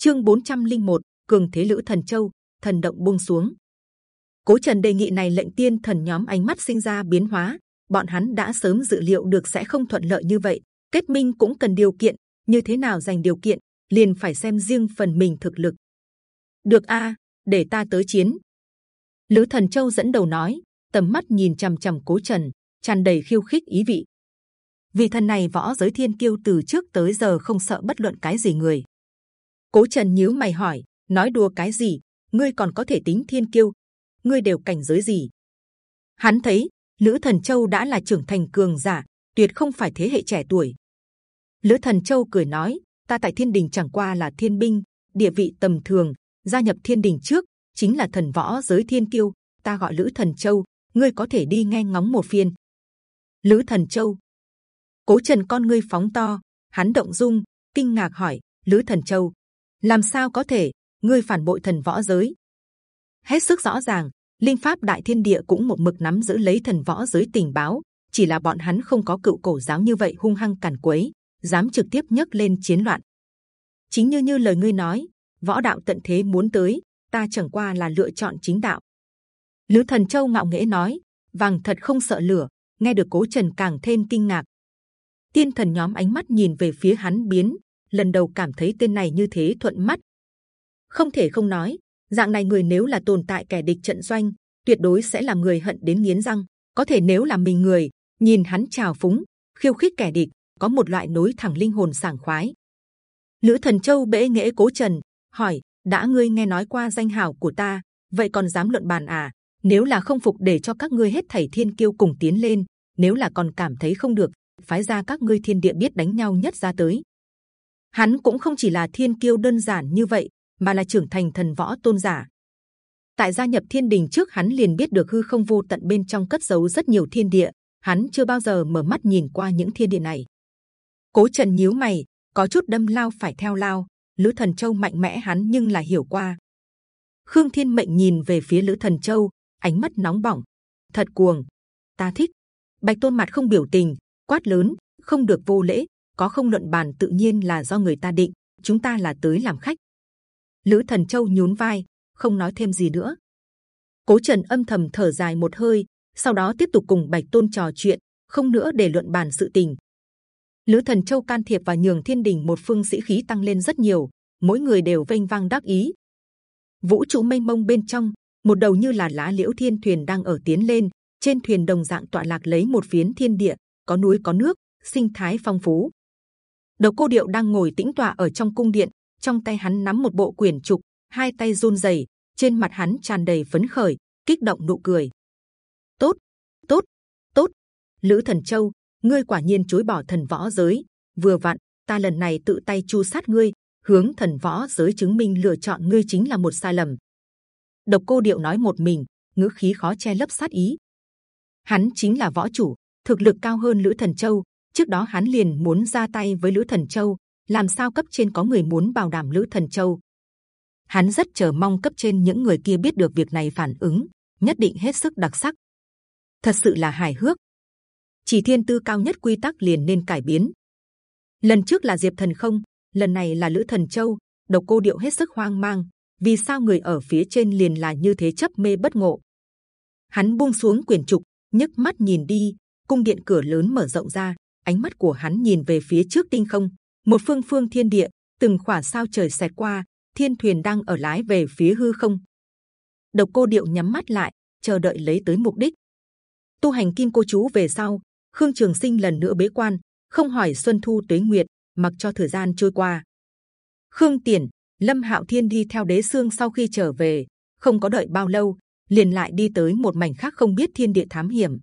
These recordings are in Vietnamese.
Chương 401, cường thế lữ thần châu, thần động buông xuống. Cố Trần đề nghị này lệnh tiên thần nhóm ánh mắt sinh ra biến hóa. Bọn hắn đã sớm dự liệu được sẽ không thuận lợi như vậy. Kết minh cũng cần điều kiện, như thế nào giành điều kiện, liền phải xem riêng phần mình thực lực. Được a, để ta tới chiến. Lữ Thần Châu dẫn đầu nói, tầm mắt nhìn c h ầ m c h ầ m Cố Trần, tràn đầy khiêu khích ý vị. Vì thần này võ giới thiên kiêu từ trước tới giờ không sợ bất luận cái gì người. Cố Trần nhíu mày hỏi, nói đùa cái gì? Ngươi còn có thể tính thiên kiêu? Ngươi đều cảnh giới gì? Hắn thấy Lữ Thần Châu đã là trưởng thành cường giả, tuyệt không phải thế hệ trẻ tuổi. Lữ Thần Châu cười nói, ta tại Thiên Đình chẳng qua là thiên binh, địa vị tầm thường, gia nhập Thiên Đình trước chính là thần võ giới thiên kiêu. Ta gọi Lữ Thần Châu, ngươi có thể đi nghe ngóng một phiên. Lữ Thần Châu, Cố Trần con ngươi phóng to, hắn động dung, kinh ngạc hỏi: Lữ Thần Châu, làm sao có thể? Ngươi phản bội thần võ giới? Hết sức rõ ràng, linh pháp đại thiên địa cũng một mực nắm giữ lấy thần võ giới tình báo, chỉ là bọn hắn không có cựu cổ giáo như vậy hung hăng càn quấy, dám trực tiếp nhấc lên chiến loạn. Chính như như lời ngươi nói, võ đạo tận thế muốn tới, ta chẳng qua là lựa chọn chính đạo. Lữ Thần Châu ngạo nghễ nói, vàng thật không sợ lửa. Nghe được Cố Trần càng thêm kinh ngạc. Tiên thần nhóm ánh mắt nhìn về phía hắn biến, lần đầu cảm thấy tên này như thế thuận mắt. Không thể không nói, dạng này người nếu là tồn tại kẻ địch trận doanh, tuyệt đối sẽ làm người hận đến nghiến răng. Có thể nếu là mình người, nhìn hắn trào phúng, khiêu khích kẻ địch, có một loại nối thẳng linh hồn sảng khoái. Lữ Thần Châu bẽ nghễ Cố Trần hỏi: đã ngươi nghe nói qua danh hào của ta, vậy còn dám luận bàn à? Nếu là không phục để cho các ngươi hết thảy thiên kiêu cùng tiến lên, nếu là còn cảm thấy không được, phái ra các ngươi thiên địa biết đánh nhau nhất ra tới. Hắn cũng không chỉ là thiên kiêu đơn giản như vậy, mà là trưởng thành thần võ tôn giả. Tại gia nhập thiên đình trước hắn liền biết được hư không vô tận bên trong cất giấu rất nhiều thiên địa, hắn chưa bao giờ mở mắt nhìn qua những thiên địa này. Cố Trần nhíu mày, có chút đâm lao phải theo lao, Lữ Thần Châu mạnh mẽ hắn nhưng là hiểu qua. Khương Thiên Mệnh nhìn về phía Lữ Thần Châu, ánh mắt nóng bỏng, thật cuồng, ta thích. Bạch Tôn mặt không biểu tình, quát lớn, không được vô lễ, có không luận bàn tự nhiên là do người ta định, chúng ta là tới làm khách. Lữ Thần Châu nhún vai, không nói thêm gì nữa. Cố Trần âm thầm thở dài một hơi, sau đó tiếp tục cùng Bạch Tôn trò chuyện, không nữa để luận bàn sự tình, Lữ Thần Châu can thiệp và nhường Thiên Đình một phương sĩ khí tăng lên rất nhiều, mỗi người đều vênh vang đắc ý. Vũ trụ mênh mông bên trong, một đầu như là lá liễu thiên thuyền đang ở tiến lên, trên thuyền đồng dạng tọa lạc lấy một phiến thiên địa, có núi có nước, sinh thái phong phú. Đầu cô điệu đang ngồi tĩnh tọa ở trong cung điện, trong tay hắn nắm một bộ quyển trục, hai tay run rẩy, trên mặt hắn tràn đầy phấn khởi, kích động nụ cười. Tốt, tốt, tốt, Lữ Thần Châu, ngươi quả nhiên chối bỏ thần võ giới. Vừa vặn ta lần này tự tay chu sát ngươi hướng thần võ giới chứng minh lựa chọn ngươi chính là một sai lầm. Độc cô điệu nói một mình ngữ khí khó che lấp sát ý. Hắn chính là võ chủ thực lực cao hơn lữ thần châu trước đó hắn liền muốn ra tay với lữ thần châu làm sao cấp trên có người muốn bảo đảm lữ thần châu hắn rất chờ mong cấp trên những người kia biết được việc này phản ứng nhất định hết sức đặc sắc thật sự là hài hước chỉ thiên tư cao nhất quy tắc liền nên cải biến. Lần trước là Diệp Thần không, lần này là Lữ Thần Châu. Độc cô điệu hết sức hoang mang. Vì sao người ở phía trên liền là như thế chấp mê bất ngộ? Hắn buông xuống quyển trục, nhấc mắt nhìn đi. Cung điện cửa lớn mở rộng ra, ánh mắt của hắn nhìn về phía trước tinh không, một phương phương thiên địa, từng khỏa sao trời xẹt qua, thiên thuyền đang ở lái về phía hư không. Độc cô điệu nhắm mắt lại, chờ đợi lấy tới mục đích. Tu hành kim cô chú về sau, Khương Trường Sinh lần nữa bế quan, không hỏi Xuân Thu Tuế Nguyệt, mặc cho thời gian trôi qua. Khương Tiền, Lâm Hạo Thiên đi theo Đế Sương sau khi trở về, không có đợi bao lâu, liền lại đi tới một mảnh khác không biết thiên địa thám hiểm.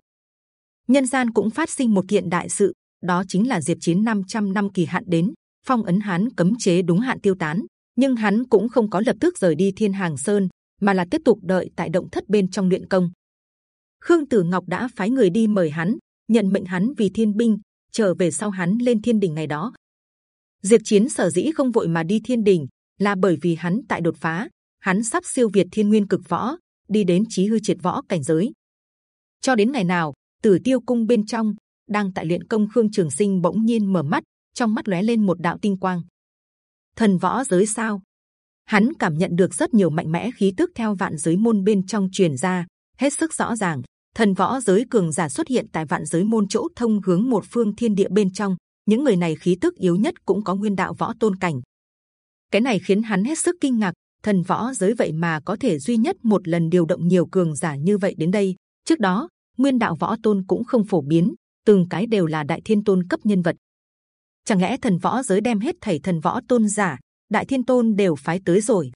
Nhân gian cũng phát sinh một kiện đại sự, đó chính là Diệp Chiến 500 năm kỳ hạn đến, phong ấn hắn cấm chế đúng hạn tiêu tán, nhưng hắn cũng không có lập tức rời đi Thiên Hàng Sơn, mà là tiếp tục đợi tại động thất bên trong luyện công. Khương Tử Ngọc đã phái người đi mời hắn, nhận mệnh hắn vì thiên binh trở về sau hắn lên thiên đình ngày đó. Diệp chiến sở dĩ không vội mà đi thiên đình là bởi vì hắn tại đột phá. Hắn sắp siêu việt thiên nguyên cực võ đi đến chí hư triệt võ cảnh giới. Cho đến ngày nào tử tiêu cung bên trong đang tại luyện công khương trường sinh bỗng nhiên mở mắt trong mắt lóe lên một đạo tinh quang thần võ giới sao hắn cảm nhận được rất nhiều mạnh mẽ khí tức theo vạn giới môn bên trong truyền ra, hết sức rõ ràng. Thần võ giới cường giả xuất hiện tại vạn giới môn chỗ thông hướng một phương thiên địa bên trong. Những người này khí tức yếu nhất cũng có nguyên đạo võ tôn cảnh. Cái này khiến hắn hết sức kinh ngạc. Thần võ giới vậy mà có thể duy nhất một lần điều động nhiều cường giả như vậy đến đây. Trước đó, nguyên đạo võ tôn cũng không phổ biến, từng cái đều là đại thiên tôn cấp nhân vật. Chẳng lẽ thần võ giới đem hết thảy thần võ tôn giả, đại thiên tôn đều phái tới rồi?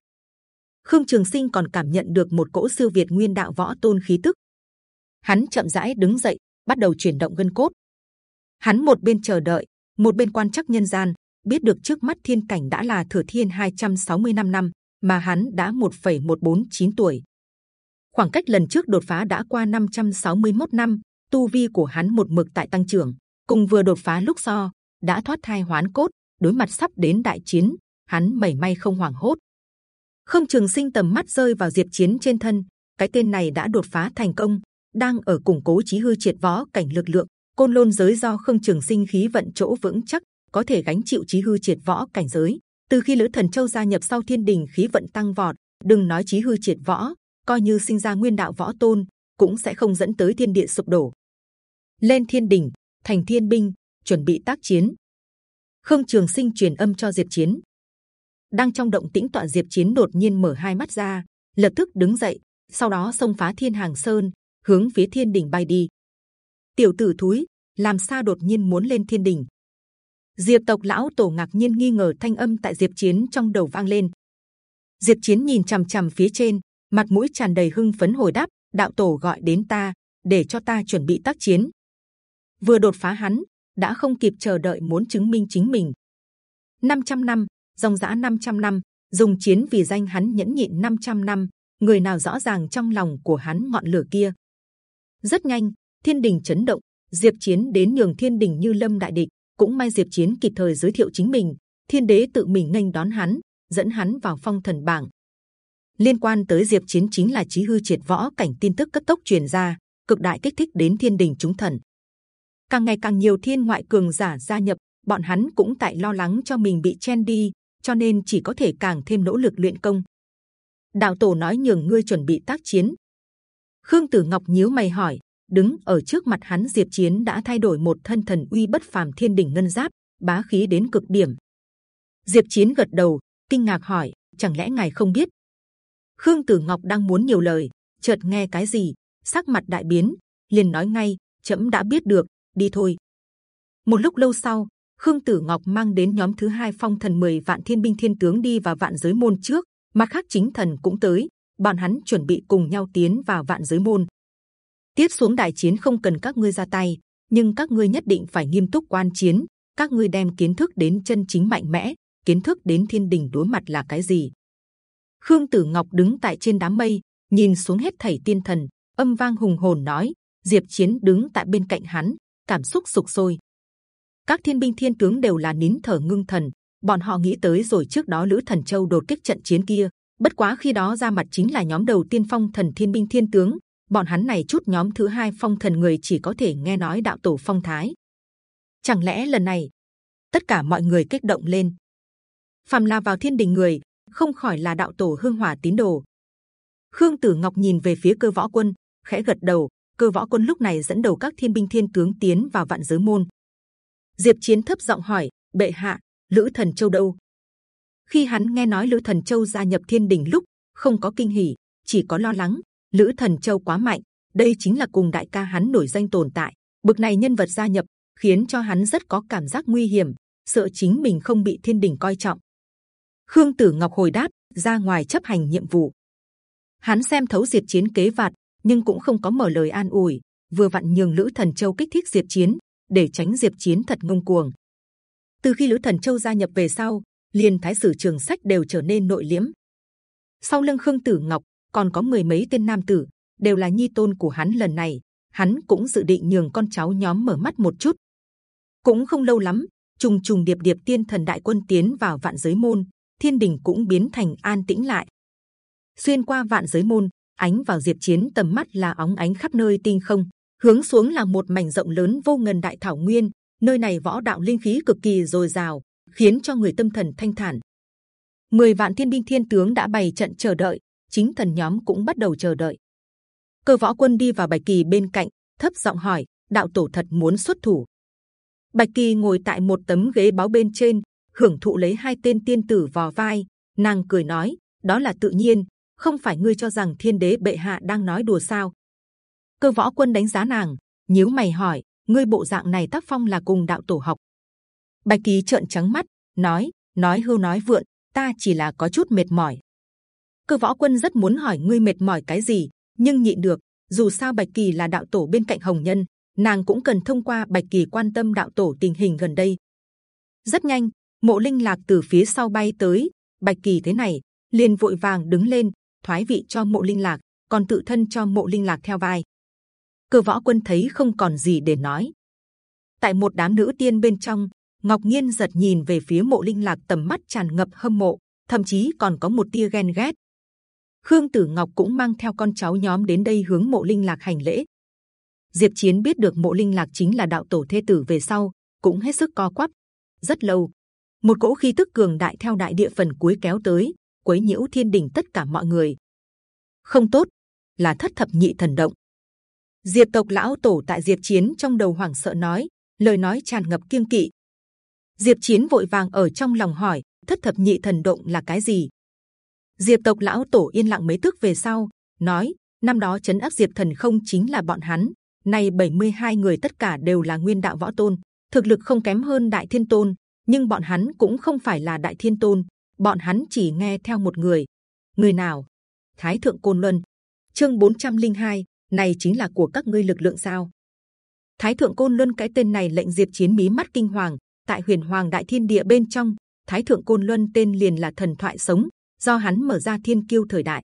Khương Trường Sinh còn cảm nhận được một cỗ siêu việt nguyên đạo võ tôn khí tức. Hắn chậm rãi đứng dậy, bắt đầu chuyển động gân cốt. Hắn một bên chờ đợi, một bên quan chắc nhân gian, biết được trước mắt thiên cảnh đã là thừa thiên 265 năm, mà hắn đã 1,149 tuổi. Khoảng cách lần trước đột phá đã qua 561 năm, tu vi của hắn một mực tại tăng trưởng, cùng vừa đột phá lúc so đã thoát thai hoán cốt, đối mặt sắp đến đại chiến, hắn mẩy may không hoảng hốt. Khương Trường Sinh tầm mắt rơi vào Diệp Chiến trên thân, cái tên này đã đột phá thành công, đang ở củng cố chí hư triệt võ cảnh lực lượng. Côn lôn giới do Khương Trường Sinh khí vận chỗ vững chắc, có thể gánh chịu chí hư triệt võ cảnh giới. Từ khi Lữ Thần Châu gia nhập sau Thiên Đình khí vận tăng vọt, đừng nói chí hư triệt võ, coi như sinh ra nguyên đạo võ tôn, cũng sẽ không dẫn tới thiên địa sụp đổ. Lên Thiên Đình, thành Thiên binh, chuẩn bị tác chiến. Khương Trường Sinh truyền âm cho Diệp Chiến. Đang trong động tĩnh tọa Diệp Chiến đột nhiên mở hai mắt ra, lập tức đứng dậy, sau đó xông phá Thiên Hàng Sơn, hướng phía Thiên Đình bay đi. Tiểu tử thúi, làm sao đột nhiên muốn lên Thiên Đình? Diệp tộc lão tổ ngạc nhiên nghi ngờ thanh âm tại Diệp Chiến trong đầu vang lên. Diệp Chiến nhìn c h ầ m c h ầ m phía trên, mặt mũi tràn đầy hưng phấn hồi đáp: đạo tổ gọi đến ta, để cho ta chuẩn bị tác chiến. Vừa đột phá hắn, đã không kịp chờ đợi muốn chứng minh chính mình. 500 năm, dòng dã 500 năm, dùng chiến vì danh hắn nhẫn nhịn 500 năm, người nào rõ ràng trong lòng của hắn ngọn lửa kia. Rất nhanh, thiên đình chấn động, diệp chiến đến nhường thiên đình như lâm đại địch, cũng may diệp chiến kịp thời giới thiệu chính mình, thiên đế tự mình nghênh đón hắn, dẫn hắn vào phong thần bảng. Liên quan tới diệp chiến chính là chí hư triệt võ cảnh tin tức cấp tốc truyền ra, cực đại kích thích đến thiên đình chúng thần càng ngày càng nhiều thiên ngoại cường giả gia nhập, bọn hắn cũng tại lo lắng cho mình bị chen đi, cho nên chỉ có thể càng thêm nỗ lực luyện công. Đạo tổ nói nhường ngươi chuẩn bị tác chiến. Khương tử ngọc nhíu mày hỏi, đứng ở trước mặt hắn diệp chiến đã thay đổi một thân thần uy bất phàm thiên đỉnh ngân giáp, bá khí đến cực điểm. Diệp chiến gật đầu, kinh ngạc hỏi, chẳng lẽ ngài không biết? Khương tử ngọc đang muốn nhiều lời, chợt nghe cái gì, sắc mặt đại biến, liền nói ngay chậm đã biết được đi thôi. Một lúc lâu sau, Khương Tử Ngọc mang đến nhóm thứ hai phong thần 10 vạn thiên binh thiên tướng đi vào vạn giới môn trước, mặt khác chính thần cũng tới, bọn hắn chuẩn bị cùng nhau tiến vào vạn giới môn. Tiếp xuống đại chiến không cần các ngươi ra tay, nhưng các ngươi nhất định phải nghiêm túc quan chiến. Các ngươi đem kiến thức đến chân chính mạnh mẽ, kiến thức đến thiên đình đối mặt là cái gì. Khương Tử Ngọc đứng tại trên đám mây, nhìn xuống hết thảy tiên thần, âm vang hùng hồn nói. Diệp Chiến đứng tại bên cạnh hắn, cảm xúc sục sôi. Các thiên binh thiên tướng đều là nín thở ngưng thần, bọn họ nghĩ tới rồi trước đó lữ thần châu đột kích trận chiến kia. Bất quá khi đó ra mặt chính là nhóm đầu tiên phong thần thiên binh thiên tướng, bọn hắn này chút nhóm thứ hai phong thần người chỉ có thể nghe nói đạo tổ phong thái. Chẳng lẽ lần này tất cả mọi người kích động lên? Phàm là vào thiên đình người, không khỏi là đạo tổ hương hỏa tín đồ. Khương Tử Ngọc nhìn về phía cơ võ quân, khẽ gật đầu, cơ võ quân lúc này dẫn đầu các thiên binh thiên tướng tiến vào vạn giới môn. Diệp Chiến thấp giọng hỏi: bệ hạ, Lữ Thần Châu đâu? Khi hắn nghe nói Lữ Thần Châu gia nhập Thiên Đình lúc không có kinh hỉ, chỉ có lo lắng. Lữ Thần Châu quá mạnh, đây chính là cùng đại ca hắn nổi danh tồn tại. Bực này nhân vật gia nhập khiến cho hắn rất có cảm giác nguy hiểm, sợ chính mình không bị Thiên Đình coi trọng. Khương Tử Ngọc hồi đáp ra ngoài chấp hành nhiệm vụ. Hắn xem thấu diệt chiến kế vạt, nhưng cũng không có mở lời an ủi, vừa vặn nhường lữ thần châu kích thích diệp chiến để tránh diệp chiến thật ngông cuồng. Từ khi lữ thần châu gia nhập về sau, liền thái sử trường sách đều trở nên nội liễm. Sau lưng khương tử ngọc còn có mười mấy tên nam tử, đều là nhi tôn của hắn lần này, hắn cũng dự định nhường con cháu nhóm mở mắt một chút. Cũng không lâu lắm, trùng trùng điệp điệp tiên thần đại quân tiến vào vạn giới môn, thiên đình cũng biến thành an tĩnh lại. Xuyên qua vạn giới môn, ánh vào diệp chiến tầm mắt là óng ánh khắp nơi tinh không hướng xuống là một mảnh rộng lớn vô ngần đại thảo nguyên nơi này võ đạo linh khí cực kỳ dồi dào khiến cho người tâm thần thanh thản 10 vạn thiên binh thiên tướng đã bày trận chờ đợi, chính thần nhóm cũng bắt đầu chờ đợi. Cơ võ quân đi vào bạch kỳ bên cạnh, thấp giọng hỏi: đạo tổ thật muốn xuất thủ? Bạch kỳ ngồi tại một tấm ghế báo bên trên, hưởng thụ lấy hai tên tiên tử vò vai. Nàng cười nói: đó là tự nhiên, không phải ngươi cho rằng thiên đế bệ hạ đang nói đùa sao? Cơ võ quân đánh giá nàng, nhíu mày hỏi: ngươi bộ dạng này tác phong là cùng đạo tổ học? Bạch kỳ trợn trắng mắt, nói: nói hưu nói vượn, ta chỉ là có chút mệt mỏi. Cơ võ quân rất muốn hỏi ngươi mệt mỏi cái gì, nhưng nhịn được. Dù sao Bạch Kỳ là đạo tổ bên cạnh Hồng Nhân, nàng cũng cần thông qua Bạch Kỳ quan tâm đạo tổ tình hình gần đây. Rất nhanh, Mộ Linh Lạc từ phía sau bay tới. Bạch Kỳ thế này, liền vội vàng đứng lên, thoái vị cho Mộ Linh Lạc, còn tự thân cho Mộ Linh Lạc theo vai. Cơ võ quân thấy không còn gì để nói. Tại một đám nữ tiên bên trong, Ngọc Nhiên giật nhìn về phía Mộ Linh Lạc tầm mắt tràn ngập hâm mộ, thậm chí còn có một tia ghen ghét. Khương Tử Ngọc cũng mang theo con cháu nhóm đến đây hướng Mộ Linh Lạc hành lễ. Diệp Chiến biết được Mộ Linh Lạc chính là đạo tổ thế tử về sau, cũng hết sức co quắp. Rất lâu, một cỗ khí tức cường đại theo đại địa phần cuối kéo tới, quấy nhiễu thiên đình tất cả mọi người. Không tốt, là thất thập nhị thần động. Diệp tộc lão tổ tại Diệp Chiến trong đầu hoảng sợ nói, lời nói tràn ngập kiêng kỵ. Diệp Chiến vội vàng ở trong lòng hỏi, thất thập nhị thần động là cái gì? Diệp tộc lão tổ yên lặng mấy tức về sau nói, năm đó chấn áp Diệp thần không chính là bọn hắn. Nay 72 người tất cả đều là nguyên đạo võ tôn, thực lực không kém hơn đại thiên tôn, nhưng bọn hắn cũng không phải là đại thiên tôn, bọn hắn chỉ nghe theo một người. Người nào? Thái thượng côn luân. Chương 402, này chính là của các ngươi lực lượng sao? Thái thượng côn luân cái tên này lệnh diệp chiến mí mắt kinh hoàng. Tại huyền hoàng đại thiên địa bên trong, Thái thượng côn luân tên liền là thần thoại sống, do hắn mở ra thiên kiêu thời đại.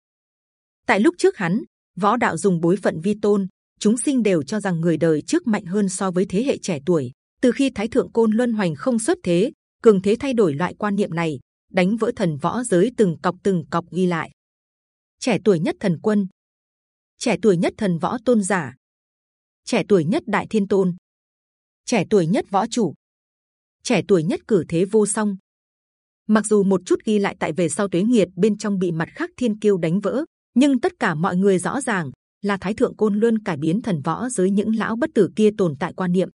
Tại lúc trước hắn võ đạo dùng bối phận vi tôn, chúng sinh đều cho rằng người đời trước mạnh hơn so với thế hệ trẻ tuổi. Từ khi Thái thượng côn luân hoành không xuất thế, cường thế thay đổi loại quan niệm này, đánh vỡ thần võ giới từng cọc từng cọc ghi lại. Trẻ tuổi nhất thần quân, trẻ tuổi nhất thần võ tôn giả, trẻ tuổi nhất đại thiên tôn, trẻ tuổi nhất võ chủ, trẻ tuổi nhất cử thế vô song, Mặc dù một chút ghi lại tại về sau tuế nghiệt bên trong bị mặt khác thiên kiêu đánh vỡ, nhưng tất cả mọi người rõ ràng là Thái thượng côn luân cải biến thần võ giới những lão bất tử kia tồn tại quan niệm.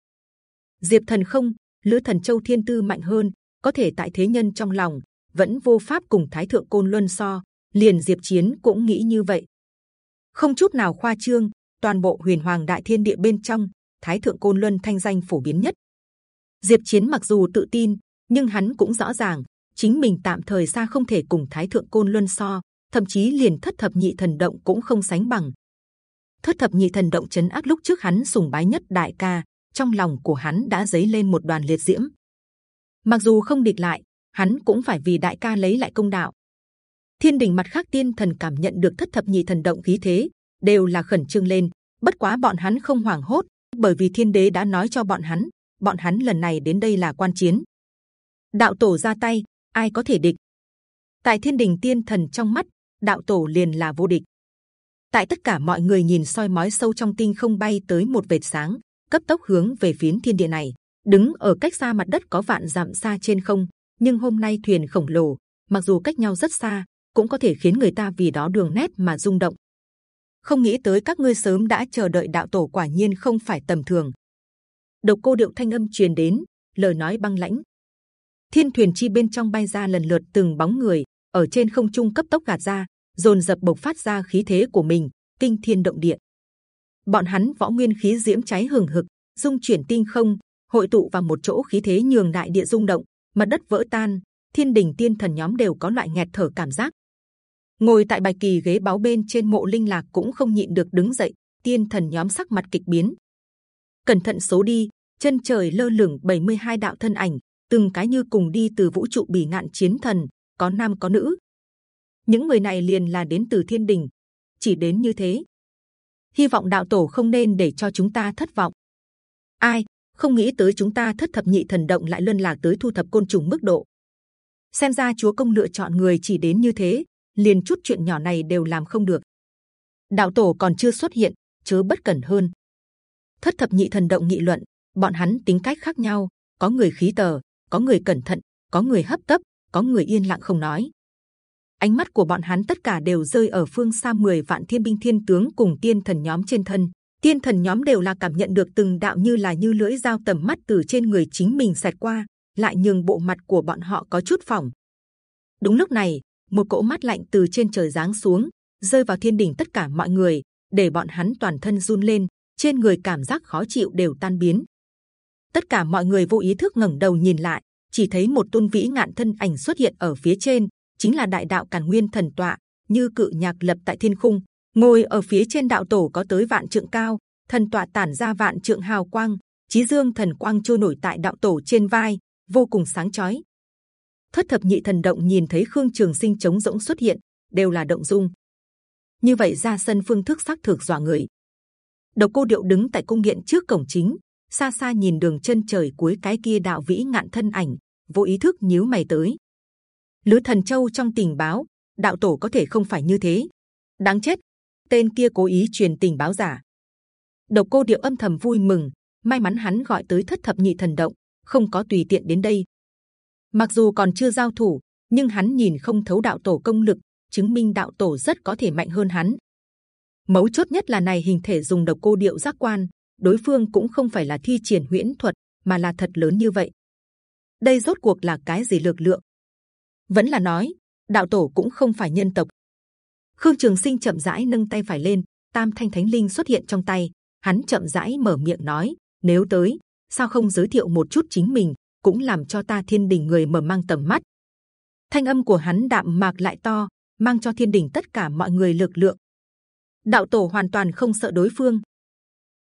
Diệp thần không, lữ thần châu thiên tư mạnh hơn, có thể tại thế nhân trong lòng vẫn vô pháp cùng Thái thượng côn luân so. Liền Diệp chiến cũng nghĩ như vậy, không chút nào khoa trương. Toàn bộ huyền hoàng đại thiên địa bên trong, Thái thượng côn luân thanh danh phổ biến nhất. Diệp chiến mặc dù tự tin, nhưng hắn cũng rõ ràng chính mình tạm thời xa không thể cùng Thái thượng côn luân so, thậm chí liền thất thập nhị thần động cũng không sánh bằng. Thất thập nhị thần động chấn áp lúc trước hắn sùng bái nhất đại ca, trong lòng của hắn đã dấy lên một đoàn liệt diễm. Mặc dù không địch lại, hắn cũng phải vì đại ca lấy lại công đạo. Thiên đình mặt khác tiên thần cảm nhận được thất thập nhị thần động khí thế, đều là khẩn trương lên. Bất quá bọn hắn không hoảng hốt, bởi vì thiên đế đã nói cho bọn hắn, bọn hắn lần này đến đây là quan chiến. Đạo tổ ra tay, ai có thể địch? Tại thiên đình tiên thần trong mắt, đạo tổ liền là vô địch. Tại tất cả mọi người nhìn soi mói sâu trong tinh không bay tới một vệt sáng, cấp tốc hướng về phía thiên địa này, đứng ở cách xa mặt đất có vạn dặm xa trên không. Nhưng hôm nay thuyền khổng lồ, mặc dù cách nhau rất xa, cũng có thể khiến người ta vì đó đường nét mà rung động. Không nghĩ tới các ngươi sớm đã chờ đợi đạo tổ quả nhiên không phải tầm thường. Độc cô điệu thanh âm truyền đến, lời nói băng lãnh, thiên thuyền chi bên trong bay ra lần lượt từng bóng người ở trên không trung cấp tốc gạt ra, dồn dập bộc phát ra khí thế của mình, kinh thiên động địa. Bọn hắn võ nguyên khí diễm cháy hừng hực, dung chuyển tinh không, hội tụ vào một chỗ khí thế nhường đại địa rung động, mặt đất vỡ tan, thiên đình tiên thần nhóm đều có loại nghẹt thở cảm giác. Ngồi tại bài kỳ ghế báo bên trên mộ linh lạc cũng không nhịn được đứng dậy, tiên thần nhóm sắc mặt kịch biến. Cẩn thận số đi, chân trời lơ lửng 72 đạo thân ảnh, từng cái như cùng đi từ vũ trụ bỉ ngạn chiến thần, có nam có nữ. Những người này liền là đến từ thiên đình, chỉ đến như thế. Hy vọng đạo tổ không nên để cho chúng ta thất vọng. Ai không nghĩ tới chúng ta thất thập nhị thần động lại luân lạc tới thu thập côn trùng mức độ. Xem ra chúa công lựa chọn người chỉ đến như thế, liền chút chuyện nhỏ này đều làm không được. Đạo tổ còn chưa xuất hiện, chớ bất cẩn hơn. Thất thập nhị thần động nghị luận, bọn hắn tính cách khác nhau, có người khí tờ, có người cẩn thận, có người hấp tấp, có người yên lặng không nói. ánh mắt của bọn hắn tất cả đều rơi ở phương xa 10 vạn thiên binh thiên tướng cùng tiên thần nhóm trên thân. Tiên thần nhóm đều là cảm nhận được từng đạo như là như lưỡi dao tầm mắt từ trên người chính mình sạt qua, lại nhường bộ mặt của bọn họ có chút phỏng. Đúng lúc này, một cỗ mắt lạnh từ trên trời giáng xuống, rơi vào thiên đỉnh tất cả mọi người, để bọn hắn toàn thân run lên, trên người cảm giác khó chịu đều tan biến. Tất cả mọi người vô ý thức ngẩng đầu nhìn lại, chỉ thấy một tôn vĩ ngạn thân ảnh xuất hiện ở phía trên, chính là đại đạo càn nguyên thần tọa, như cự nhạc lập tại thiên khung, ngồi ở phía trên đạo tổ có tới vạn trượng cao, thần tọa tản ra vạn trượng hào quang, chí dương thần quang trôi nổi tại đạo tổ trên vai, vô cùng sáng chói. Thất thập nhị thần động nhìn thấy khương trường sinh chống rỗng xuất hiện, đều là động dung. Như vậy ra sân phương thức xác thực dọa người. Độc cô điệu đứng tại cung điện trước cổng chính, xa xa nhìn đường chân trời cuối cái kia đạo vĩ ngạn thân ảnh, vô ý thức nhíu mày tới. lứa Thần Châu trong tình báo, đạo tổ có thể không phải như thế. Đáng chết, tên kia cố ý truyền tình báo giả. Độc Cô Điệu âm thầm vui mừng, may mắn hắn gọi tới thất thập nhị thần động, không có tùy tiện đến đây. Mặc dù còn chưa giao thủ, nhưng hắn nhìn không thấu đạo tổ công lực, chứng minh đạo tổ rất có thể mạnh hơn hắn. Mấu chốt nhất là này hình thể dùng độc cô điệu giác quan, đối phương cũng không phải là thi triển huyễn thuật, mà là thật lớn như vậy. Đây rốt cuộc là cái gì lực lượng? vẫn là nói đạo tổ cũng không phải nhân tộc. Khương Trường Sinh chậm rãi nâng tay phải lên, tam thanh thánh linh xuất hiện trong tay. Hắn chậm rãi mở miệng nói: nếu tới, sao không giới thiệu một chút chính mình, cũng làm cho ta thiên đình người mở mang tầm mắt. Thanh âm của hắn đạm mạc lại to, mang cho thiên đình tất cả mọi người lực lượng. Đạo tổ hoàn toàn không sợ đối phương.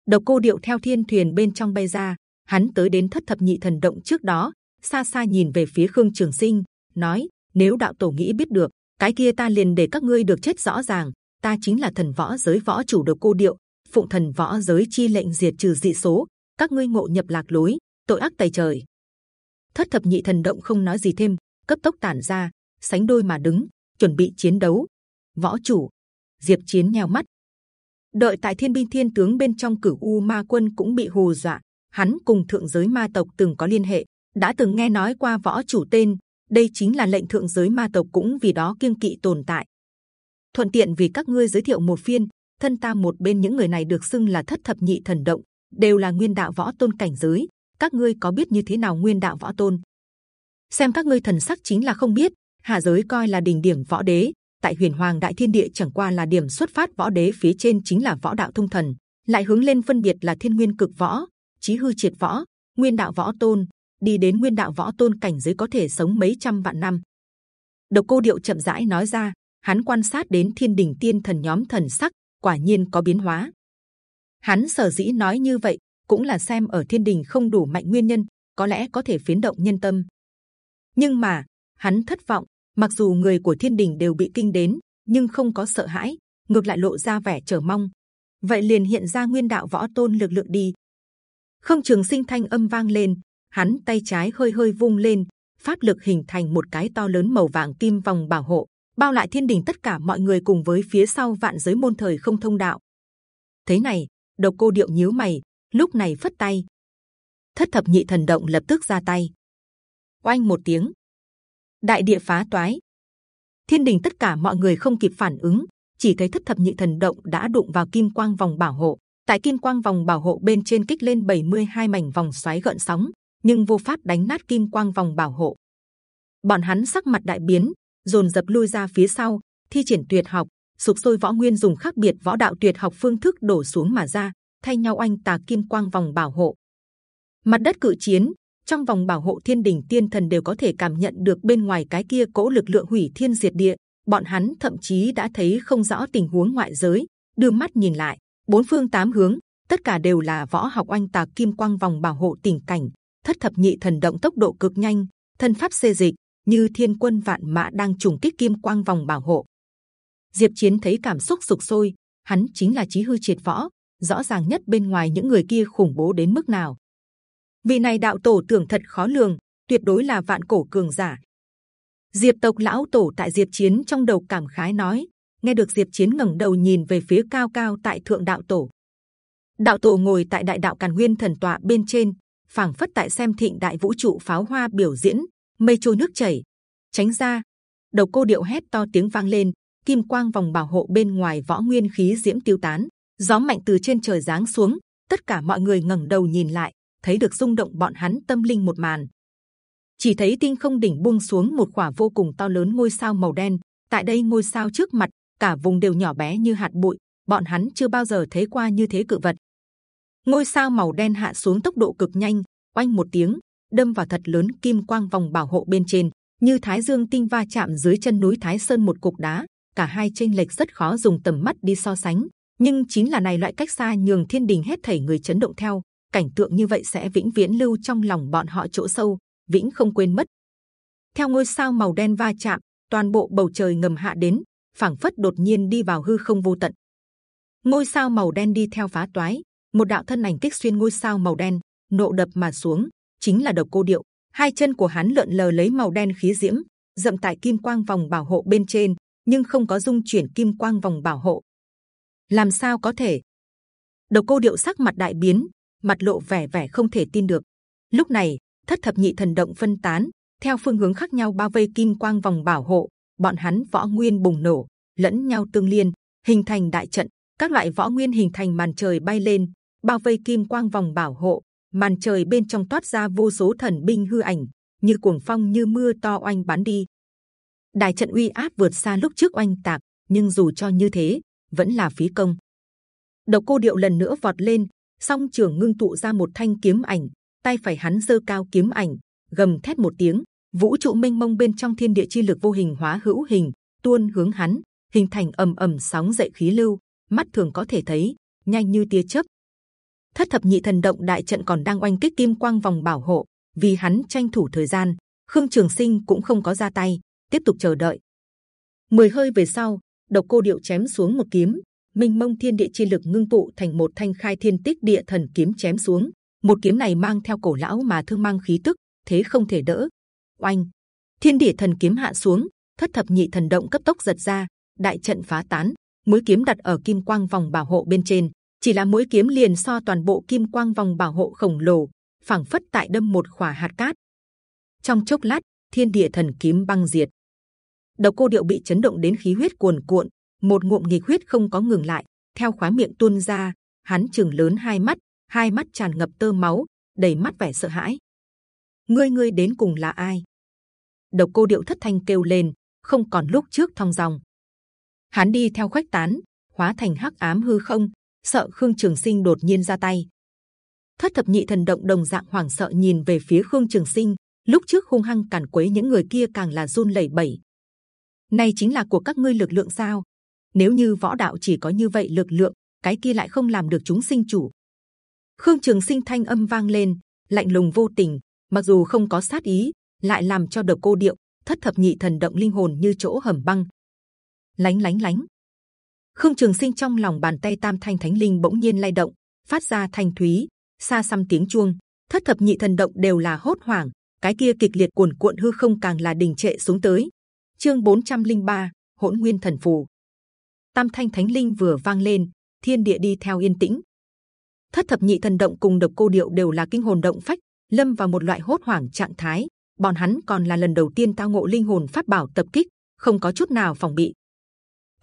Độc cô điệu theo thiên thuyền bên trong bay ra, hắn tới đến thất thập nhị thần động trước đó, xa xa nhìn về phía khương trường sinh, nói: nếu đạo tổ nghĩ biết được, cái kia ta liền để các ngươi được chết rõ ràng. Ta chính là thần võ giới võ chủ độc cô điệu, phụng thần võ giới chi lệnh diệt trừ dị số. Các ngươi ngộ nhập lạc lối, tội ác tày trời. Thất thập nhị thần động không nói gì thêm, cấp tốc tản ra, sánh đôi mà đứng, chuẩn bị chiến đấu. Võ chủ, Diệp Chiến nheo mắt, đợi tại thiên binh thiên tướng bên trong cửu u ma quân cũng bị hù dọa. Hắn cùng thượng giới ma tộc từng có liên hệ, đã từng nghe nói qua võ chủ tên, đây chính là lệnh thượng giới ma tộc cũng vì đó kiêng kỵ tồn tại. Thuận tiện vì các ngươi giới thiệu một phiên, thân ta một bên những người này được xưng là thất thập nhị thần động, đều là nguyên đạo võ tôn cảnh giới. Các ngươi có biết như thế nào nguyên đạo võ tôn? Xem các ngươi thần sắc chính là không biết. Hạ giới coi là đỉnh điểm võ đế, tại huyền hoàng đại thiên địa chẳng qua là điểm xuất phát võ đế phía trên chính là võ đạo thông thần, lại hướng lên phân biệt là thiên nguyên cực võ, chí hư triệt võ, nguyên đạo võ tôn, đi đến nguyên đạo võ tôn cảnh giới có thể sống mấy trăm vạn năm. Độc cô điệu chậm rãi nói ra, hắn quan sát đến thiên đình tiên thần nhóm thần sắc, quả nhiên có biến hóa. Hắn sở dĩ nói như vậy, cũng là xem ở thiên đình không đủ mạnh nguyên nhân, có lẽ có thể phiến động nhân tâm. Nhưng mà hắn thất vọng, mặc dù người của thiên đình đều bị kinh đến, nhưng không có sợ hãi, ngược lại lộ ra vẻ chờ mong. Vậy liền hiện ra nguyên đạo võ tôn lực lượng đi. Không trường sinh thanh âm vang lên, hắn tay trái hơi hơi vung lên, pháp lực hình thành một cái to lớn màu vàng kim vòng bảo hộ, bao lại thiên đình tất cả mọi người cùng với phía sau vạn giới môn thời không thông đạo. Thế này, độc cô điệu nhíu mày, lúc này phất tay, thất thập nhị thần động lập tức ra tay. Oanh một tiếng, đại địa phá toái, thiên đình tất cả mọi người không kịp phản ứng, chỉ thấy thất thập nhị thần động đã đụng vào kim quang vòng bảo hộ. Tại kim quang vòng bảo hộ bên trên kích lên 72 mảnh vòng xoáy gợn sóng, nhưng vô pháp đánh nát kim quang vòng bảo hộ. Bọn hắn sắc mặt đại biến, dồn dập lui ra phía sau, thi triển tuyệt học, sụp sôi võ nguyên dùng khác biệt võ đạo tuyệt học phương thức đổ xuống mà ra, thay nhau anh tà kim quang vòng bảo hộ. Mặt đất cự chiến, trong vòng bảo hộ thiên đình tiên thần đều có thể cảm nhận được bên ngoài cái kia cỗ lực lượng hủy thiên diệt địa. Bọn hắn thậm chí đã thấy không rõ tình huống ngoại giới, đưa mắt nhìn lại, bốn phương tám hướng, tất cả đều là võ học anh tà kim quang vòng bảo hộ tình cảnh, thất thập nhị thần động tốc độ cực nhanh, thân pháp xê dịch như thiên quân vạn mã đang trùng kích kim quang vòng bảo hộ. Diệp Chiến thấy cảm xúc sục sôi, hắn chính là chí hư triệt võ, rõ ràng nhất bên ngoài những người kia khủng bố đến mức nào. Vị này đạo tổ tưởng thật khó lường, tuyệt đối là vạn cổ cường giả. Diệp tộc lão tổ tại Diệp Chiến trong đầu cảm khái nói, nghe được Diệp Chiến ngẩng đầu nhìn về phía cao cao tại thượng đạo tổ. Đạo tổ ngồi tại đại đạo càn nguyên thần tọa bên trên, phảng phất tại xem thịnh đại vũ trụ pháo hoa biểu diễn, mây trôi nước chảy. Tránh ra, đầu cô điệu hét to tiếng vang lên kim quang vòng bảo hộ bên ngoài võ nguyên khí diễm tiêu tán gió mạnh từ trên trời giáng xuống tất cả mọi người ngẩng đầu nhìn lại thấy được rung động bọn hắn tâm linh một màn chỉ thấy tinh không đỉnh buông xuống một quả vô cùng to lớn ngôi sao màu đen tại đây ngôi sao trước mặt cả vùng đều nhỏ bé như hạt bụi bọn hắn chưa bao giờ thấy qua như thế cự vật ngôi sao màu đen hạ xuống tốc độ cực nhanh, oanh một tiếng, đâm vào thật lớn kim quang vòng bảo hộ bên trên, như thái dương tinh va chạm dưới chân núi thái sơn một cục đá. Cả hai chênh lệch rất khó dùng tầm mắt đi so sánh, nhưng chính là này loại cách xa nhường thiên đình hết thảy người chấn động theo, cảnh tượng như vậy sẽ vĩnh viễn lưu trong lòng bọn họ chỗ sâu, vĩnh không quên mất. Theo ngôi sao màu đen va chạm, toàn bộ bầu trời ngầm hạ đến, phảng phất đột nhiên đi vào hư không vô tận. Ngôi sao màu đen đi theo phá toái một đạo thân ảnh kích xuyên ngôi sao màu đen, nộ đập mà xuống, chính là độc cô điệu. Hai chân của hắn lượn lờ lấy màu đen khí diễm dậm tại kim quang vòng bảo hộ bên trên, nhưng không có dung chuyển kim quang vòng bảo hộ. Làm sao có thể? Độc cô điệu sắc mặt đại biến, mặt lộ vẻ vẻ không thể tin được. Lúc này, thất thập nhị thần động phân tán, theo phương hướng khác nhau bao vây kim quang vòng bảo hộ, bọn hắn võ nguyên bùng nổ, lẫn nhau tương liên, hình thành đại trận. Các loại võ nguyên hình thành màn trời bay lên bao vây kim quang vòng bảo hộ, màn trời bên trong toát ra vô số thần binh hư ảnh, như cuồng phong như mưa to oanh bắn đi. Đại trận uy áp vượt xa lúc trước oanh tạc, nhưng dù cho như thế, vẫn là phí công. Độc cô điệu lần nữa vọt lên, song trường ngưng tụ ra một thanh kiếm ảnh, tay phải hắn giơ cao kiếm ảnh, gầm thét một tiếng, vũ trụ mênh mông bên trong thiên địa chi lực vô hình hóa hữu hình, tuôn hướng hắn, hình thành ầm ầm sóng dậy khí lưu, mắt thường có thể thấy, nhanh như tia chớp thất thập nhị thần động đại trận còn đang oanh kích kim quang vòng bảo hộ. Vì hắn tranh thủ thời gian, khương trường sinh cũng không có ra tay, tiếp tục chờ đợi. Mười hơi về sau, độc cô điệu chém xuống một kiếm. Minh mông thiên địa chi lực ngưng tụ thành một thanh khai thiên tích địa thần kiếm chém xuống. Một kiếm này mang theo cổ lão mà thương mang khí tức, thế không thể đỡ. Oanh! Thiên địa thần kiếm hạ xuống, thất thập nhị thần động cấp tốc giật ra, đại trận phá tán. Mũi kiếm đặt ở kim quang vòng bảo hộ bên trên chỉ là mũi kiếm liền so toàn bộ kim quang vòng bảo hộ khổng lồ, phảng phất tại đâm một khỏa hạt cát. Trong chốc lát, thiên địa thần kiếm băng diệt. Độc cô điệu bị chấn động đến khí huyết cuồn cuộn, một ngụm nghịch huyết không có ngừng lại, theo khóa miệng tuôn ra, hắn chừng lớn hai mắt hai mắt tràn ngập tơ máu, đầy mắt vẻ sợ hãi. Ngươi ngươi đến cùng là ai? Độc cô điệu thất thanh kêu lên, không còn lúc trước thong dòng. Hắn đi theo khuếch tán, hóa thành hắc ám hư không sợ khương trường sinh đột nhiên ra tay. Thất thập nhị thần động đồng dạng hoảng sợ nhìn về phía khương trường sinh. Lúc trước hung hăng càn quấy những người kia càng là run lẩy bẩy. Này chính là của các ngươi lực lượng sao? Nếu như võ đạo chỉ có như vậy lực lượng, cái kia lại không làm được chúng sinh chủ. Khương trường sinh thanh âm vang lên, lạnh lùng vô tình, mặc dù không có sát ý, lại làm cho độc cô điệu, thất thập nhị thần động linh hồn như chỗ hầm băng. Lánh lánh lánh khương trường sinh trong lòng bàn tay tam thanh thánh linh bỗng nhiên lay động phát ra thanh thúy xa xăm tiếng chuông. Thất thập nhị thần động đều là hốt hoảng cái kia kịch liệt cuồn cuộn hư không càng là đình trệ xuống tới. Chương 403, hỗn nguyên thần phù. Tam thanh thánh linh vừa vang lên thiên địa đi theo yên tĩnh. Thất thập nhị thần động cùng độc cô điệu đều là kinh hồn động phách lâm vào một loại hốt hoảng trạng thái. Bọn hắn còn là lần đầu tiên tao ngộ linh hồn pháp bảo tập kích không có chút nào phòng bị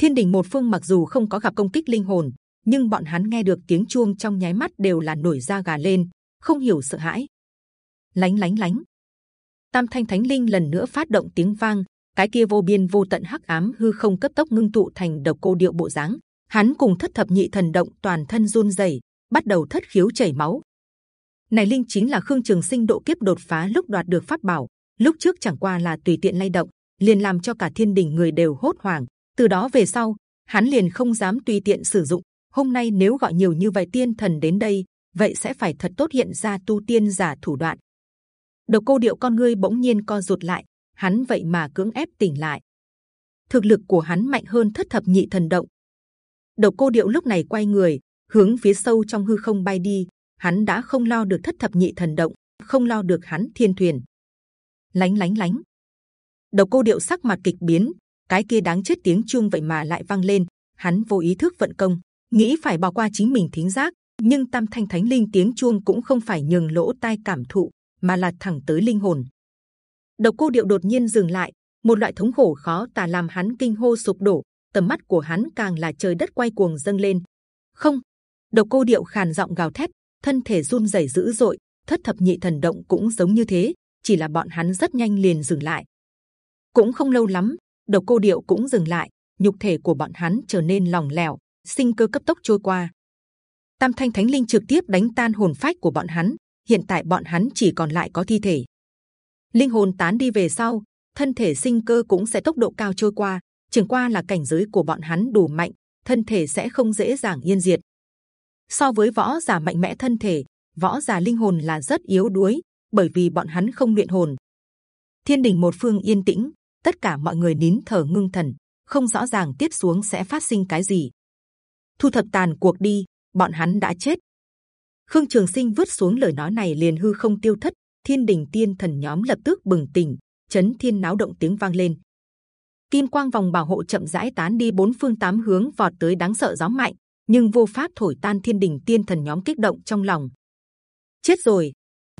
thiên đình một phương mặc dù không có gặp công kích linh hồn, nhưng bọn hắn nghe được tiếng chuông trong nháy mắt đều là nổi da gà lên, không hiểu sợ hãi. Lánh lánh lánh. Tam thanh thánh linh lần nữa phát động tiếng vang, cái kia vô biên vô tận hắc ám hư không cấp tốc ngưng tụ thành độc cô điệu bộ dáng. Hắn cùng thất thập nhị thần động toàn thân run rẩy, bắt đầu thất khiếu chảy máu. Này linh chính là khương trường sinh độ kiếp đột phá lúc đoạt được pháp bảo, lúc trước chẳng qua là tùy tiện lay động, liền làm cho cả thiên đình người đều hốt hoảng từ đó về sau, hắn liền không dám tùy tiện sử dụng. Hôm nay nếu gọi nhiều như vậy tiên thần đến đây, vậy sẽ phải thật tốt hiện ra tu tiên giả thủ đoạn. Độc cô điệu con ngươi bỗng nhiên co rụt lại, hắn vậy mà cưỡng ép tỉnh lại. Thực lực của hắn mạnh hơn thất thập nhị thần động. Độc cô điệu lúc này quay người, hướng phía sâu trong hư không bay đi. Hắn đã không lo được thất thập nhị thần động, không lo được hắn thiên thuyền. Lánh lánh lánh. Độc cô điệu sắc mặt kịch biến cái kia đáng chết tiếng chuông vậy mà lại vang lên, hắn vô ý thức vận công, nghĩ phải bỏ qua chính mình thính giác, nhưng tam thanh thánh linh tiếng chuông cũng không phải nhường lỗ tai cảm thụ, mà là thẳng tới linh hồn. Độc cô điệu đột nhiên dừng lại, một loại thống khổ khó tả làm hắn kinh hô sụp đổ, tầm mắt của hắn càng là trời đất quay cuồng dâng lên. Không! Độc cô điệu khàn giọng gào thét, thân thể run rẩy dữ dội, thất thập nhị thần động cũng giống như thế, chỉ là bọn hắn rất nhanh liền dừng lại. Cũng không lâu lắm độc cô điệu cũng dừng lại, nhục thể của bọn hắn trở nên lỏng lẻo, sinh cơ cấp tốc trôi qua. Tam thanh thánh linh trực tiếp đánh tan hồn phách của bọn hắn, hiện tại bọn hắn chỉ còn lại có thi thể. Linh hồn tán đi về sau, thân thể sinh cơ cũng sẽ tốc độ cao trôi qua, chẳng qua là cảnh giới của bọn hắn đủ mạnh, thân thể sẽ không dễ dàng yên diệt. So với võ giả mạnh mẽ thân thể, võ giả linh hồn là rất yếu đuối, bởi vì bọn hắn không luyện hồn. Thiên đình một phương yên tĩnh tất cả mọi người nín thở ngưng thần, không rõ ràng tiếp xuống sẽ phát sinh cái gì. Thu thập tàn cuộc đi, bọn hắn đã chết. Khương trường sinh vứt xuống lời nói này liền hư không tiêu thất, thiên đình tiên thần nhóm lập tức bừng tỉnh, chấn thiên náo động tiếng vang lên. Kim quang vòng bảo hộ chậm rãi tán đi bốn phương tám hướng vọt tới đáng sợ gió mạnh, nhưng vô pháp thổi tan thiên đình tiên thần nhóm kích động trong lòng. Chết rồi!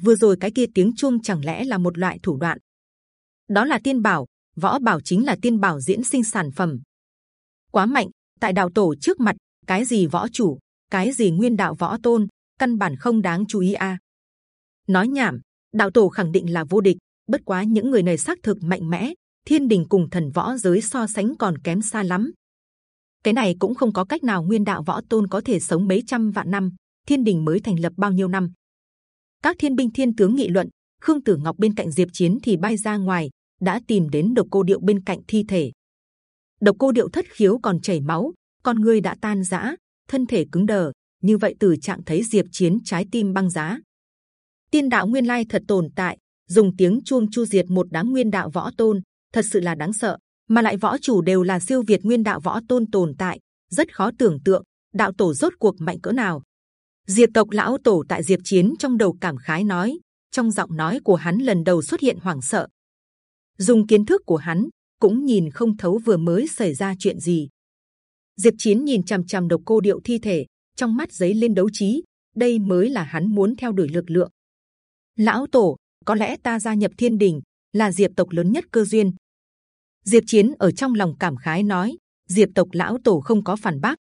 Vừa rồi cái kia tiếng chuông chẳng lẽ là một loại thủ đoạn? Đó là tiên bảo võ bảo chính là tiên bảo diễn sinh sản phẩm. Quá mạnh, tại đạo tổ trước mặt, cái gì võ chủ, cái gì nguyên đạo võ tôn, căn bản không đáng chú ý a. Nói nhảm, đạo tổ khẳng định là vô địch, bất quá những người này xác thực mạnh mẽ, thiên đình cùng thần võ giới so sánh còn kém xa lắm. Cái này cũng không có cách nào nguyên đạo võ tôn có thể sống mấy trăm vạn năm, thiên đình mới thành lập bao nhiêu năm. Các thiên binh thiên tướng nghị luận, khương tử ngọc bên cạnh diệp chiến thì bay ra ngoài đã tìm đến độc cô điệu bên cạnh thi thể. Độc cô điệu thất khiếu còn chảy máu, con người đã tan rã, thân thể cứng đờ, như vậy từ trạng thấy diệp chiến trái tim băng giá. Tiên đạo nguyên lai thật tồn tại, dùng tiếng chuông chu diệt một đám nguyên đạo võ tôn, thật sự là đáng sợ, mà lại võ chủ đều là siêu việt nguyên đạo võ tôn tồn tại, rất khó tưởng tượng, đạo tổ rốt cuộc mạnh cỡ nào. Diệp tộc lão tổ tại diệp chiến trong đầu cảm khái nói, trong giọng nói của hắn lần đầu xuất hiện hoảng sợ dùng kiến thức của hắn, cũng nhìn không thấu vừa mới xảy ra chuyện gì. Diệp chiến nhìn c h ầ m c h ầ m độc cô điệu thi thể, trong mắt giấy lên đấu trí, đây mới là hắn muốn theo đuổi lực lượng. Lão tổ, có lẽ ta gia nhập thiên đình, là diệp tộc lớn nhất cơ duyên. Diệp chiến ở trong lòng cảm khái nói, diệp tộc lão tổ không có phản bác.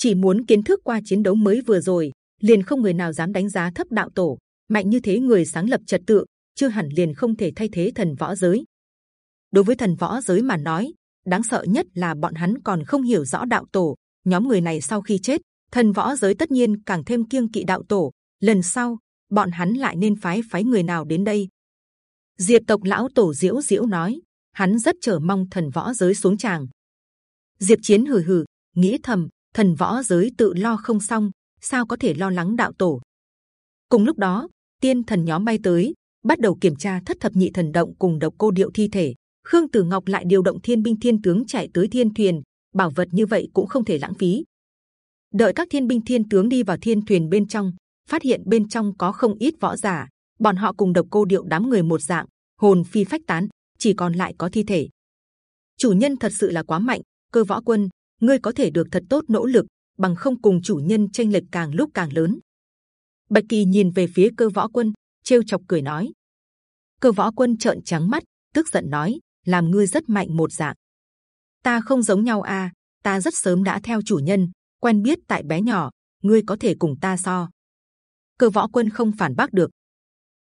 Chỉ muốn kiến thức qua chiến đấu mới vừa rồi, liền không người nào dám đánh giá thấp đạo tổ. Mạnh như thế người sáng lập trật tự chưa hẳn liền không thể thay thế thần võ giới. Đối với thần võ giới mà nói, đáng sợ nhất là bọn hắn còn không hiểu rõ đạo tổ. Nhóm người này sau khi chết, thần võ giới tất nhiên càng thêm kiêng kỵ đạo tổ. Lần sau, bọn hắn lại nên phái phái người nào đến đây? Diệp tộc lão tổ diễu diễu nói, hắn rất chờ mong thần võ giới xuống tràng. Diệp chiến hừ hừ, nghĩ thầm, thần võ giới tự lo không xong, sao có thể lo lắng đạo tổ? Cùng lúc đó, tiên thần nhóm bay tới, bắt đầu kiểm tra thất thập nhị thần động cùng độc cô điệu thi thể. Khương Tử Ngọc lại điều động thiên binh thiên tướng chạy tới thiên thuyền, bảo vật như vậy cũng không thể lãng phí. Đợi các thiên binh thiên tướng đi vào thiên thuyền bên trong, phát hiện bên trong có không ít võ giả, bọn họ cùng độc cô điệu đám người một dạng, hồn phi phách tán, chỉ còn lại có thi thể. Chủ nhân thật sự là quá mạnh, cơ võ quân, ngươi có thể được thật tốt nỗ lực, bằng không cùng chủ nhân tranh lệch càng lúc càng lớn. Bạch kỳ nhìn về phía cơ võ quân, trêu chọc cười nói. Cơ võ quân trợn trắng mắt, tức giận nói: làm ngươi rất mạnh một dạng. Ta không giống nhau à? Ta rất sớm đã theo chủ nhân, quen biết tại bé nhỏ. Ngươi có thể cùng ta so. Cơ võ quân không phản bác được.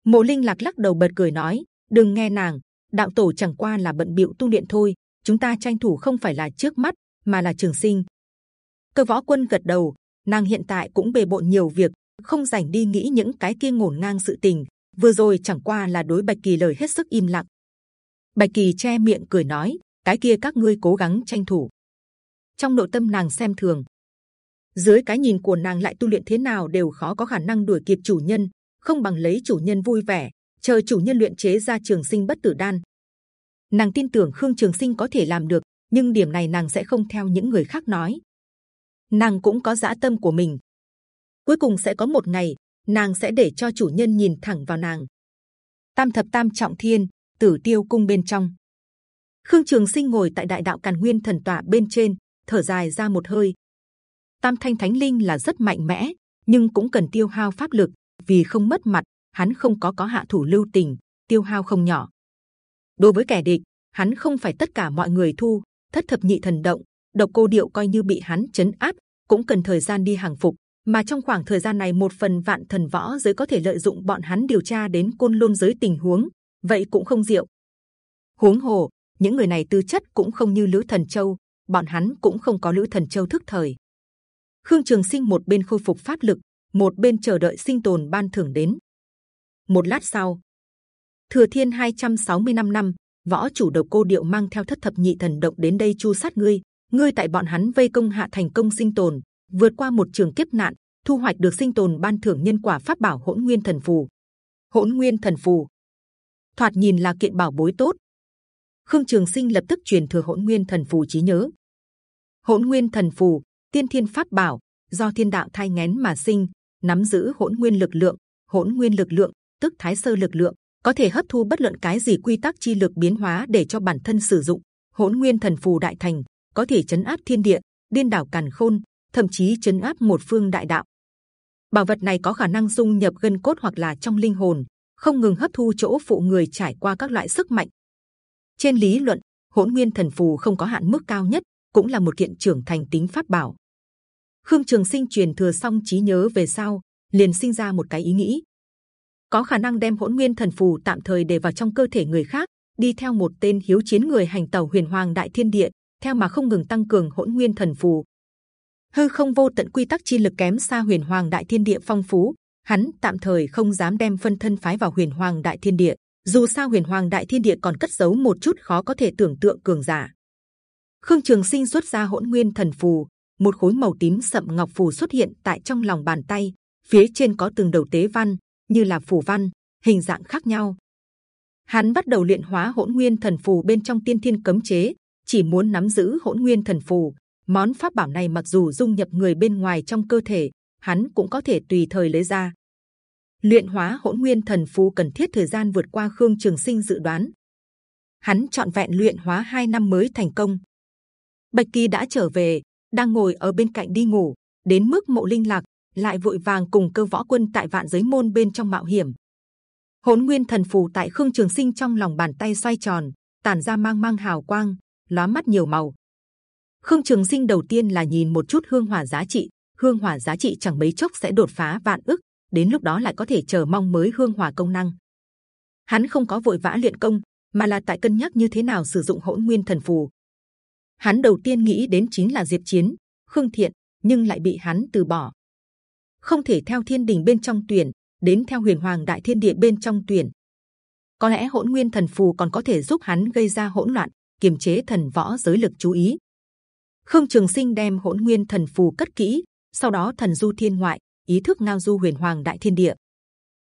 Mộ Linh lạc lắc đầu bật cười nói: đừng nghe nàng, đạo tổ chẳng qua là bận biệu tu luyện thôi. Chúng ta tranh thủ không phải là trước mắt, mà là trường sinh. Cơ võ quân gật đầu, nàng hiện tại cũng bề bộn nhiều việc, không dành đi nghĩ những cái kia ngổn ngang sự tình. Vừa rồi chẳng qua là đối bạch kỳ lời hết sức im lặng. Bạch kỳ che miệng cười nói: cái kia các ngươi cố gắng tranh thủ. Trong nội tâm nàng xem thường. Dưới cái nhìn của nàng lại tu luyện thế nào đều khó có khả năng đuổi kịp chủ nhân, không bằng lấy chủ nhân vui vẻ, chờ chủ nhân luyện chế ra trường sinh bất tử đan. Nàng tin tưởng Khương Trường Sinh có thể làm được, nhưng điểm này nàng sẽ không theo những người khác nói. Nàng cũng có dã tâm của mình, cuối cùng sẽ có một ngày nàng sẽ để cho chủ nhân nhìn thẳng vào nàng. Tam thập tam trọng thiên, tử tiêu cung bên trong. Khương trường sinh ngồi tại đại đạo càn nguyên thần tọa bên trên, thở dài ra một hơi. Tam thanh thánh linh là rất mạnh mẽ, nhưng cũng cần tiêu hao pháp lực, vì không mất mặt, hắn không có có hạ thủ lưu tình, tiêu hao không nhỏ. Đối với kẻ địch, hắn không phải tất cả mọi người thu, thất thập nhị thần động, độc cô điệu coi như bị hắn chấn áp, cũng cần thời gian đi hàng phục mà trong khoảng thời gian này, một phần vạn thần võ giới có thể lợi dụng bọn hắn điều tra đến côn lôn giới tình huống. Vậy cũng không diệu. Huống hồ, những người này tư chất cũng không như lữ thần châu, bọn hắn cũng không có lữ thần châu thức thời. Khương trường sinh một bên khôi phục pháp lực, một bên chờ đợi sinh tồn ban thưởng đến. Một lát sau, thừa thiên 265 năm, võ chủ độc cô điệu mang theo thất thập nhị thần động đến đây chu sát ngươi. Ngươi tại bọn hắn vây công hạ thành công sinh tồn vượt qua một trường kiếp nạn, thu hoạch được sinh tồn ban thưởng nhân quả pháp bảo hỗn nguyên thần phù. Hỗn nguyên thần phù. Thoạt nhìn là kiện bảo bối tốt. Khương trường sinh lập tức truyền thừa hỗn nguyên thần phù trí nhớ. Hỗn nguyên thần phù, tiên thiên pháp bảo, do thiên đạo thay ngén mà sinh, nắm giữ hỗn nguyên lực lượng, hỗn nguyên lực lượng, tức thái sơ lực lượng, có thể hấp thu bất luận cái gì quy tắc chi lực biến hóa để cho bản thân sử dụng. Hỗn nguyên thần phù đại thành, có thể chấn áp thiên địa, điên đảo càn khôn thậm chí chấn áp một phương đại đạo. Bảo vật này có khả năng dung nhập gân cốt hoặc là trong linh hồn, không ngừng hấp thu chỗ phụ người trải qua các loại sức mạnh. Trên lý luận, hỗn nguyên thần phù không có hạn mức cao nhất, cũng là một kiện trưởng thành tính pháp bảo. Khương trường sinh truyền thừa xong trí nhớ về sau, liền sinh ra một cái ý nghĩ. Có khả năng đem hỗn nguyên thần phù tạm thời để vào trong cơ thể người khác, đi theo một tên hiếu chiến người hành tàu huyền hoàng đại thiên địa, theo mà không ngừng tăng cường hỗn nguyên thần phù hư không vô tận quy tắc chi lực kém xa huyền hoàng đại thiên địa phong phú. Hắn tạm thời không dám đem phân thân phái vào huyền hoàng đại thiên địa. Dù sao huyền hoàng đại thiên địa còn cất giấu một chút khó có thể tưởng tượng cường giả. Khương trường sinh xuất ra hỗn nguyên thần phù. Một khối màu tím sậm ngọc phù xuất hiện tại trong lòng bàn tay. Phía trên có từng đầu tế văn, như là phù văn, hình dạng khác nhau. Hắn bắt đầu luyện hóa hỗn nguyên thần phù bên trong tiên thiên cấm chế. Chỉ muốn nắm giữ hỗn nguyên thần phù món pháp bảo này mặc dù dung nhập người bên ngoài trong cơ thể, hắn cũng có thể tùy thời lấy ra. Luyện hóa hỗn nguyên thần phù cần thiết thời gian vượt qua khương trường sinh dự đoán. Hắn chọn vẹn luyện hóa hai năm mới thành công. Bạch kỳ đã trở về, đang ngồi ở bên cạnh đi ngủ, đến mức mộ linh lạc, lại vội vàng cùng cơ võ quân tại vạn giới môn bên trong mạo hiểm. Hỗn nguyên thần phù tại khương trường sinh trong lòng bàn tay xoay tròn, tản ra mang mang hào quang, lóa mắt nhiều màu khương trường sinh đầu tiên là nhìn một chút hương hỏa giá trị. Hương hỏa giá trị chẳng mấy chốc sẽ đột phá vạn ức, đến lúc đó lại có thể chờ mong mới hương hỏa công năng. Hắn không có vội vã luyện công, mà là tại cân nhắc như thế nào sử dụng hỗn nguyên thần phù. Hắn đầu tiên nghĩ đến chính là diệp chiến, khương thiện, nhưng lại bị hắn từ bỏ. Không thể theo thiên đình bên trong tuyển, đến theo huyền hoàng đại thiên địa bên trong tuyển. Có lẽ hỗn nguyên thần phù còn có thể giúp hắn gây ra hỗn loạn, kiềm chế thần võ giới lực chú ý khương trường sinh đem hỗn nguyên thần phù cất kỹ, sau đó thần du thiên ngoại, ý thức ngao du huyền hoàng đại thiên địa.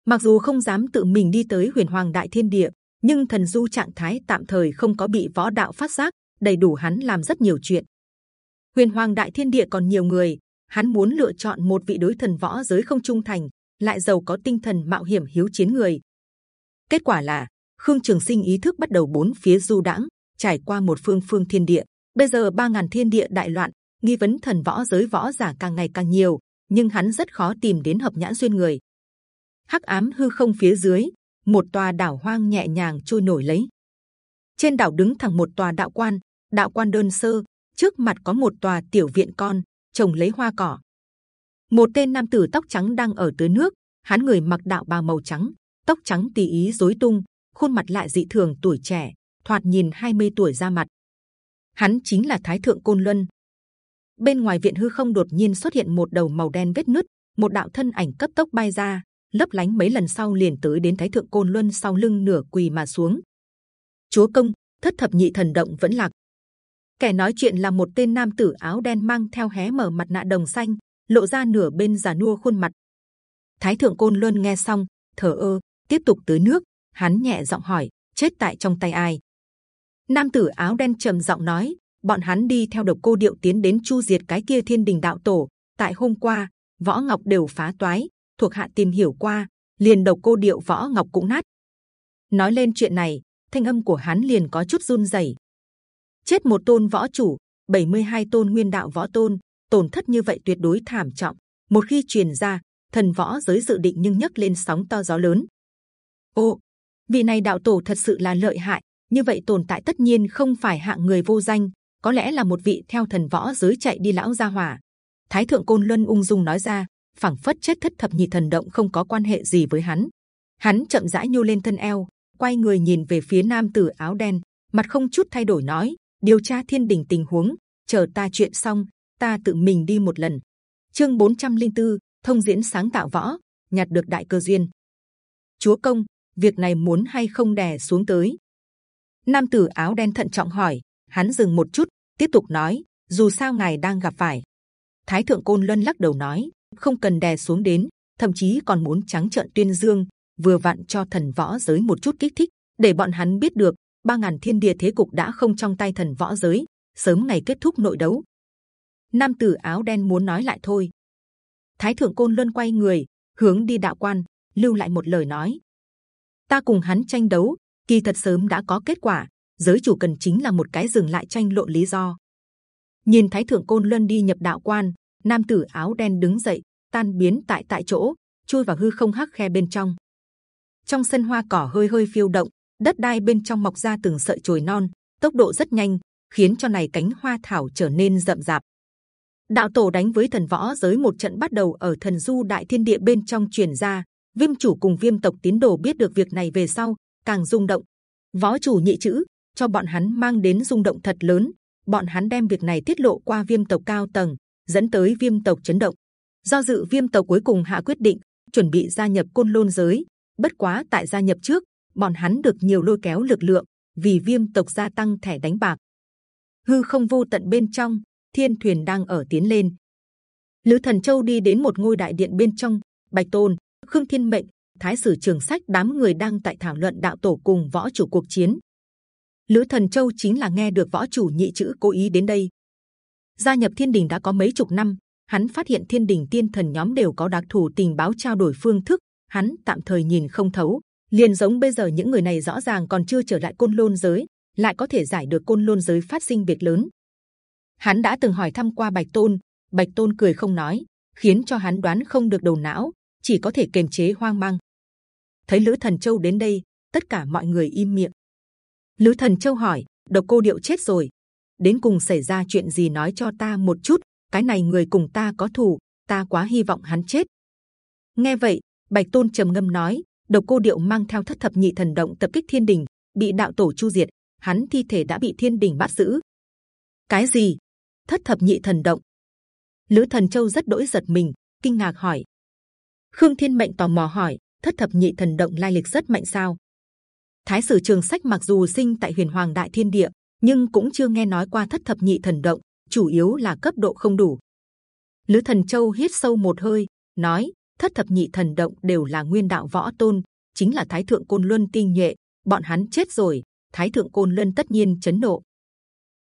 Mặc dù không dám tự mình đi tới huyền hoàng đại thiên địa, nhưng thần du trạng thái tạm thời không có bị võ đạo phát giác, đầy đủ hắn làm rất nhiều chuyện. Huyền hoàng đại thiên địa còn nhiều người, hắn muốn lựa chọn một vị đối thần võ giới không trung thành, lại giàu có tinh thần mạo hiểm hiếu chiến người. Kết quả là, khương trường sinh ý thức bắt đầu bốn phía du đãng, trải qua một phương phương thiên địa bây giờ ba ngàn thiên địa đại loạn, nghi vấn thần võ giới võ giả càng ngày càng nhiều, nhưng hắn rất khó tìm đến hợp nhãn duyên người. Hắc ám hư không phía dưới, một tòa đảo hoang nhẹ nhàng trôi nổi lấy. Trên đảo đứng thẳng một tòa đạo quan đạo quan đơn sơ, trước mặt có một tòa tiểu viện con, trồng lấy hoa cỏ. Một tên nam tử tóc trắng đang ở tưới nước, hắn người mặc đạo bào màu trắng, tóc trắng tùy ý rối tung, khuôn mặt lại dị thường tuổi trẻ, thoạt nhìn 20 tuổi ra mặt hắn chính là thái thượng côn luân. Bên ngoài viện hư không đột nhiên xuất hiện một đầu màu đen vết nứt, một đạo thân ảnh cấp tốc bay ra, lấp lánh mấy lần sau liền tới đến thái thượng côn luân sau lưng nửa quỳ mà xuống. Chúa công, thất thập nhị thần động vẫn lạc. Kẻ nói chuyện là một tên nam tử áo đen mang theo hé mở mặt nạ đồng xanh, lộ ra nửa bên già nua khuôn mặt. Thái thượng côn luân nghe xong, thở ơ, tiếp tục tưới nước. Hắn nhẹ giọng hỏi, chết tại trong tay ai? Nam tử áo đen trầm giọng nói, bọn hắn đi theo độc cô điệu tiến đến chu diệt cái kia thiên đình đạo tổ. Tại hôm qua, võ ngọc đều phá toái, thuộc hạ tìm hiểu qua, liền độc cô điệu võ ngọc cũng nát. Nói lên chuyện này, thanh âm của hắn liền có chút run rẩy. Chết một tôn võ chủ 72 tôn nguyên đạo võ tôn, tổn thất như vậy tuyệt đối thảm trọng. Một khi truyền ra, thần võ giới dự định nhưng nhấc lên sóng to gió lớn. Ô, vị này đạo tổ thật sự là lợi hại như vậy tồn tại tất nhiên không phải hạng người vô danh, có lẽ là một vị theo thần võ giới chạy đi lão gia hỏa. Thái thượng côn luân ung dung nói ra, phảng phất chết thất thập nhị thần động không có quan hệ gì với hắn. Hắn chậm rãi nhô lên thân eo, quay người nhìn về phía nam tử áo đen, mặt không chút thay đổi nói: điều tra thiên đình tình huống, chờ ta chuyện xong, ta tự mình đi một lần. Chương 404, thông diễn sáng tạo võ, nhặt được đại cơ duyên. Chúa công, việc này muốn hay không đè xuống tới? Nam tử áo đen thận trọng hỏi. Hắn dừng một chút, tiếp tục nói: dù sao ngài đang gặp phải. Thái thượng côn luân lắc đầu nói: không cần đè xuống đến, thậm chí còn muốn trắng trợn tuyên dương, vừa vặn cho thần võ giới một chút kích thích, để bọn hắn biết được ba ngàn thiên địa thế cục đã không trong tay thần võ giới, sớm ngày kết thúc nội đấu. Nam tử áo đen muốn nói lại thôi. Thái thượng côn luân quay người hướng đi đạo quan, lưu lại một lời nói: ta cùng hắn tranh đấu, kỳ thật sớm đã có kết quả. Giới chủ cần chính là một cái dừng lại tranh lộ lý do. Nhìn Thái thượng côn luân đi nhập đạo quan, nam tử áo đen đứng dậy, tan biến tại tại chỗ, chui vào hư không hắc khe bên trong. Trong sân hoa cỏ hơi hơi phiêu động, đất đai bên trong mọc ra từng sợi chồi non, tốc độ rất nhanh, khiến cho này cánh hoa thảo trở nên rậm rạp. Đạo tổ đánh với thần võ giới một trận bắt đầu ở thần du đại thiên địa bên trong truyền ra. Viêm chủ cùng viêm tộc tín đồ biết được việc này về sau càng rung động. Võ chủ nhị chữ cho bọn hắn mang đến rung động thật lớn. Bọn hắn đem việc này tiết lộ qua viêm tộc cao tầng, dẫn tới viêm tộc chấn động. Do dự viêm tộc cuối cùng hạ quyết định chuẩn bị gia nhập côn lôn giới. Bất quá tại gia nhập trước, bọn hắn được nhiều lôi kéo lực lượng vì viêm tộc gia tăng thẻ đánh bạc. Hư không vô tận bên trong, thiên thuyền đang ở tiến lên. Lữ Thần Châu đi đến một ngôi đại điện bên trong, Bạch Tôn, Khương Thiên Mệnh, Thái sử Trường Sách đám người đang tại thảo luận đạo tổ cùng võ chủ cuộc chiến. Lữ Thần Châu chính là nghe được võ chủ nhị chữ cố ý đến đây. Gia nhập Thiên Đình đã có mấy chục năm, hắn phát hiện Thiên Đình tiên thần nhóm đều có đặc thù tình báo trao đổi phương thức, hắn tạm thời nhìn không thấu. liền giống bây giờ những người này rõ ràng còn chưa trở lại côn lôn giới, lại có thể giải được côn lôn giới phát sinh việc lớn. Hắn đã từng hỏi thăm qua Bạch Tôn, Bạch Tôn cười không nói, khiến cho hắn đoán không được đầu não, chỉ có thể kiềm chế hoang mang. Thấy Lữ Thần Châu đến đây, tất cả mọi người im miệng. Lữ Thần Châu hỏi: Độc Cô Điệu chết rồi, đến cùng xảy ra chuyện gì nói cho ta một chút. Cái này người cùng ta có thù, ta quá hy vọng hắn chết. Nghe vậy, Bạch Tôn trầm ngâm nói: Độc Cô Điệu mang theo thất thập nhị thần động tập kích Thiên Đình, bị đạo tổ chu diệt, hắn thi thể đã bị Thiên Đình bắt giữ. Cái gì? Thất thập nhị thần động? Lữ Thần Châu rất đỗi giật mình, kinh ngạc hỏi. Khương Thiên Mệnh tò mò hỏi: Thất thập nhị thần động lai lịch rất mạnh sao? Thái sử Trường Sách mặc dù sinh tại Huyền Hoàng Đại Thiên Địa, nhưng cũng chưa nghe nói qua thất thập nhị thần động, chủ yếu là cấp độ không đủ. Lữ Thần Châu hít sâu một hơi, nói: thất thập nhị thần động đều là nguyên đạo võ tôn, chính là Thái thượng côn luân tinh nhuệ, bọn hắn chết rồi, Thái thượng côn luân tất nhiên chấn nộ.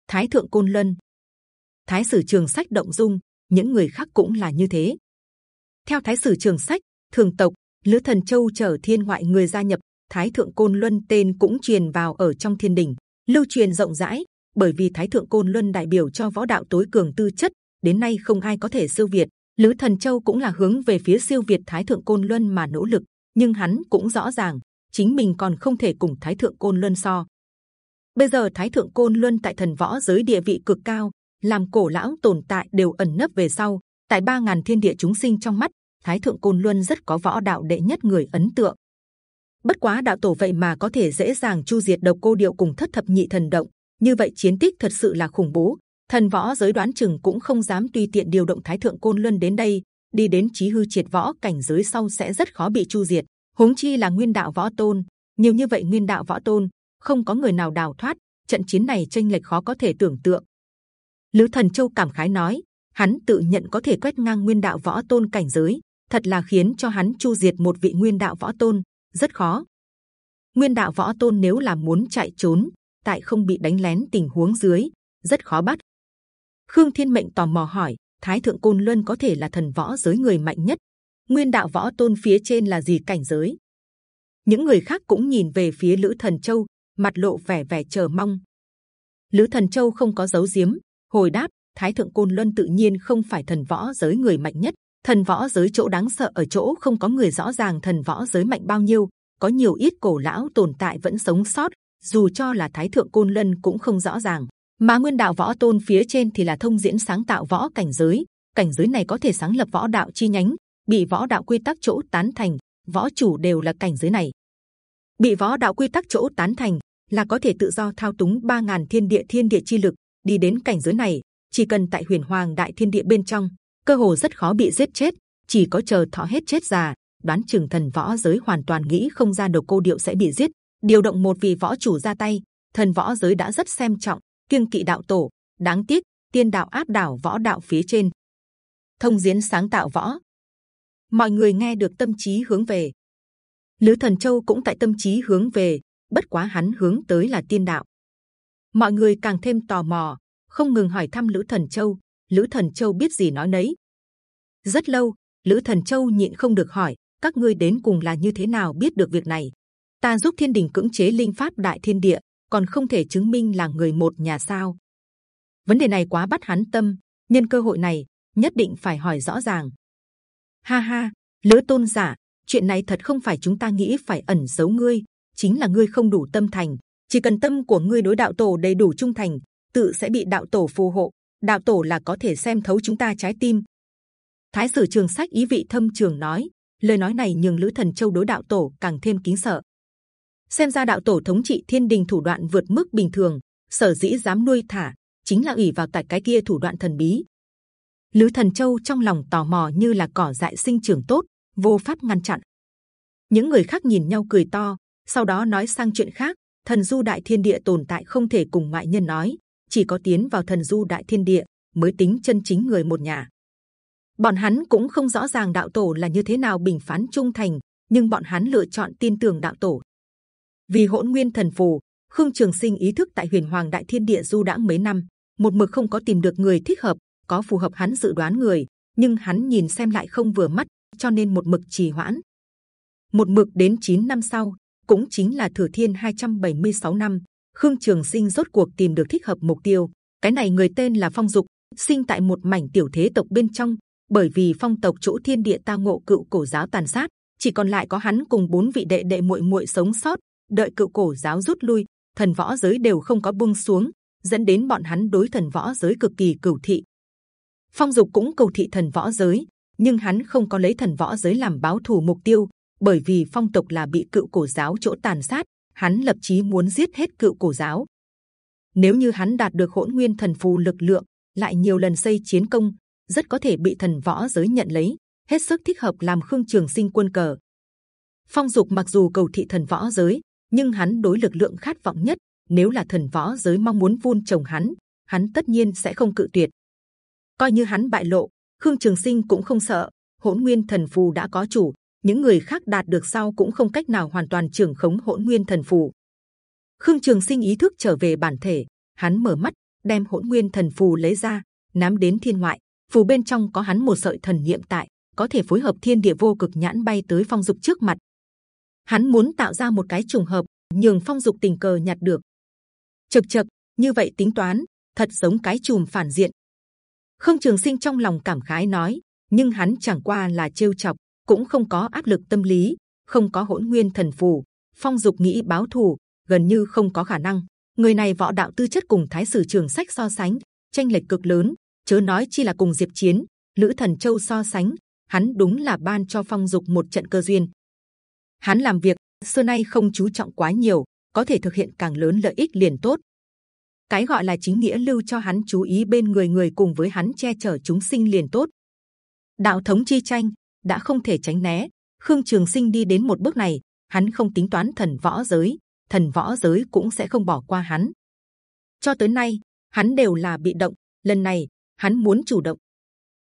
Thái thượng côn luân, Thái sử Trường Sách động dung, những người khác cũng là như thế. Theo Thái sử Trường Sách, thường tộc Lữ Thần Châu trở thiên ngoại người gia nhập, Thái thượng côn luân tên cũng truyền vào ở trong thiên đình, lưu truyền rộng rãi. Bởi vì Thái thượng côn luân đại biểu cho võ đạo tối cường tư chất, đến nay không ai có thể siêu việt. Lữ Thần Châu cũng là hướng về phía siêu việt Thái thượng côn luân mà nỗ lực, nhưng hắn cũng rõ ràng chính mình còn không thể cùng Thái thượng côn luân so. Bây giờ Thái thượng côn luân tại thần võ giới địa vị cực cao, làm cổ lão tồn tại đều ẩn nấp về sau. Tại ba ngàn thiên địa chúng sinh trong mắt, Thái thượng côn luân rất có võ đạo đệ nhất người ấn tượng. Bất quá đạo tổ vậy mà có thể dễ dàng chu diệt độc cô điệu cùng thất thập nhị thần động, như vậy chiến tích thật sự là khủng bố. Thần võ giới đoán chừng cũng không dám tùy tiện điều động Thái thượng côn luân đến đây, đi đến chí hư triệt võ cảnh giới sau sẽ rất khó bị chu diệt. Huống chi là nguyên đạo võ tôn, nhiều như vậy nguyên đạo võ tôn, không có người nào đào thoát. Trận chiến này tranh lệch khó có thể tưởng tượng. Lữ Thần Châu cảm khái nói, hắn tự nhận có thể quét ngang nguyên đạo võ tôn cảnh giới, thật là khiến cho hắn chu diệt một vị nguyên đạo võ tôn rất khó. Nguyên đạo võ tôn nếu là muốn chạy trốn, tại không bị đánh lén tình huống dưới, rất khó bắt. Khương Thiên Mệnh tò mò hỏi, Thái thượng côn luân có thể là thần võ giới người mạnh nhất, nguyên đạo võ tôn phía trên là gì cảnh giới? Những người khác cũng nhìn về phía Lữ Thần Châu, mặt lộ vẻ vẻ chờ mong. Lữ Thần Châu không có giấu giếm, hồi đáp: Thái thượng côn luân tự nhiên không phải thần võ giới người mạnh nhất, thần võ giới chỗ đáng sợ ở chỗ không có người rõ ràng thần võ giới mạnh bao nhiêu, có nhiều ít cổ lão tồn tại vẫn sống sót, dù cho là thái thượng côn lân cũng không rõ ràng. Mà nguyên đạo võ tôn phía trên thì là thông diễn sáng tạo võ cảnh giới. Cảnh giới này có thể sáng lập võ đạo chi nhánh, bị võ đạo quy tắc chỗ tán thành, võ chủ đều là cảnh giới này. Bị võ đạo quy tắc chỗ tán thành là có thể tự do thao túng ba ngàn thiên địa thiên địa chi lực, đi đến cảnh giới này, chỉ cần tại huyền hoàng đại thiên địa bên trong cơ hồ rất khó bị giết chết, chỉ có chờ thọ hết chết già, đoán chừng thần võ giới hoàn toàn nghĩ không ra được cô điệu sẽ bị giết. Điều động một vị võ chủ ra tay, thần võ giới đã rất xem trọng, kiêng kỵ đạo tổ, đáng tiếc, tiên đạo áp đảo võ đạo phía trên. Thông diễn sáng tạo võ. Mọi người nghe được tâm trí hướng về. Lữ thần châu cũng tại tâm trí hướng về, bất quá hắn hướng tới là tiên đạo. Mọi người càng thêm tò mò, không ngừng hỏi thăm lữ thần châu lữ thần châu biết gì nói nấy. Rất lâu, lữ thần châu nhịn không được hỏi, các ngươi đến cùng là như thế nào biết được việc này? Ta giúp thiên đình cưỡng chế linh pháp đại thiên địa, còn không thể chứng minh là người một nhà sao? Vấn đề này quá bắt hắn tâm, nhân cơ hội này, nhất định phải hỏi rõ ràng. Ha ha, lữ tôn giả, chuyện này thật không phải chúng ta nghĩ phải ẩn giấu ngươi, chính là ngươi không đủ tâm thành. Chỉ cần tâm của ngươi đối đạo tổ đầy đủ trung thành, tự sẽ bị đạo tổ phù hộ đạo tổ là có thể xem thấu chúng ta trái tim. Thái sử trường sách ý vị thâm trường nói, lời nói này nhường lữ thần châu đối đạo tổ càng thêm kính sợ. Xem ra đạo tổ thống trị thiên đình thủ đoạn vượt mức bình thường, sở dĩ dám nuôi thả, chính là ủy vào tại cái kia thủ đoạn thần bí. Lữ thần châu trong lòng tò mò như là cỏ dại sinh trưởng tốt, vô pháp ngăn chặn. Những người khác nhìn nhau cười to, sau đó nói sang chuyện khác, thần du đại thiên địa tồn tại không thể cùng ngoại nhân nói chỉ có tiến vào thần du đại thiên địa mới tính chân chính người một nhà. Bọn hắn cũng không rõ ràng đạo tổ là như thế nào bình phán trung thành, nhưng bọn hắn lựa chọn tin tưởng đạo tổ. Vì hỗn nguyên thần phù, khương trường sinh ý thức tại huyền hoàng đại thiên địa du đãng mấy năm, một mực không có tìm được người thích hợp, có phù hợp hắn dự đoán người, nhưng hắn nhìn xem lại không vừa mắt, cho nên một mực trì hoãn. Một mực đến 9 năm sau, cũng chính là thừa thiên 276 năm khương trường sinh rốt cuộc tìm được thích hợp mục tiêu. Cái này người tên là phong dục, sinh tại một mảnh tiểu thế tộc bên trong. Bởi vì phong tộc chỗ thiên địa ta ngộ cựu cổ giáo tàn sát, chỉ còn lại có hắn cùng bốn vị đệ đệ muội muội sống sót, đợi cựu cổ giáo rút lui, thần võ giới đều không có buông xuống, dẫn đến bọn hắn đối thần võ giới cực kỳ cửu thị. Phong dục cũng cầu thị thần võ giới, nhưng hắn không có lấy thần võ giới làm báo thù mục tiêu, bởi vì phong tộc là bị cựu cổ giáo chỗ tàn sát hắn lập chí muốn giết hết cựu cổ giáo. Nếu như hắn đạt được hỗn nguyên thần phù lực lượng, lại nhiều lần xây chiến công, rất có thể bị thần võ giới nhận lấy, hết sức thích hợp làm khương trường sinh quân cờ. Phong dục mặc dù cầu thị thần võ giới, nhưng hắn đối lực lượng khát vọng nhất, nếu là thần võ giới mong muốn vun trồng hắn hắn tất nhiên sẽ không cự tuyệt. Coi như hắn bại lộ, khương trường sinh cũng không sợ, hỗn nguyên thần phù đã có chủ những người khác đạt được sau cũng không cách nào hoàn toàn trưởng khống hỗn nguyên thần phù. Khương trường sinh ý thức trở về bản thể, hắn mở mắt, đem hỗn nguyên thần phù lấy ra, nắm đến thiên ngoại. Phù bên trong có hắn một sợi thần niệm tại, có thể phối hợp thiên địa vô cực nhãn bay tới phong dục trước mặt. Hắn muốn tạo ra một cái trùng hợp, nhường phong dục tình cờ nhặt được. Chập chập như vậy tính toán, thật giống cái chùm phản diện. Khương trường sinh trong lòng cảm khái nói, nhưng hắn chẳng qua là trêu chọc cũng không có áp lực tâm lý, không có hỗn nguyên thần phù, phong dục nghĩ báo thù, gần như không có khả năng. Người này võ đạo tư chất cùng thái sử trường sách so sánh tranh lệch cực lớn, chớ nói chi là cùng diệp chiến, lữ thần châu so sánh, hắn đúng là ban cho phong dục một trận cơ duyên. Hắn làm việc, xưa nay không chú trọng quá nhiều, có thể thực hiện càng lớn lợi ích liền tốt. Cái gọi là chính nghĩa lưu cho hắn chú ý bên người người cùng với hắn che chở chúng sinh liền tốt. Đạo thống chi tranh đã không thể tránh né. Khương trường sinh đi đến một bước này, hắn không tính toán thần võ giới, thần võ giới cũng sẽ không bỏ qua hắn. Cho tới nay, hắn đều là bị động, lần này, hắn muốn chủ động.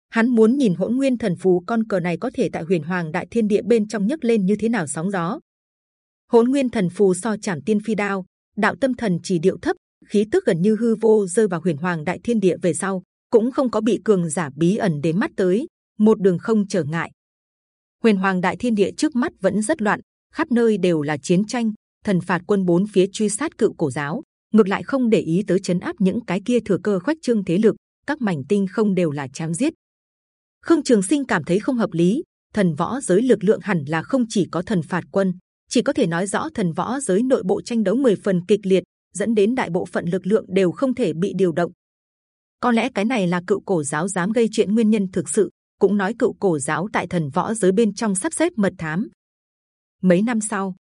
Hắn muốn nhìn hỗn nguyên thần phù con cờ này có thể tại huyền hoàng đại thiên địa bên trong nhấc lên như thế nào sóng gió. Hỗn nguyên thần phù so chảm tiên phi đao, đạo tâm thần chỉ điệu thấp, khí tức gần như hư vô rơi vào huyền hoàng đại thiên địa về sau, cũng không có bị cường giả bí ẩn đến mắt tới một đường không trở ngại huyền hoàng đại thiên địa trước mắt vẫn rất loạn khắp nơi đều là chiến tranh thần phạt quân bốn phía truy sát cựu cổ giáo ngược lại không để ý tới chấn áp những cái kia thừa cơ khoách trương thế lực các mảnh tinh không đều là chém giết khương trường sinh cảm thấy không hợp lý thần võ giới lực lượng hẳn là không chỉ có thần phạt quân chỉ có thể nói rõ thần võ giới nội bộ tranh đấu 10 phần kịch liệt, dẫn đến đại bộ phận lực lượng đều không thể bị điều động. Có lẽ cái này là cựu cổ giáo dám gây chuyện nguyên nhân thực sự, cũng nói cựu cổ giáo tại thần võ giới bên trong sắp xếp mật thám. Mấy năm sau,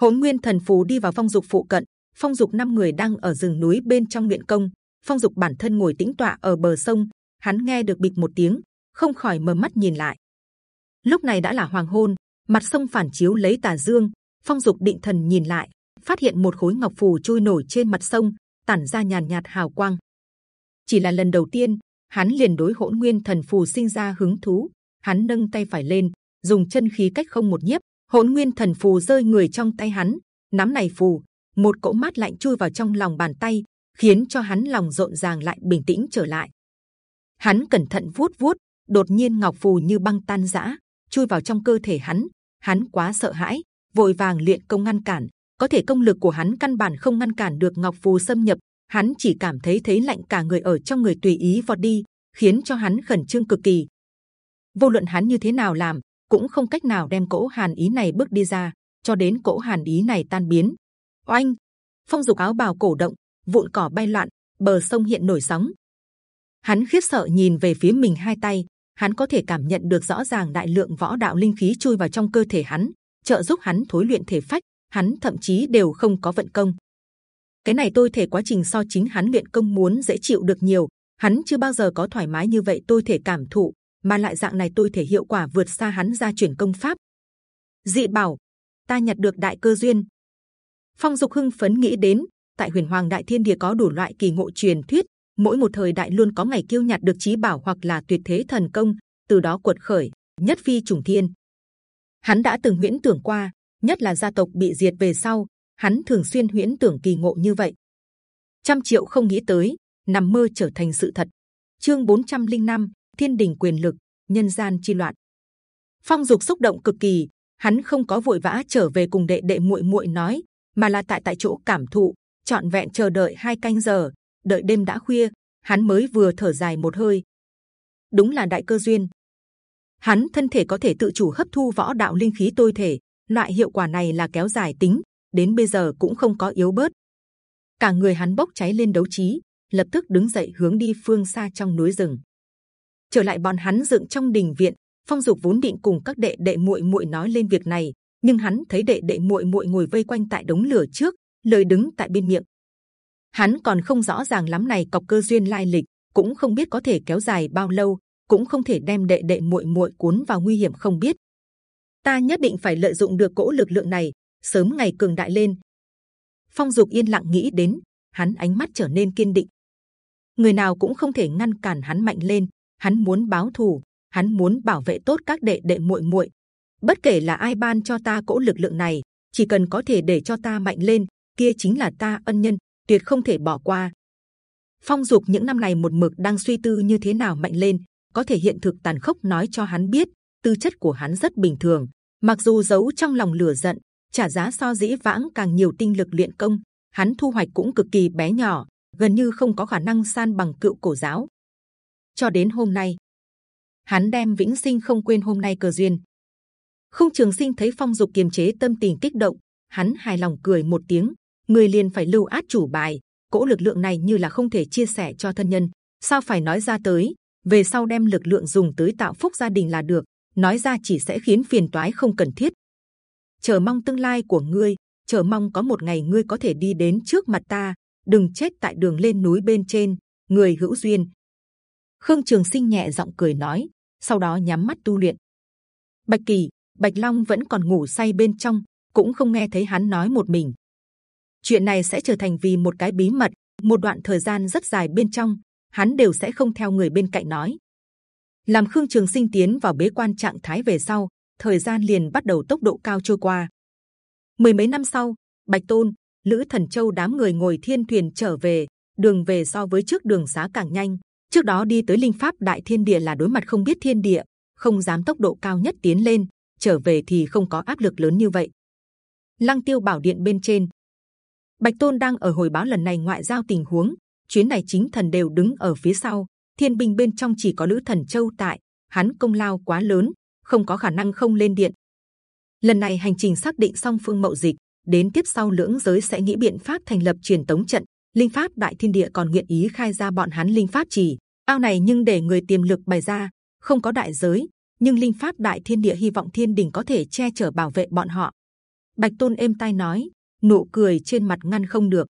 hỗn nguyên thần phù đi vào phong dục phụ cận, phong dục năm người đang ở rừng núi bên trong luyện công, phong dục bản thân ngồi tĩnh tọa ở bờ sông, hắn nghe được bịch một tiếng, không khỏi mở mắt nhìn lại. Lúc này đã là hoàng hôn, mặt sông phản chiếu lấy tà dương, phong dục định thần nhìn lại, phát hiện một khối ngọc phù trôi nổi trên mặt sông, tản ra nhàn nhạt hào quang. Chỉ là lần đầu tiên, hắn liền đối hỗn nguyên thần phù sinh ra hứng thú. Hắn nâng tay phải lên, dùng chân khí cách không một nhiếp, hỗn nguyên thần phù rơi người trong tay hắn. Nắm này phù, một cỗ mát lạnh chui vào trong lòng bàn tay, khiến cho hắn lòng rộn ràng lại bình tĩnh trở lại. Hắn cẩn thận vuốt vuốt, đột nhiên ngọc phù như băng tan rã, chui vào trong cơ thể hắn. Hắn quá sợ hãi, vội vàng luyện công ngăn cản. Có thể công lực của hắn căn bản không ngăn cản được ngọc phù xâm nhập, hắn chỉ cảm thấy thấy lạnh cả người ở trong người tùy ý vọt đi, khiến cho hắn khẩn trương cực kỳ. Vô luận hắn như thế nào làm, cũng không cách nào đem cỗ hàn ý này bước đi ra, cho đến cỗ hàn ý này tan biến. Oanh, phong dục áo bào cổ động, vụn cỏ bay loạn, bờ sông hiện nổi sóng. Hắn khiếp sợ nhìn về phía mình hai tay, hắn có thể cảm nhận được rõ ràng đại lượng võ đạo linh khí chui vào trong cơ thể hắn, trợ giúp hắn thối luyện thể phách. Hắn thậm chí đều không có vận công, cái này tôi thể quá trình so chính hắn luyện công muốn dễ chịu được nhiều. Hắn chưa bao giờ có thoải mái như vậy, tôi thể cảm thụ, mà lại dạng này tôi thể hiệu quả vượt xa hắn ra chuyển công pháp. Dị bảo, ta nhặt được đại cơ duyên. Phong dục hưng phấn nghĩ đến, tại huyền hoàng đại thiên địa có đủ loại kỳ ngộ truyền thuyết, mỗi một thời đại luôn có ngày kiêu nhặt được trí bảo hoặc là tuyệt thế thần công, từ đó cuột khởi, nhất phi trùng thiên. Hắn đã từng huyễn tưởng qua, nhất là gia tộc bị diệt về sau hắn thường xuyên huyễn tưởng kỳ ngộ như vậy. Trăm triệu không nghĩ tới, nằm mơ trở thành sự thật. Chương 405, Thiên đình quyền lực, nhân gian chi loạn. Phong dục xúc động cực kỳ, hắn không có vội vã trở về cùng đệ đệ muội muội nói, mà là tại tại chỗ cảm thụ, trọn vẹn chờ đợi hai canh giờ, đợi đêm đã khuya, hắn mới vừa thở dài một hơi. Đúng là đại cơ duyên. Hắn thân thể có thể tự chủ hấp thu võ đạo linh khí tôi thể, loại hiệu quả này là kéo dài tính, đến bây giờ cũng không có yếu bớt. Cả người hắn bốc cháy lên đấu trí, lập tức đứng dậy hướng đi phương xa trong núi rừng. Trở lại bọn hắn dựng trong đình viện, phong dục vốn định cùng các đệ đệ muội muội nói lên việc này, nhưng hắn thấy đệ đệ muội muội ngồi vây quanh tại đống lửa trước, lời đứng tại bên miệng. Hắn còn không rõ ràng lắm này cọc cơ duyên lai lịch, cũng không biết có thể kéo dài bao lâu, cũng không thể đem đệ đệ muội muội cuốn vào nguy hiểm không biết. Ta nhất định phải lợi dụng được cỗ lực lượng này, sớm ngày cường đại lên. Phong Dục yên lặng nghĩ đến, hắn ánh mắt trở nên kiên định. Người nào cũng không thể ngăn cản hắn mạnh lên. Hắn muốn báo thù, hắn muốn bảo vệ tốt các đệ đệ muội muội. Bất kể là ai ban cho ta cỗ lực lượng này, chỉ cần có thể để cho ta mạnh lên, kia chính là ta ân nhân, tuyệt không thể bỏ qua. Phong Dục những năm này một mực đang suy tư như thế nào mạnh lên, có thể hiện thực tàn khốc nói cho hắn biết, tư chất của hắn rất bình thường. Mặc dù giấu trong lòng lửa giận, trả giá so dĩ vãng càng nhiều tinh lực luyện công, hắn thu hoạch cũng cực kỳ bé nhỏ, gần như không có khả năng san bằng cựu cổ giáo. Cho đến hôm nay, hắn đem vĩnh sinh không quên hôm nay cờ duyên. Không Trường Sinh thấy Phong Dục kiềm chế tâm tình kích động, hắn hài lòng cười một tiếng, người liền phải lưu át chủ bài. Cỗ lực lượng này như là không thể chia sẻ cho thân nhân, sao phải nói ra tới? Về sau đem lực lượng dùng tới tạo phúc gia đình là được, nói ra chỉ sẽ khiến phiền toái không cần thiết chờ mong tương lai của ngươi, chờ mong có một ngày ngươi có thể đi đến trước mặt ta, đừng chết tại đường lên núi bên trên, người hữu duyên. Khương Trường Sinh nhẹ giọng cười nói, sau đó nhắm mắt tu luyện. Bạch Kỳ, Bạch Long vẫn còn ngủ say bên trong, cũng không nghe thấy hắn nói một mình. Chuyện này sẽ trở thành vì một cái bí mật, một đoạn thời gian rất dài bên trong, hắn đều sẽ không theo người bên cạnh nói. Làm Khương Trường Sinh tiến vào bế quan trạng thái về sau, thời gian liền bắt đầu tốc độ cao trôi qua. Mười mấy năm sau, Bạch Tôn, Lữ Thần Châu đám người ngồi thiên thuyền trở về, đường về so với trước đường xá càng nhanh. Trước đó đi tới linh pháp đại thiên địa là đối mặt không biết thiên địa, không dám tốc độ cao nhất tiến lên. Trở về thì không có áp lực lớn như vậy. Lăng Tiêu Bảo Điện bên trên, Bạch Tôn đang ở hồi báo lần này ngoại giao tình huống. Chuyến này chính thần đều đứng ở phía sau, thiên binh bên trong chỉ có Lữ Thần Châu tại. Hắn công lao quá lớn, không có khả năng không lên điện. lần này hành trình xác định xong phương mậu dịch, đến tiếp sau lưỡng giới sẽ nghĩ biện pháp thành lập truyền tống trận. Linh pháp đại thiên địa còn nguyện ý khai ra bọn hắn linh pháp chỉ ao này nhưng để người tiềm lực bày ra, không có đại giới, nhưng linh pháp đại thiên địa hy vọng thiên đình có thể che chở bảo vệ bọn họ. Bạch tôn êm tai nói, nụ cười trên mặt ngăn không được.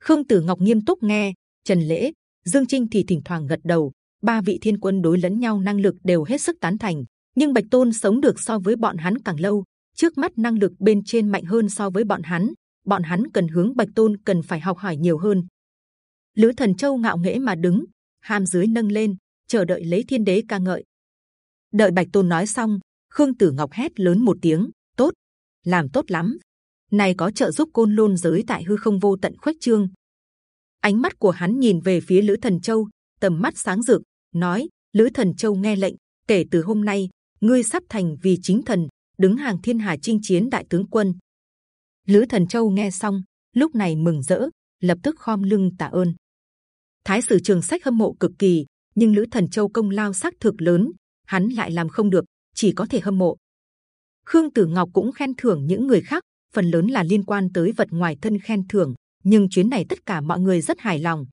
Khương tử ngọc nghiêm túc nghe, trần lễ, dương trinh thì thỉnh thoảng gật đầu. Ba vị thiên quân đối lẫn nhau năng lực đều hết sức tán thành nhưng bạch tôn sống được so với bọn hắn càng lâu. Trước mắt năng lực bên trên mạnh hơn so với bọn hắn. Bọn hắn cần hướng bạch tôn cần phải học hỏi nhiều hơn. Lữ thần châu ngạo nghễ mà đứng, hàm dưới nâng lên, chờ đợi lấy thiên đế ca ngợi. Đợi bạch tôn nói xong, khương tử ngọc hét lớn một tiếng, tốt, làm tốt lắm. Này có trợ giúp côn lôn giới tại hư không vô tận khuếch trương. Ánh mắt của hắn nhìn về phía lữ thần châu, tầm mắt sáng rực, nói, lữ thần châu nghe lệnh, kể từ hôm nay ngươi sắp thành vì chính thần, đứng hàng thiên hà chinh chiến đại tướng quân. Lữ thần châu nghe xong, lúc này mừng rỡ, lập tức khom lưng tạ ơn. Thái sử trường sách hâm mộ cực kỳ, nhưng lữ thần châu công lao xác thực lớn, hắn lại làm không được, chỉ có thể hâm mộ. Khương tử ngọc cũng khen thưởng những người khác, phần lớn là liên quan tới vật ngoài thân khen thưởng, nhưng chuyến này tất cả mọi người rất hài lòng.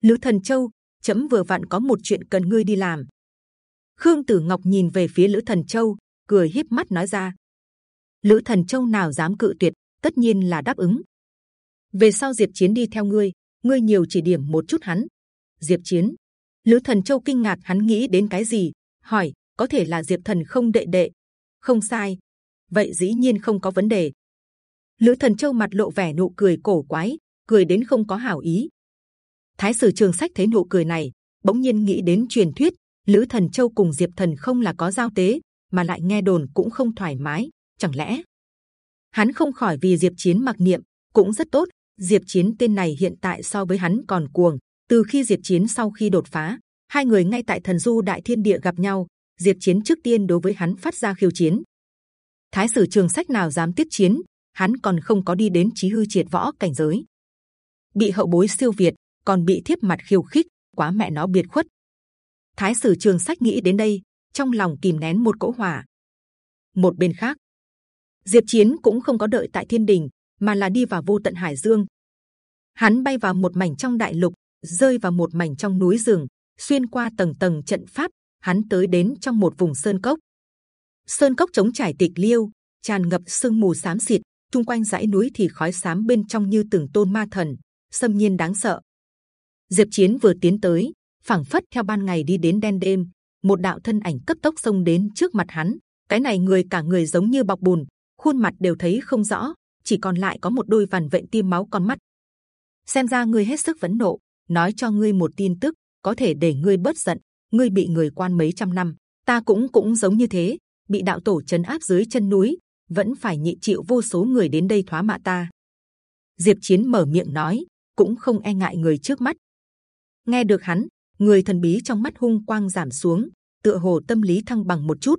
Lữ thần châu, chấm vừa vặn có một chuyện cần ngươi đi làm khương tử ngọc nhìn về phía lữ thần châu, cười híp mắt nói ra. Lữ thần châu nào dám cự tuyệt, tất nhiên là đáp ứng. Về sau diệp chiến đi theo ngươi ngươi nhiều chỉ điểm một chút hắn. Diệp chiến. Lữ thần châu kinh ngạc hắn nghĩ đến cái gì, hỏi, có thể là diệp thần không đệ đệ? Không sai. Vậy dĩ nhiên không có vấn đề. Lữ thần châu mặt lộ vẻ nụ cười cổ quái, cười đến không có hảo ý. Thái sử trường sách thấy nụ cười này, bỗng nhiên nghĩ đến truyền thuyết lữ thần châu cùng diệp thần không là có giao tế, mà lại nghe đồn cũng không thoải mái, chẳng lẽ? Hắn không khỏi vì diệp chiến mặc niệm, cũng rất tốt, diệp chiến tên này hiện tại so với hắn còn cuồng, từ khi diệp chiến sau khi đột phá, hai người ngay tại thần du đại thiên địa gặp nhau, diệp chiến trước tiên đối với hắn phát ra khiêu chiến. Thái sử trường sách nào dám tiếp chiến, hắn còn không có đi đến chí hư triệt võ cảnh giới. Bị hậu bối siêu việt, còn bị thiếp mặt khiêu khích, quá mẹ nó biệt khuất thái sử trường sách nghĩ đến đây, trong lòng kìm nén một cỗ hỏa. Một bên khác, diệp chiến cũng không có đợi tại thiên đình, mà là đi vào vô tận hải dương. Hắn bay vào một mảnh trong đại lục, rơi vào một mảnh trong núi rừng, xuyên qua tầng tầng trận pháp, hắn tới đến trong một vùng sơn cốc. Sơn cốc chống trải tịch liêu, tràn ngập sương mù xám xịt Trung quanh dãy núi thì khói xám bên trong như từng tôn ma thần, xâm nhiên đáng sợ. Diệp chiến vừa tiến tới phảng phất theo ban ngày đi đến đen đêm, một đạo thân ảnh cấp tốc xông đến trước mặt hắn. Cái này người cả người giống như bọc bùn, khuôn mặt đều thấy không rõ, chỉ còn lại có một đôi vằn vện tiêm máu con mắt. Xem ra ngươi hết sức vẫn nộ, nói cho ngươi một tin tức, có thể để ngươi bớt giận, ngươi bị người quan mấy trăm năm, ta cũng cũng giống như thế, bị đạo tổ chấn áp dưới chân núi, vẫn phải nhị chịu vô số người đến đây thóa mạ ta. Diệp chiến mở miệng nói, cũng không e ngại người trước mắt. Nghe được hắn người thần bí trong mắt hung quang giảm xuống, tựa hồ tâm lý thăng bằng một chút.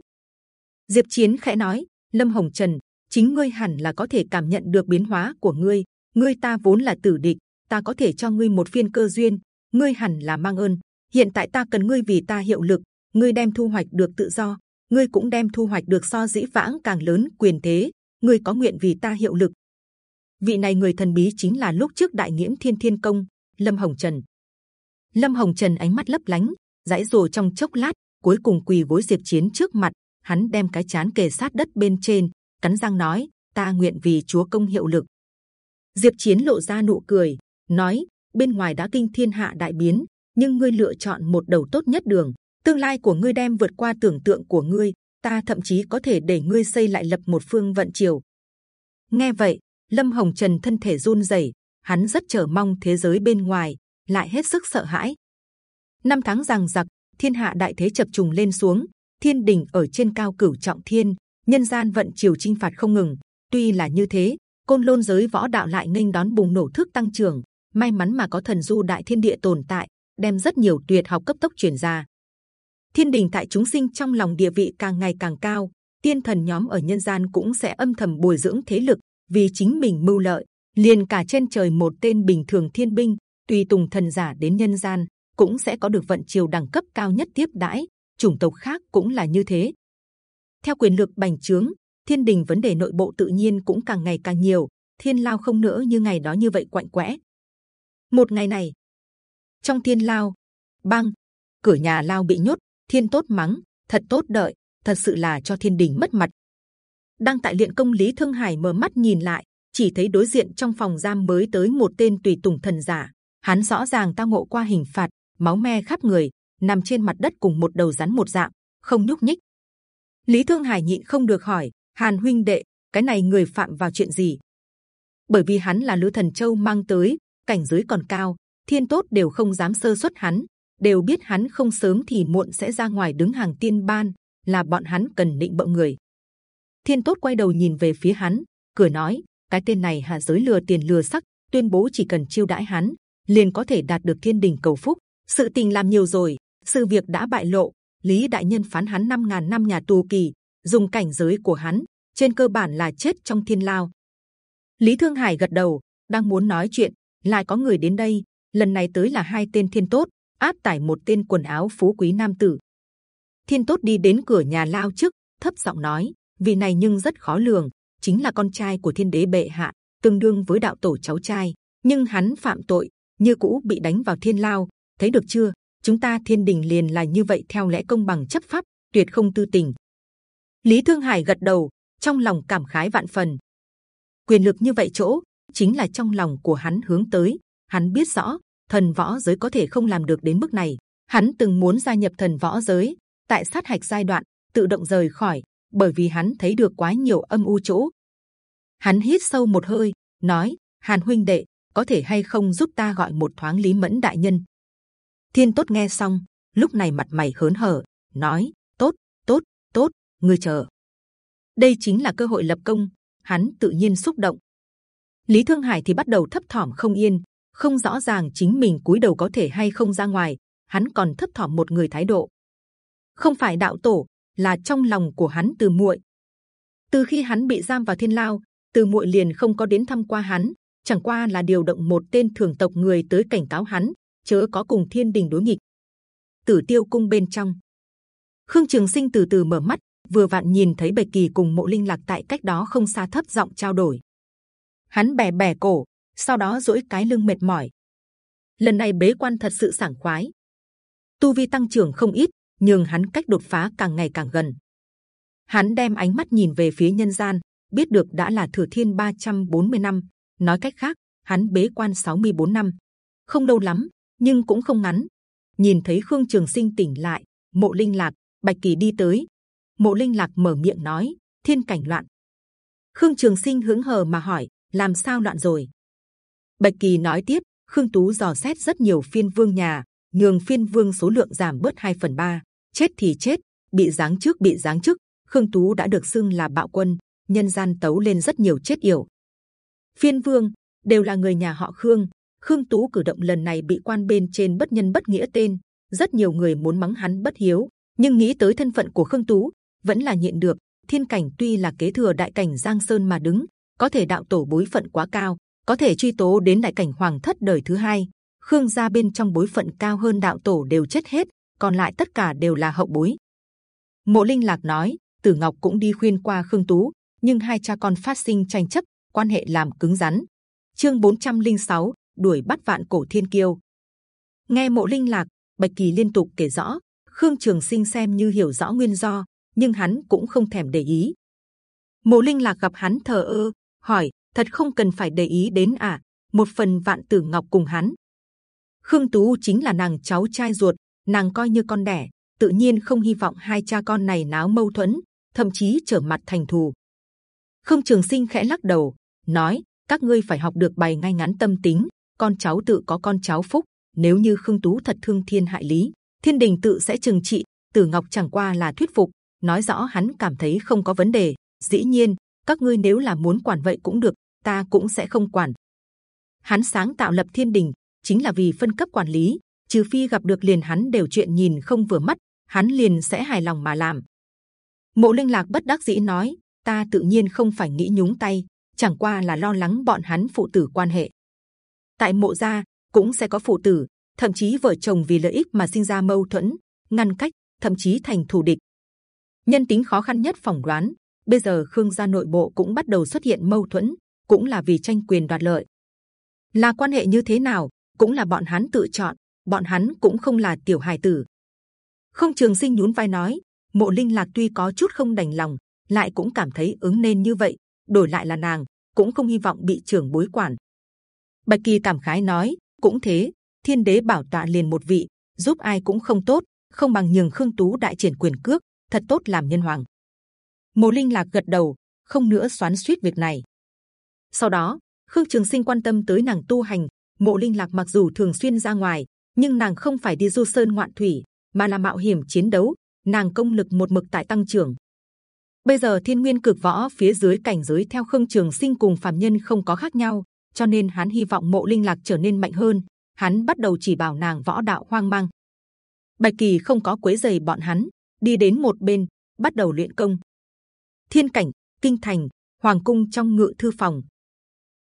Diệp chiến khẽ nói, lâm hồng trần, chính ngươi hẳn là có thể cảm nhận được biến hóa của ngươi. Ngươi ta vốn là tử địch, ta có thể cho ngươi một phiên cơ duyên. Ngươi hẳn là mang ơn. Hiện tại ta cần ngươi vì ta hiệu lực. Ngươi đem thu hoạch được tự do. Ngươi cũng đem thu hoạch được so dĩ vãng càng lớn quyền thế. Ngươi có nguyện vì ta hiệu lực. Vị này người thần bí chính là lúc trước đại nghiễm thiên thiên công, lâm hồng trần lâm hồng trần ánh mắt lấp lánh dãi dồ trong chốc lát, cuối cùng quỳ gối diệp chiến trước mặt. Hắn đem cái chán kề sát đất bên trên, cắn răng nói, ta nguyện vì chúa công hiệu lực. Diệp chiến lộ ra nụ cười, nói, bên ngoài đã kinh thiên hạ đại biến, nhưng ngươi lựa chọn một đầu tốt nhất đường. Tương lai của ngươi đem vượt qua tưởng tượng của ngươi, ta thậm chí có thể để ngươi xây lại lập một phương vận triều. Nghe vậy, lâm hồng trần thân thể run rẩy, hắn rất chờ mong thế giới bên ngoài lại hết sức sợ hãi. Năm tháng rằng giặc, thiên hạ đại thế chập trùng lên xuống, thiên đình ở trên cao cửu trọng thiên, nhân gian vận triều chinh phạt không ngừng. Tuy là như thế, côn lôn giới võ đạo lại nghênh đón bùng nổ thước tăng trưởng. May mắn mà có thần du đại thiên địa tồn tại, đem rất nhiều tuyệt học cấp tốc truyền ra. Thiên đình tại chúng sinh trong lòng địa vị càng ngày càng cao, tiên thần nhóm ở nhân gian cũng sẽ âm thầm bồi dưỡng thế lực, vì chính mình mưu lợi, liền cả trên trời một tên bình thường thiên binh tùy tùng thần giả đến nhân gian, cũng sẽ có được vận triều đẳng cấp cao nhất tiếp đãi, chủng tộc khác cũng là như thế. Theo quyền lực bành trướng, thiên đình vấn đề nội bộ tự nhiên cũng càng ngày càng nhiều, thiên lao không nữa như ngày đó như vậy quạnh quẽ. Một ngày này, trong thiên lao, băng, cửa nhà lao bị nhốt, thiên tốt mắng, thật tốt đợi, thật sự là cho thiên đình mất mặt. Đang tại luyện công lý thương hải mở mắt nhìn lại, chỉ thấy đối diện trong phòng giam mới tới một tên tùy tùng thần giả hắn rõ ràng ta ngộ qua hình phạt, máu me khắp người, nằm trên mặt đất cùng một đầu rắn một dạng, không nhúc nhích. Lý thương hải nhịn không được hỏi, hàn huynh đệ, cái này người phạm vào chuyện gì? Bởi vì hắn là lữ thần châu mang tới, cảnh giới còn cao, thiên tốt đều không dám sơ suất hắn, đều biết hắn không sớm thì muộn sẽ ra ngoài đứng hàng tiên ban, là bọn hắn cần định bợ người. Thiên tốt quay đầu nhìn về phía hắn, cười nói, cái tên này hạ giới lừa tiền lừa sắc, tuyên bố chỉ cần chiêu đãi hắn liền có thể đạt được thiên đình cầu phúc. Sự tình làm nhiều rồi, sự việc đã bại lộ. Lý đại nhân phán hắn 5.000 năm nhà tù kỳ, dùng cảnh giới của hắn, trên cơ bản là chết trong thiên lao. Lý thương hải gật đầu, đang muốn nói chuyện, lại có người đến đây. Lần này tới là hai tên thiên tốt, áp tải một tên quần áo phú quý nam tử. Thiên tốt đi đến cửa nhà lao trước, thấp giọng nói vì này nhưng rất khó lường, chính là con trai của thiên đế bệ hạ, tương đương với đạo tổ cháu trai. Nhưng hắn phạm tội như cũ bị đánh vào thiên lao. Thấy được chưa? Chúng ta thiên đình liền là như vậy theo lẽ công bằng chấp pháp, tuyệt không tư tình. Lý thương hải gật đầu, trong lòng cảm khái vạn phần. Quyền lực như vậy chỗ, chính là trong lòng của hắn hướng tới. Hắn biết rõ, thần võ giới có thể không làm được đến mức này. Hắn từng muốn gia nhập thần võ giới, tại sát hạch giai đoạn, tự động rời khỏi, bởi vì hắn thấy được quá nhiều âm u chỗ. Hắn hít sâu một hơi, nói, hàn huynh đệ có thể hay không giúp ta gọi một thoáng lý mẫn đại nhân? Thiên tốt nghe xong, lúc này mặt mày hớn hở, nói, tốt tốt tốt, ngươi chờ. Đây chính là cơ hội lập công, hắn tự nhiên xúc động. Lý thương hải thì bắt đầu thấp thỏm không yên, không rõ ràng chính mình cúi đầu có thể hay không ra ngoài, hắn còn thấp thỏm một người thái độ. Không phải đạo tổ, là trong lòng của hắn từ muội. Từ khi hắn bị giam vào thiên lao, từ muội liền không có đến thăm qua hắn chẳng qua là điều động một tên thường tộc người tới cảnh cáo hắn, chớ có cùng thiên đình đối nghịch. Tử tiêu cung bên trong. Khương trường sinh từ từ mở mắt, vừa vặn nhìn thấy bạch kỳ cùng mộ linh lạc tại cách đó không xa thấp giọng trao đổi. Hắn bè bè cổ, sau đó duỗi cái lưng mệt mỏi. Lần này bế quan thật sự sảng khoái. Tu vi tăng trưởng không ít nhưng hắn cách đột phá càng ngày càng gần. Hắn đem ánh mắt nhìn về phía nhân gian, biết được đã là thừa thiên 340 năm nói cách khác hắn bế quan 64 năm. Không lâu lắm nhưng cũng không ngắn. Nhìn thấy khương trường sinh tỉnh lại mộ linh lạc bạch kỳ đi tới. Mộ linh lạc mở miệng nói thiên cảnh loạn. Khương trường sinh hứng hờ mà hỏi làm sao loạn rồi? Bạch kỳ nói tiếp khương tú dò xét rất nhiều phiên vương nhà nhường phiên vương số lượng giảm bớt 2 phần 3, chết thì chết bị giáng trước bị giáng trước khương tú đã được xưng là bạo quân nhân gian tấu lên rất nhiều chết yểu phiên vương, đều là người nhà họ khương. Khương tú cử động lần này bị quan bên trên bất nhân bất nghĩa tên. Rất nhiều người muốn mắng hắn bất hiếu, nhưng nghĩ tới thân phận của khương tú, vẫn là nhịn được. Thiên cảnh tuy là kế thừa đại cảnh giang sơn mà đứng, có thể đạo tổ bối phận quá cao, có thể truy tố đến đại cảnh hoàng thất đời thứ hai. Khương gia bên trong bối phận cao hơn đạo tổ đều chết hết, còn lại tất cả đều là hậu bối. Mộ linh lạc nói, tử ngọc cũng đi khuyên qua khương tú, nhưng hai cha con phát sinh tranh chấp quan hệ làm cứng rắn. Chương 406, đuổi bắt vạn cổ thiên kiêu. Nghe mộ linh lạc bạch kỳ liên tục kể rõ khương trường sinh xem như hiểu rõ nguyên do nhưng hắn cũng không thèm để ý. Mộ linh lạc gặp hắn thờ ơ hỏi thật không cần phải để ý đến à một phần vạn tử ngọc cùng hắn? Khương tú chính là nàng cháu trai ruột nàng coi như con đẻ tự nhiên không hy vọng hai cha con này náo mâu thuẫn thậm chí trở mặt thành thù. Khương trường sinh khẽ lắc đầu nói, các ngươi phải học được bày ngay ngắn tâm tính, con cháu tự có con cháu phúc, nếu như khương tú thật thương thiên hại lý, thiên đình tự sẽ trừng trị. Tử ngọc chẳng qua là thuyết phục, nói rõ hắn cảm thấy không có vấn đề, dĩ nhiên, các ngươi nếu là muốn quản vậy cũng được, ta cũng sẽ không quản. Hắn sáng tạo lập thiên đình, chính là vì phân cấp quản lý, trừ phi gặp được liền hắn đều chuyện nhìn không vừa mắt, hắn liền sẽ hài lòng mà làm. Mộ linh lạc bất đắc dĩ nói, ta tự nhiên không phải nghĩ nhúng tay chẳng qua là lo lắng bọn hắn phụ tử quan hệ. Tại mộ gia, cũng sẽ có phụ tử, thậm chí vợ chồng vì lợi ích mà sinh ra mâu thuẫn, ngăn cách, thậm chí thành thù địch. Nhân tính khó khăn nhất phỏng đoán, bây giờ khương gia nội bộ cũng bắt đầu xuất hiện mâu thuẫn, cũng là vì tranh quyền đoạt lợi. Là quan hệ như thế nào, cũng là bọn hắn tự chọn, bọn hắn cũng không là tiểu hài tử. Không trường sinh nhún vai nói, mộ linh lạc tuy có chút không đành lòng, lại cũng cảm thấy ứng nên như vậy đổi lại là nàng, cũng không hy vọng bị trưởng bối quản. Bạch kỳ cảm khái nói, cũng thế, thiên đế bảo tọa liền một vị, giúp ai cũng không tốt, không bằng nhường khương tú đại triển quyền cước, thật tốt làm nhân hoàng. Mộ linh lạc gật đầu, không nữa xoắn xuýt việc này. Sau đó, khương trường sinh quan tâm tới nàng tu hành. Mộ linh lạc mặc dù thường xuyên ra ngoài, nhưng nàng không phải đi du sơn ngoạn thủy, mà là mạo hiểm chiến đấu, nàng công lực một mực tại tăng trưởng bây giờ thiên nguyên cực võ phía dưới cảnh giới theo khương trường sinh cùng phàm nhân không có khác nhau, cho nên hắn hy vọng mộ linh lạc trở nên mạnh hơn. Hắn bắt đầu chỉ bảo nàng võ đạo hoang mang. Bạch kỳ không có quấy giày bọn hắn, đi đến một bên, bắt đầu luyện công. Thiên cảnh, kinh thành, hoàng cung trong ngự thư phòng.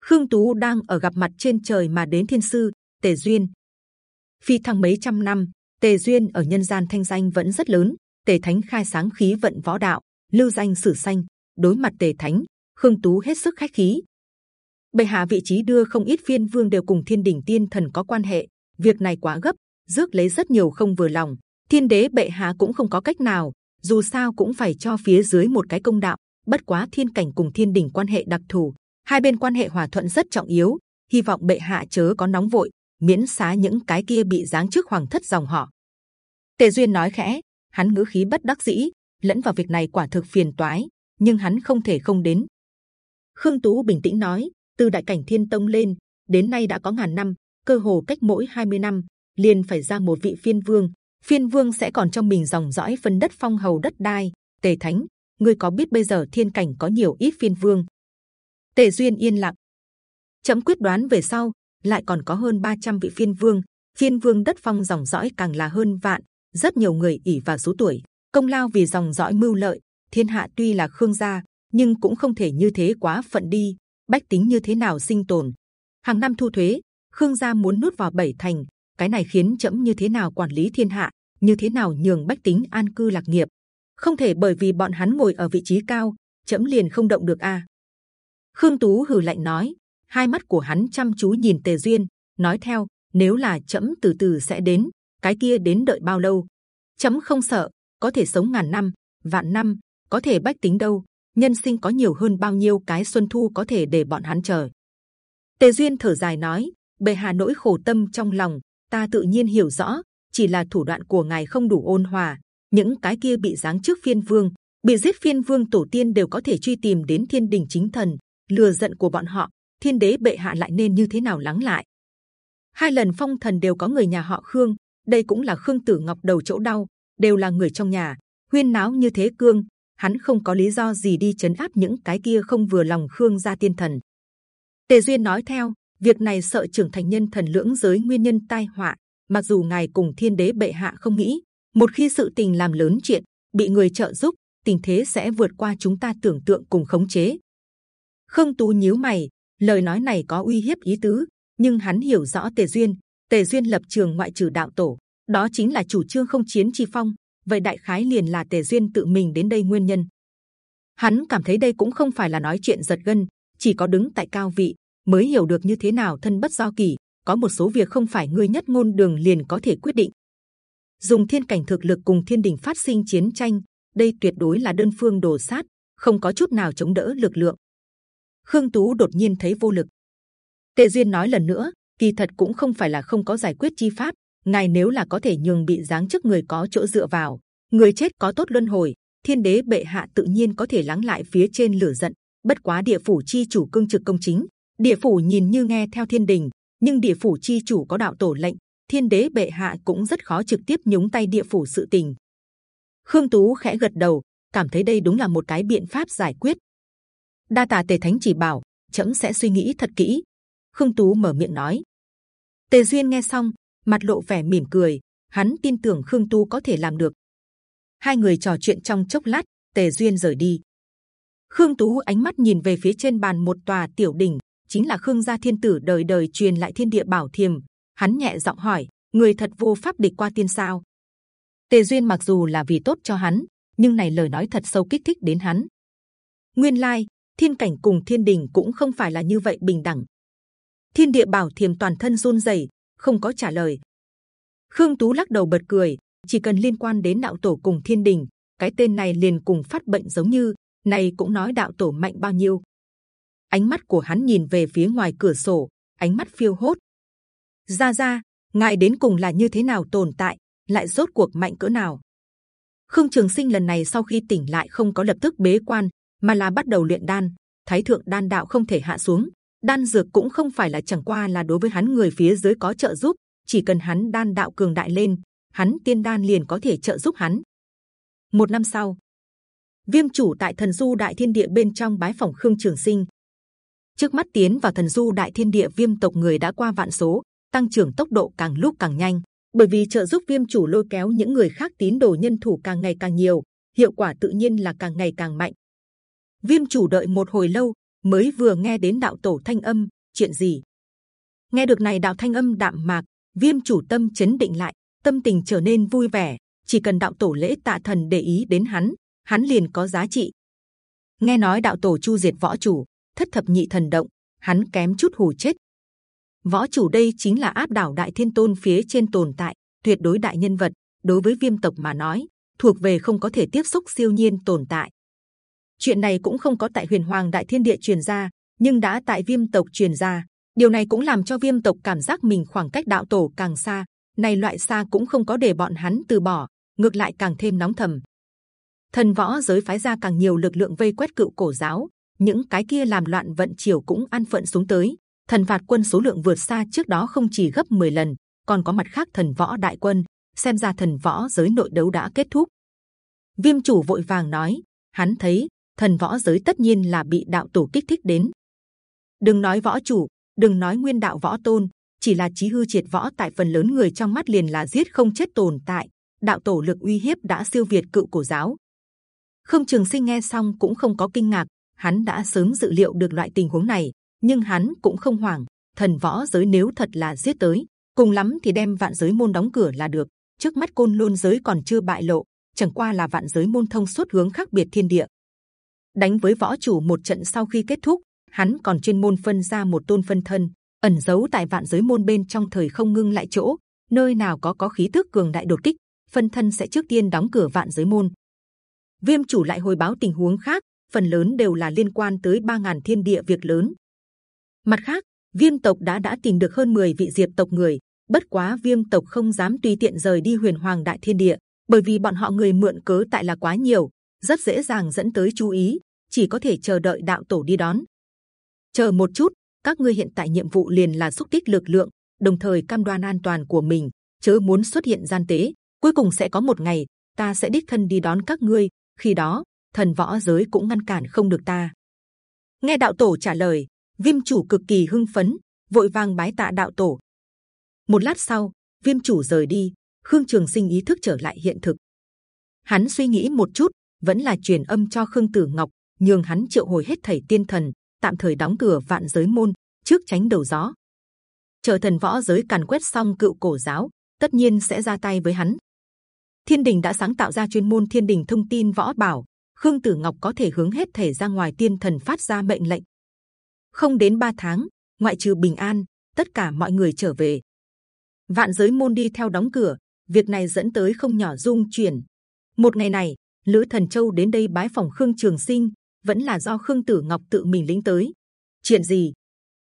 Khương tú đang ở gặp mặt trên trời mà đến thiên sư, tề duyên. Phi thăng mấy trăm năm, tề duyên ở nhân gian thanh danh vẫn rất lớn, tề thánh khai sáng khí vận võ đạo lưu danh sử xanh đối mặt tề thánh, khương tú hết sức khách khí. Bệ hạ vị trí đưa không ít phiên vương đều cùng thiên đình tiên thần có quan hệ, việc này quá gấp, rước lấy rất nhiều không vừa lòng, thiên đế bệ hạ cũng không có cách nào, dù sao cũng phải cho phía dưới một cái công đạo, bất quá thiên cảnh cùng thiên đình quan hệ đặc thù, hai bên quan hệ hòa thuận rất trọng yếu, hy vọng bệ hạ chớ có nóng vội, miễn xá những cái kia bị giáng trước hoàng thất dòng họ. Tề duyên nói khẽ, hắn ngữ khí bất đắc dĩ lẫn vào việc này quả thực phiền toái, nhưng hắn không thể không đến. Khương tú bình tĩnh nói, từ đại cảnh thiên tông lên, đến nay đã có ngàn năm, cơ hồ cách mỗi 20 năm, liền phải ra một vị phiên vương. Phiên vương sẽ còn trong mình dòng dõi phân đất phong hầu đất đai. Tề thánh, ngươi có biết bây giờ thiên cảnh có nhiều ít phiên vương? Tề duyên yên lặng. Chấm quyết đoán về sau, lại còn có hơn 300 vị phiên vương. Phiên vương đất phong dòng dõi càng là hơn vạn, rất nhiều người ỉ vào số tuổi công lao vì dòng dõi mưu lợi, thiên hạ tuy là khương gia, nhưng cũng không thể như thế quá phận đi, bách tính như thế nào sinh tồn. Hàng năm thu thuế, khương gia muốn nuốt vào bảy thành, cái này khiến chậm như thế nào quản lý thiên hạ, như thế nào nhường bách tính an cư lạc nghiệp. Không thể bởi vì bọn hắn ngồi ở vị trí cao, chậm liền không động được a. Khương tú hừ lạnh nói, hai mắt của hắn chăm chú nhìn tề duyên, nói theo, nếu là chậm từ từ sẽ đến, cái kia đến đợi bao lâu? Chấm không sợ có thể sống ngàn năm, vạn năm, có thể bách tính đâu, nhân sinh có nhiều hơn bao nhiêu cái xuân thu có thể để bọn hắn chờ. Tề duyên thở dài nói, bệ hạ nỗi khổ tâm trong lòng, ta tự nhiên hiểu rõ, chỉ là thủ đoạn của ngài không đủ ôn hòa. Những cái kia bị giáng trước phiên vương, bị giết phiên vương tổ tiên đều có thể truy tìm đến thiên đình chính thần, lừa giận của bọn họ, thiên đế bệ hạ lại nên như thế nào lắng lại? Hai lần phong thần đều có người nhà họ khương, đây cũng là khương tử ngọc đầu chỗ đau đều là người trong nhà, huyên náo như thế cương, hắn không có lý do gì đi chấn áp những cái kia không vừa lòng khương gia tiên thần. Tề duyên nói theo, việc này sợ trưởng thành nhân thần lưỡng giới nguyên nhân tai họa, mặc dù ngài cùng thiên đế bệ hạ không nghĩ, một khi sự tình làm lớn chuyện, bị người trợ giúp, tình thế sẽ vượt qua chúng ta tưởng tượng cùng khống chế. Khương tú nhíu mày, lời nói này có uy hiếp ý tứ, nhưng hắn hiểu rõ tề duyên tề duyên lập trường ngoại trừ đạo tổ đó chính là chủ trương không chiến chi phong. Vậy đại khái liền là tề duyên tự mình đến đây nguyên nhân. Hắn cảm thấy đây cũng không phải là nói chuyện giật gân, chỉ có đứng tại cao vị, mới hiểu được như thế nào thân bất do kỳ có một số việc không phải người nhất ngôn đường liền có thể quyết định. Dùng thiên cảnh thực lực cùng thiên đình phát sinh chiến tranh, đây tuyệt đối là đơn phương đổ sát, không có chút nào chống đỡ lực lượng. Khương tú đột nhiên thấy vô lực. Tề duyên nói lần nữa, kỳ thật cũng không phải là không có giải quyết chi pháp ngài nếu là có thể nhường bị giáng chức người có chỗ dựa vào, người chết có tốt luân hồi, thiên đế bệ hạ tự nhiên có thể lắng lại phía trên lửa giận. Bất quá địa phủ chi chủ cương trực công chính, địa phủ nhìn như nghe theo thiên đình, nhưng địa phủ chi chủ có đạo tổ lệnh, thiên đế bệ hạ cũng rất khó trực tiếp nhúng tay địa phủ sự tình. Khương tú khẽ gật đầu, cảm thấy đây đúng là một cái biện pháp giải quyết. Đa tà tề thánh chỉ bảo chấm sẽ suy nghĩ thật kỹ. Khương tú mở miệng nói. Tề duyên nghe xong mặt lộ vẻ mỉm cười hắn tin tưởng khương tu có thể làm được. Hai người trò chuyện trong chốc lát tề duyên rời đi. Khương tú ánh mắt nhìn về phía trên bàn một tòa tiểu đỉnh chính là khương gia thiên tử đời đời truyền lại thiên địa bảo thiềm. Hắn nhẹ giọng hỏi người thật vô pháp địch qua tiên sao? Tề duyên mặc dù là vì tốt cho hắn nhưng này lời nói thật sâu kích thích đến hắn. Nguyên lai thiên cảnh cùng thiên đình cũng không phải là như vậy bình đẳng. Thiên địa bảo thiềm toàn thân run rẩy, không có trả lời. Khương Tú lắc đầu bật cười, chỉ cần liên quan đến đạo tổ cùng thiên đình, cái tên này liền cùng phát bệnh giống như này cũng nói đạo tổ mạnh bao nhiêu. Ánh mắt của hắn nhìn về phía ngoài cửa sổ, ánh mắt phiêu hốt. Ra ra, ngài đến cùng là như thế nào tồn tại, lại rốt cuộc mạnh cỡ nào? Khương Trường Sinh lần này sau khi tỉnh lại không có lập tức bế quan, mà là bắt đầu luyện đan. Thái thượng đan đạo không thể hạ xuống, đan dược cũng không phải là chẳng qua là đối với hắn người phía dưới có trợ giúp, chỉ cần hắn đan đạo cường đại lên, hắn tiên đan liền có thể trợ giúp hắn. Một năm sau, Viêm chủ tại thần du đại thiên địa bên trong bái phòng Khương Trường Sinh. Trước mắt tiến vào thần du đại thiên địa viêm tộc người đã qua vạn số, tăng trưởng tốc độ càng lúc càng nhanh. Bởi vì trợ giúp viêm chủ lôi kéo những người khác tín đồ nhân thủ càng ngày càng nhiều, hiệu quả tự nhiên là càng ngày càng mạnh. Viêm chủ đợi một hồi lâu mới vừa nghe đến đạo tổ thanh âm, chuyện gì? Nghe được này đạo thanh âm đạm mạc, viêm chủ tâm chấn định lại, tâm tình trở nên vui vẻ. Chỉ cần đạo tổ lễ tạ thần để ý đến hắn, hắn liền có giá trị. Nghe nói đạo tổ chu diệt võ chủ, thất thập nhị thần động, hắn kém chút hù chết. Võ chủ đây chính là áp đảo đại thiên tôn phía trên tồn tại, tuyệt đối đại nhân vật. Đối với viêm tộc mà nói, thuộc về không có thể tiếp xúc siêu nhiên tồn tại. Chuyện này cũng không có tại huyền hoàng đại thiên địa truyền ra, nhưng đã tại viêm tộc truyền ra. Điều này cũng làm cho viêm tộc cảm giác mình khoảng cách đạo tổ càng xa. Này loại xa cũng không có để bọn hắn từ bỏ, ngược lại càng thêm nóng thầm thần võ giới phái ra càng nhiều lực lượng vây quét cựu cổ giáo những cái kia làm loạn vận triều cũng ăn phận xuống tới thần phạt quân số lượng vượt xa trước đó không chỉ gấp 10 lần còn có mặt khác thần võ đại quân xem ra thần võ giới nội đấu đã kết thúc viêm chủ vội vàng nói hắn thấy thần võ giới tất nhiên là bị đạo tổ kích thích đến đừng nói võ chủ đừng nói nguyên đạo võ tôn chỉ là chí hư triệt võ tại phần lớn người trong mắt liền là giết không chết tồn tại đạo tổ lực uy hiếp đã siêu việt cựu cổ giáo Khương Trường Sinh nghe xong cũng không có kinh ngạc, hắn đã sớm dự liệu được loại tình huống này, nhưng hắn cũng không hoảng. Thần võ giới nếu thật là giết tới, cùng lắm thì đem vạn giới môn đóng cửa là được. Trước mắt côn lôn giới còn chưa bại lộ, chẳng qua là vạn giới môn thông suốt hướng khác biệt thiên địa. Đánh với võ chủ một trận sau khi kết thúc, hắn còn chuyên môn phân ra một tôn phân thân ẩn giấu tại vạn giới môn bên trong thời không ngưng lại chỗ, nơi nào có có khí tức cường đại đột kích, phân thân sẽ trước tiên đóng cửa vạn giới môn. Viêm chủ lại hồi báo tình huống khác phần lớn đều là liên quan tới ba ngàn thiên địa việc lớn. Mặt khác viêm tộc đã đã tìm được hơn 10 vị diệt tộc người bất quá viêm tộc không dám tùy tiện rời đi huyền hoàng đại thiên địa bởi vì bọn họ người mượn cớ tại là quá nhiều rất dễ dàng dẫn tới chú ý chỉ có thể chờ đợi đạo tổ đi đón chờ một chút các ngươi hiện tại nhiệm vụ liền là xúc tích lực lượng đồng thời cam đoan an toàn của mình chớ muốn xuất hiện gian tế cuối cùng sẽ có một ngày ta sẽ đích thân đi đón các ngươi khi đó thần võ giới cũng ngăn cản không được ta. Nghe đạo tổ trả lời, viêm chủ cực kỳ hưng phấn, vội vàng bái tạ đạo tổ. Một lát sau, viêm chủ rời đi, khương trường sinh ý thức trở lại hiện thực. Hắn suy nghĩ một chút, vẫn là truyền âm cho khương tử ngọc, nhường hắn triệu hồi hết thảy tiên thần, tạm thời đóng cửa vạn giới môn, trước tránh đầu gió. Chờ thần võ giới càn quét xong cựu cổ giáo, tất nhiên sẽ ra tay với hắn. Thiên đình đã sáng tạo ra chuyên môn thiên đình thông tin võ bảo khương tử ngọc có thể hướng hết thể ra ngoài tiên thần phát ra mệnh lệnh. Không đến 3 tháng ngoại trừ bình an tất cả mọi người trở về. Vạn giới môn đi theo đóng cửa việc này dẫn tới không nhỏ dung chuyển. Một ngày này lữ thần châu đến đây bái phòng khương trường sinh, vẫn là do khương tử ngọc tự mình lĩnh tới. Chuyện gì?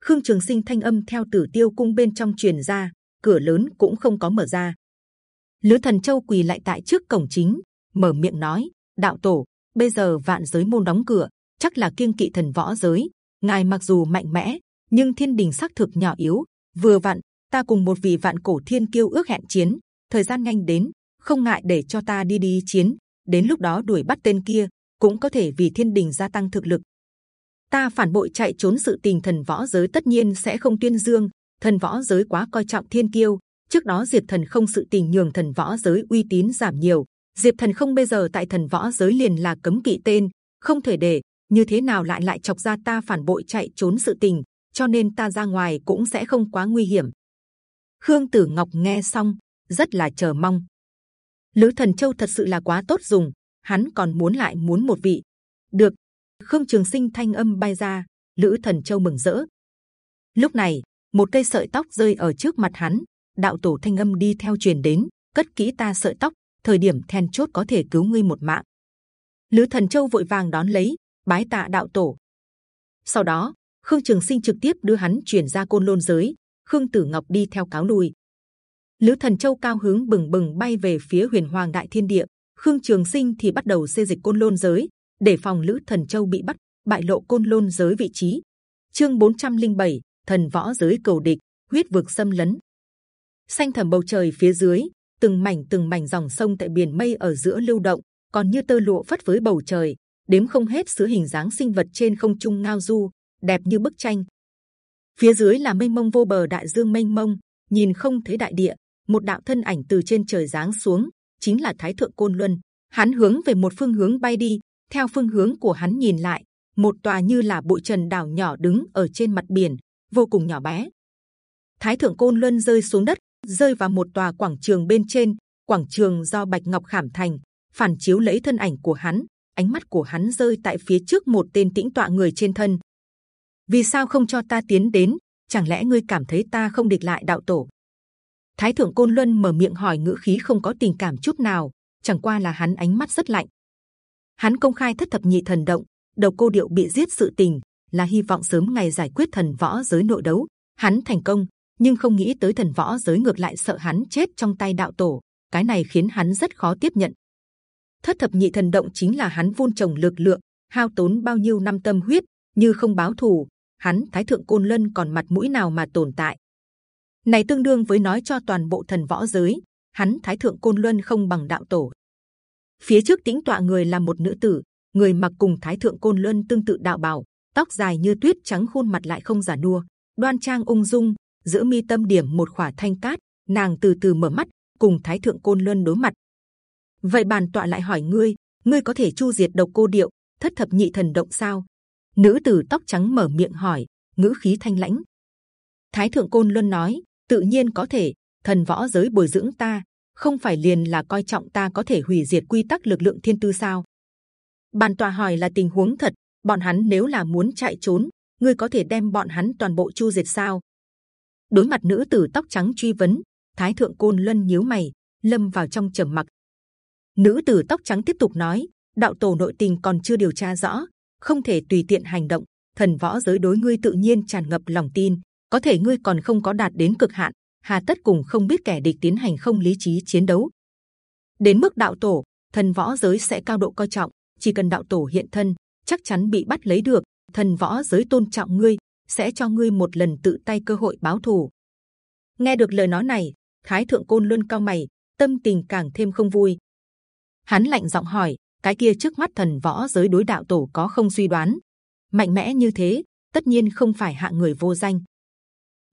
Khương trường sinh thanh âm theo tử tiêu cung bên trong truyền ra, cửa lớn cũng không có mở ra. Lữ thần châu quỳ lại tại trước cổng chính, mở miệng nói, đạo tổ, bây giờ vạn giới môn đóng cửa, chắc là kiêng kỵ thần võ giới. Ngài mặc dù mạnh mẽ, nhưng thiên đình xác thực nhỏ yếu, vừa vặn, ta cùng một vị vạn cổ thiên kiêu ước hẹn chiến, thời gian nhanh đến, không ngại để cho ta đi đi chiến đến lúc đó đuổi bắt tên kia, cũng có thể vì thiên đình gia tăng thực lực. Ta phản bội chạy trốn sự tình thần võ giới tất nhiên sẽ không tuyên dương, thần võ giới quá coi trọng thiên kiêu, trước đó diệp thần không sự tình nhường thần võ giới uy tín giảm nhiều diệp thần không bây giờ tại thần võ giới liền là cấm kỵ tên, không thể để, như thế nào lại lại chọc ra ta phản bội chạy trốn sự tình, cho nên ta ra ngoài cũng sẽ không quá nguy hiểm. Khương tử ngọc nghe xong, rất là chờ mong lữ thần châu thật sự là quá tốt dùng, hắn còn muốn lại muốn một vị. Được. Khương trường sinh thanh âm bay ra, lữ thần châu mừng rỡ. Lúc này, một cây sợi tóc rơi ở trước mặt hắn, đạo tổ thanh âm đi theo truyền đến, cất kỹ ta sợi tóc, thời điểm then chốt có thể cứu ngươi một mạng. Lữ thần châu vội vàng đón lấy, bái tạ đạo tổ. Sau đó, khương trường sinh trực tiếp đưa hắn truyền ra côn lôn giới, khương tử ngọc đi theo cáo lui lữ thần châu cao hứng bừng bừng bay về phía huyền hoàng đại thiên địa. Khương trường sinh thì bắt đầu xê dịch côn lôn giới để phòng lữ thần châu bị bắt bại lộ côn lôn giới vị trí. Chương 407, thần võ giới cầu địch huyết vực xâm lấn. Xanh thẳm bầu trời phía dưới từng mảnh từng mảnh dòng sông tại biển mây ở giữa lưu động còn như tơ lụa phất với bầu trời đếm không hết sứ hình dáng sinh vật trên không trung ngao du đẹp như bức tranh. Phía dưới là mênh mông vô bờ đại dương mênh mông nhìn không thấy đại địa một đạo thân ảnh từ trên trời giáng xuống, chính là thái thượng côn luân. Hắn hướng về một phương hướng bay đi, theo phương hướng của hắn nhìn lại, một tòa như là bụi trần đảo nhỏ đứng ở trên mặt biển, vô cùng nhỏ bé. Thái thượng côn luân rơi xuống đất, rơi vào một tòa quảng trường bên trên. Quảng trường do bạch ngọc khảm thành phản chiếu lấy thân ảnh của hắn, ánh mắt của hắn rơi tại phía trước một tên tĩnh tọa người trên thân. Vì sao không cho ta tiến đến? Chẳng lẽ ngươi cảm thấy ta không địch lại đạo tổ? Thái thượng côn luân mở miệng hỏi ngữ khí không có tình cảm chút nào, chẳng qua là hắn ánh mắt rất lạnh. Hắn công khai thất thập nhị thần động, đầu cô điệu bị giết sự tình, là hy vọng sớm ngày giải quyết thần võ giới nội đấu. Hắn thành công, nhưng không nghĩ tới thần võ giới ngược lại sợ hắn chết trong tay đạo tổ, cái này khiến hắn rất khó tiếp nhận. Thất thập nhị thần động chính là hắn vun trồng lực lượng, hao tốn bao nhiêu năm tâm huyết, như không báo thù, hắn, thái thượng côn lân còn mặt mũi nào mà tồn tại? Này tương đương với nói cho toàn bộ thần võ giới, hắn thái thượng côn luân không bằng đạo tổ. Phía trước tĩnh tọa người là một nữ tử, người mặc cùng thái thượng côn luân tương tự đạo bảo, tóc dài như tuyết trắng khuôn mặt lại không giả nua, đoan trang ung dung giữa mi tâm điểm một khỏa thanh cát, nàng từ từ mở mắt, cùng thái thượng côn luân đối mặt. Vậy bàn tọa lại hỏi ngươi ngươi có thể chu diệt độc cô điệu, thất thập nhị thần động sao? Nữ tử tóc trắng mở miệng hỏi, ngữ khí thanh lãnh. Thái thượng côn luân nói tự nhiên có thể, thần võ giới bồi dưỡng ta, không phải liền là coi trọng ta có thể hủy diệt quy tắc lực lượng thiên tư sao? Bàn tòa hỏi là tình huống thật, bọn hắn nếu là muốn chạy trốn, ngươi có thể đem bọn hắn toàn bộ chu diệt sao? Đối mặt nữ tử tóc trắng truy vấn, thái thượng côn luân nhíu mày, lâm vào trong trầm mặc. Nữ tử tóc trắng tiếp tục nói, đạo tổ nội tình còn chưa điều tra rõ, không thể tùy tiện hành động, thần võ giới đối ngươi tự nhiên tràn ngập lòng tin có thể ngươi còn không có đạt đến cực hạn, hà tất cùng không biết kẻ địch tiến hành không lý trí chiến đấu. Đến mức đạo tổ, thần võ giới sẽ cao độ coi trọng, chỉ cần đạo tổ hiện thân, chắc chắn bị bắt lấy được, thần võ giới tôn trọng ngươi, sẽ cho ngươi một lần tự tay cơ hội báo thù. Nghe được lời nói này, thái thượng côn luôn cao mày, tâm tình càng thêm không vui. Hắn lạnh giọng hỏi, cái kia trước mắt thần võ giới đối đạo tổ có không suy đoán? Mạnh mẽ như thế, tất nhiên không phải hạ người vô danh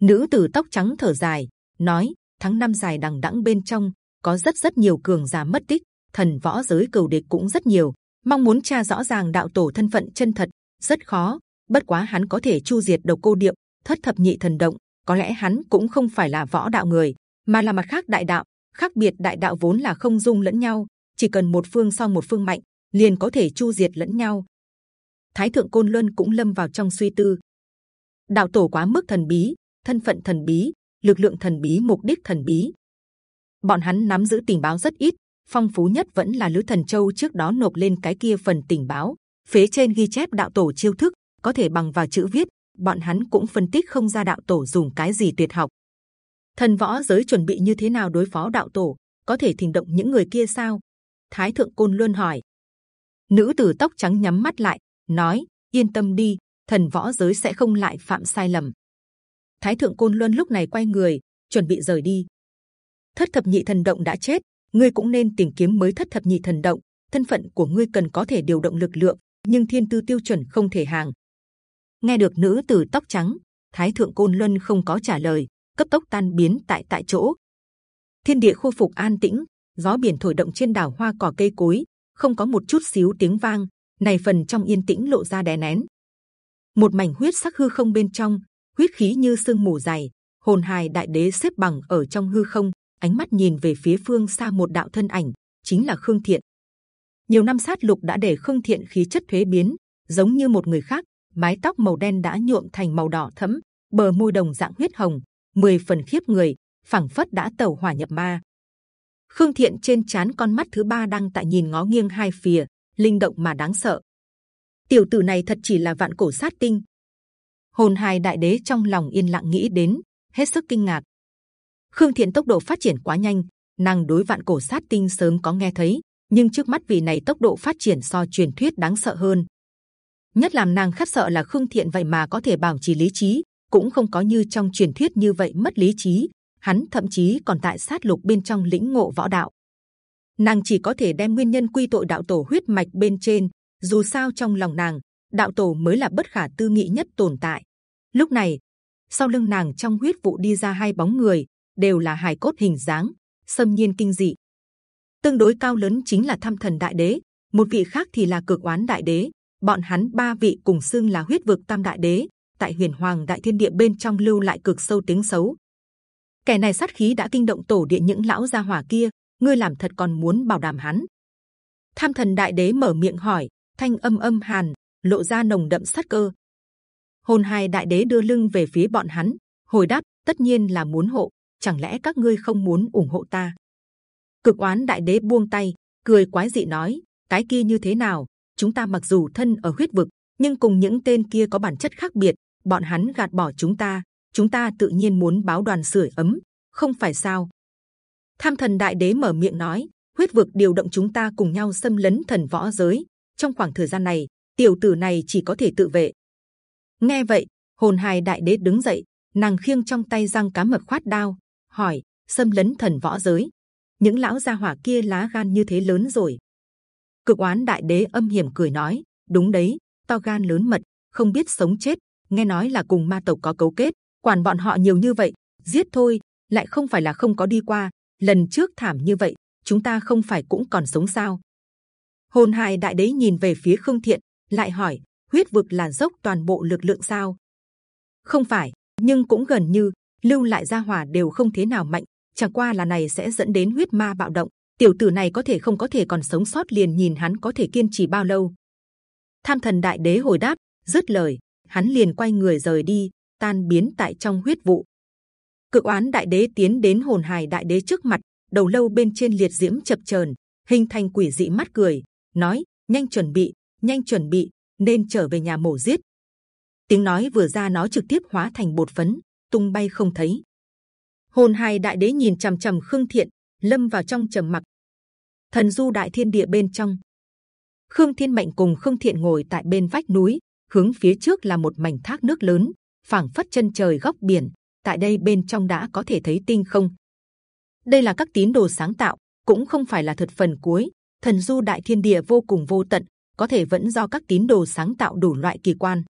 nữ tử tóc trắng thở dài, nói, tháng năm dài đằng đẵng bên trong, có rất rất nhiều cường giả mất tích, thần võ giới cầu địch cũng rất nhiều. Mong muốn tra rõ ràng đạo tổ thân phận chân thật, rất khó. Bất quá hắn có thể chu diệt độc cô điệu, thất thập nhị thần động, có lẽ hắn cũng không phải là võ đạo người, mà là mặt khác đại đạo. Khác biệt đại đạo vốn là không dung lẫn nhau, chỉ cần một phương so một phương mạnh, liền có thể chu diệt lẫn nhau. Thái thượng côn luân cũng lâm vào trong suy tư. Đạo tổ quá mức thần bí thân phận thần bí, lực lượng thần bí, mục đích thần bí. Bọn hắn nắm giữ tình báo rất ít, phong phú nhất vẫn là lữ thần châu trước đó nộp lên cái kia phần tình báo. Phía trên ghi chép đạo tổ chiêu thức, có thể bằng vào chữ viết, bọn hắn cũng phân tích không ra đạo tổ dùng cái gì tuyệt học. Thần võ giới chuẩn bị như thế nào đối phó đạo tổ, có thể thình động những người kia sao? Thái thượng côn luôn hỏi. Nữ tử tóc trắng nhắm mắt lại, nói, yên tâm đi, thần võ giới sẽ không lại phạm sai lầm thái thượng côn luân lúc này quay người, chuẩn bị rời đi. Thất thập nhị thần động đã chết, ngươi cũng nên tìm kiếm mới thất thập nhị thần động. Thân phận của ngươi cần có thể điều động lực lượng, nhưng thiên tư tiêu chuẩn không thể hàng. Nghe được nữ tử tóc trắng, thái thượng côn luân không có trả lời, cấp tốc tan biến tại tại chỗ. Thiên địa khôi phục an tĩnh, gió biển thổi động trên đảo hoa cỏ cây cối, không có một chút xíu tiếng vang, này phần trong yên tĩnh lộ ra đè nén. Một mảnh huyết sắc hư không bên trong huyết khí như sương mù dày hồn hài đại đế xếp bằng ở trong hư không ánh mắt nhìn về phía phương xa một đạo thân ảnh chính là khương thiện nhiều năm sát lục đã để khương thiện khí chất thuế biến giống như một người khác. Mái tóc màu đen đã nhuộm thành màu đỏ thẫm, bờ môi đồng dạng huyết hồng, mười phần khiếp người, phảng phất đã tẩu hỏa nhập ma. Khương Thiện trên chán con mắt thứ ba đang tại nhìn ngó nghiêng hai phía, linh động mà đáng sợ. Tiểu tử này thật chỉ là vạn cổ sát tinh. Hồn hài đại đế trong lòng yên lặng nghĩ đến, hết sức kinh ngạc. Khương Thiện tốc độ phát triển quá nhanh, nàng đối vạn cổ sát tinh sớm có nghe thấy, nhưng trước mắt vì này tốc độ phát triển so truyền thuyết đáng sợ hơn. Nhất làm nàng khát sợ là Khương Thiện vậy mà có thể bảo trì lý trí, cũng không có như trong truyền thuyết như vậy mất lý trí. Hắn thậm chí còn tại sát lục bên trong lĩnh ngộ võ đạo. Nàng chỉ có thể đem nguyên nhân quy tội đạo tổ huyết mạch bên trên. Dù sao trong lòng nàng, đạo tổ mới là bất khả tư nghị nhất tồn tại. Lúc này, sau lưng nàng trong huyết vụ đi ra hai bóng người, đều là hài cốt hình dáng, xâm nhiên kinh dị. Tương đối cao lớn chính là tham thần đại đế, một vị khác thì là cực oán đại đế. Bọn hắn ba vị cùng xưng là huyết vực tam đại đế, tại huyền hoàng đại thiên địa bên trong lưu lại cực sâu tiếng xấu. Kẻ này sát khí đã kinh động tổ địa những lão gia hỏa kia, ngươi làm thật còn muốn bảo đảm hắn? Tham thần đại đế mở miệng hỏi, thanh âm âm hàn, lộ ra nồng đậm sát cơ. Hồn hài đại đế đưa lưng về phía bọn hắn, hồi đáp, tất nhiên là muốn hộ. Chẳng lẽ các ngươi không muốn ủng hộ ta? Cực oán đại đế buông tay, cười quái dị nói, cái kia như thế nào? Chúng ta mặc dù thân ở huyết vực, nhưng cùng những tên kia có bản chất khác biệt. Bọn hắn gạt bỏ chúng ta, chúng ta tự nhiên muốn báo đoàn sưởi ấm, không phải sao? Tham thần đại đế mở miệng nói, huyết vực điều động chúng ta cùng nhau xâm lấn thần võ giới. Trong khoảng thời gian này, tiểu tử này chỉ có thể tự vệ. Nghe vậy, hồn hài đại đế đứng dậy, nàng khiêng trong tay răng cá mập khoát đao, hỏi: xâm lấn thần võ giới, những lão gia hỏa kia lá gan như thế lớn rồi. Cực oán đại đế âm hiểm cười nói: đúng đấy, to gan lớn mật, không biết sống chết. Nghe nói là cùng ma tộc có cấu kết, quản bọn họ nhiều như vậy, giết thôi, lại không phải là không có đi qua. Lần trước thảm như vậy, chúng ta không phải cũng còn sống sao? Hồn hài đại đế nhìn về phía khương thiện, lại hỏi: huyết vực là dốc toàn bộ lực lượng sao? Không phải, nhưng cũng gần như lưu lại gia hỏa đều không thế nào mạnh. Chẳng qua là này sẽ dẫn đến huyết ma bạo động. Tiểu tử này có thể không có thể còn sống sót liền nhìn hắn có thể kiên trì bao lâu. Tham thần đại đế hồi đáp, dứt lời, hắn liền quay người rời đi, tan biến tại trong huyết vụ. Cực oán đại đế tiến đến hồn hài đại đế trước mặt, đầu lâu bên trên liệt diễm chập chờn, hình thành quỷ dị mắt cười, nói: nhanh chuẩn bị, nhanh chuẩn bị, nên trở về nhà mổ giết. Tiếng nói vừa ra nó trực tiếp hóa thành bột phấn, tung bay không thấy. Hồn hài đại đế nhìn trầm trầm c h ầ m khương thiện, lâm vào trong trầm mặc. Thần du đại thiên địa bên trong, khương thiên mệnh cùng khương thiện ngồi tại bên vách núi, hướng phía trước là một mảnh thác nước lớn, phảng phất chân trời góc biển. Tại đây bên trong đã có thể thấy tinh không. Đây là các tín đồ sáng tạo, cũng không phải là thật phần cuối. Thần du đại thiên địa vô cùng vô tận, có thể vẫn do các tín đồ sáng tạo đủ loại kỳ quan.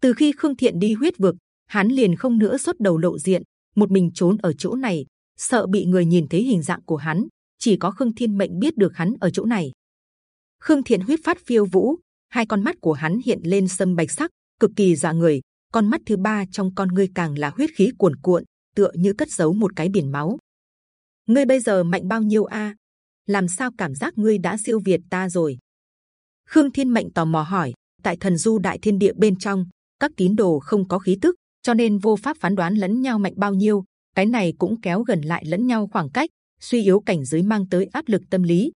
Từ khi Khương Thiện đi huyết vực, hắn liền không nữa xuất đầu lộ diện, một mình trốn ở chỗ này, sợ bị người nhìn thấy hình dạng của hắn. Chỉ có Khương Thiên Mệnh biết được hắn ở chỗ này. Khương Thiện huyết phát phiêu vũ, hai con mắt của hắn hiện lên sâm bạch sắc, cực kỳ dọa người. Con mắt thứ ba trong con ngươi càng là huyết khí cuồn cuộn, tựa như cất giấu một cái biển máu. Ngươi bây giờ mạnh bao nhiêu a? Làm sao cảm giác ngươi đã siêu việt ta rồi? Khương Thiên Mệnh tò mò hỏi. Tại thần du đại thiên địa bên trong, các tín đồ không có khí tức, cho nên vô pháp phán đoán lẫn nhau mạnh bao nhiêu. Cái này cũng kéo gần lại lẫn nhau khoảng cách, suy yếu cảnh giới mang tới áp lực tâm lý.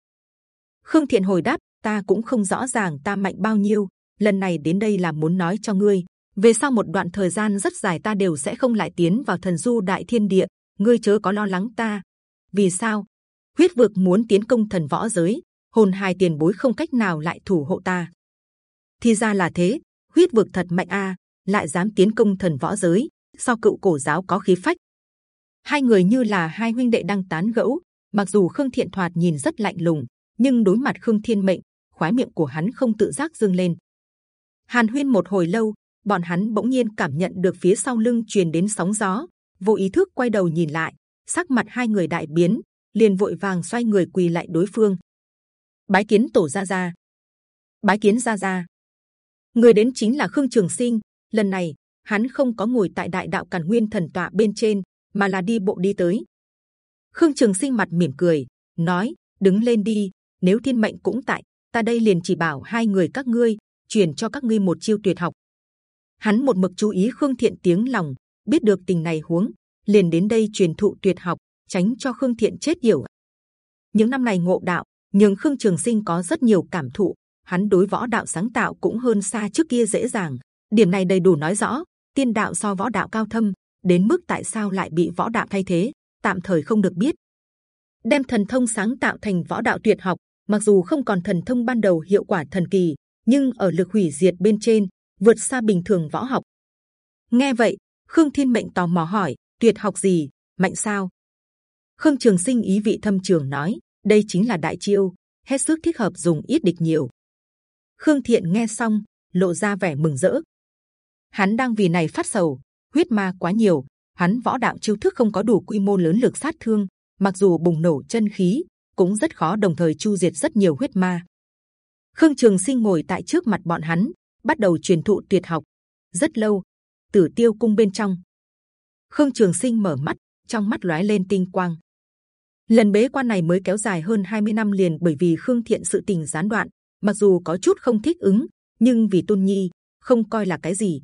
Khương Thiện hồi đáp: Ta cũng không rõ ràng ta mạnh bao nhiêu. Lần này đến đây là muốn nói cho ngươi, về sau một đoạn thời gian rất dài ta đều sẽ không lại tiến vào thần du đại thiên địa. Ngươi chớ có lo lắng ta. Vì sao? Huyết vực muốn tiến công thần võ giới, hồn hài tiền bối không cách nào lại thủ hộ ta. Thì ra là thế, huyết vực thật mạnh a, lại dám tiến công thần võ giới. Sao cựu cổ giáo có khí phách? Hai người như là hai huynh đệ đang tán gẫu. Mặc dù Khương Thiện thoạt nhìn rất lạnh lùng, nhưng đối mặt Khương Thiên Mệnh, khóe miệng của hắn không tự giác dương lên. Hàn huyên một hồi lâu, bọn hắn bỗng nhiên cảm nhận được phía sau lưng truyền đến sóng gió, vô ý thức quay đầu nhìn lại, sắc mặt hai người đại biến, liền vội vàng xoay người quỳ lại đối phương. Bái kiến tổ gia gia, bái kiến gia gia. Người đến chính là khương trường sinh. Lần này hắn không có ngồi tại đại đạo càn nguyên thần tọa bên trên mà là đi bộ đi tới. Khương trường sinh mặt mỉm cười nói đứng lên đi nếu thiên mệnh cũng tại ta đây liền chỉ bảo hai người các ngươi truyền cho các ngươi một chiêu tuyệt học. Hắn một mực chú ý Khương Thiện tiếng lòng, biết được tình này huống, liền đến đây truyền thụ tuyệt học, tránh cho Khương Thiện chết hiểu Những năm này ngộ đạo, nhưng Khương Trường Sinh có rất nhiều cảm thụ. Hắn đối võ đạo sáng tạo cũng hơn xa trước kia dễ dàng. Điểm này đầy đủ nói rõ, tiên đạo so võ đạo cao thâm, đến mức tại sao lại bị võ đạo thay thế, tạm thời không được biết. Đem thần thông sáng tạo thành võ đạo tuyệt học, mặc dù không còn thần thông ban đầu hiệu quả thần kỳ, nhưng ở lực hủy diệt bên trên vượt xa bình thường võ học. Nghe vậy, Khương Thiên Mệnh tò mò hỏi: tuyệt học gì, mạnh sao? Khương Trường Sinh ý vị thâm trường nói: đây chính là đại chiêu, hết sức thích hợp dùng ít địch nhiều. Khương Thiện nghe xong, lộ ra vẻ mừng rỡ. Hắn đang vì này phát sầu, huyết ma quá nhiều, hắn võ đạo chiêu thức không có đủ quy mô lớn lực sát thương, mặc dù bùng nổ chân khí, cũng rất khó đồng thời chu diệt rất nhiều huyết ma. Khương Trường Sinh ngồi tại trước mặt bọn hắn, bắt đầu truyền thụ tuyệt học. Rất lâu, Tử Tiêu Cung bên trong, Khương Trường Sinh mở mắt, trong mắt lóe lên tinh quang. Lần bế quan này mới kéo dài hơn 20 năm liền bởi vì Khương Thiện sự tình gián đoạn, mặc dù có chút không thích ứng, nhưng vì Tôn Nhi không coi là cái gì.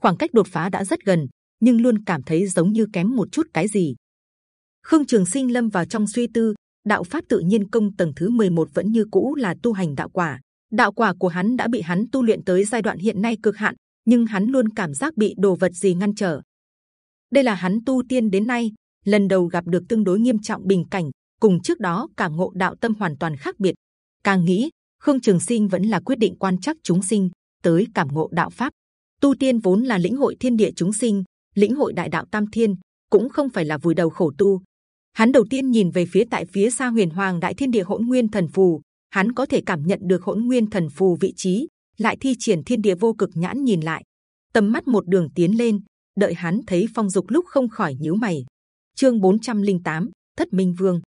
Khoảng cách đột phá đã rất gần, nhưng luôn cảm thấy giống như kém một chút cái gì. Khương Trường Sinh lâm vào trong suy tư, đạo pháp tự nhiên công tầng thứ 11 vẫn như cũ là tu hành đạo quả. Đạo quả của hắn đã bị hắn tu luyện tới giai đoạn hiện nay cực hạn, nhưng hắn luôn cảm giác bị đồ vật gì ngăn trở. Đây là hắn tu tiên đến nay lần đầu gặp được tương đối nghiêm trọng bình cảnh, cùng trước đó cảm ngộ đạo tâm hoàn toàn khác biệt. Càng nghĩ, Khương Trường Sinh vẫn là quyết định quan chắc chúng sinh tới cảm ngộ đạo pháp. Tu tiên vốn là lĩnh hội thiên địa chúng sinh, lĩnh hội đại đạo tam thiên, cũng không phải là vùi đầu khổ tu. Hắn đầu tiên nhìn về phía tại phía xa huyền hoàng đại thiên địa hỗn nguyên thần phù, hắn có thể cảm nhận được hỗn nguyên thần phù vị trí, lại thi triển thiên địa vô cực nhãn nhìn lại, tầm mắt một đường tiến lên, đợi hắn thấy phong dục lúc không khỏi nhíu mày. Chương 408, Thất Minh Vương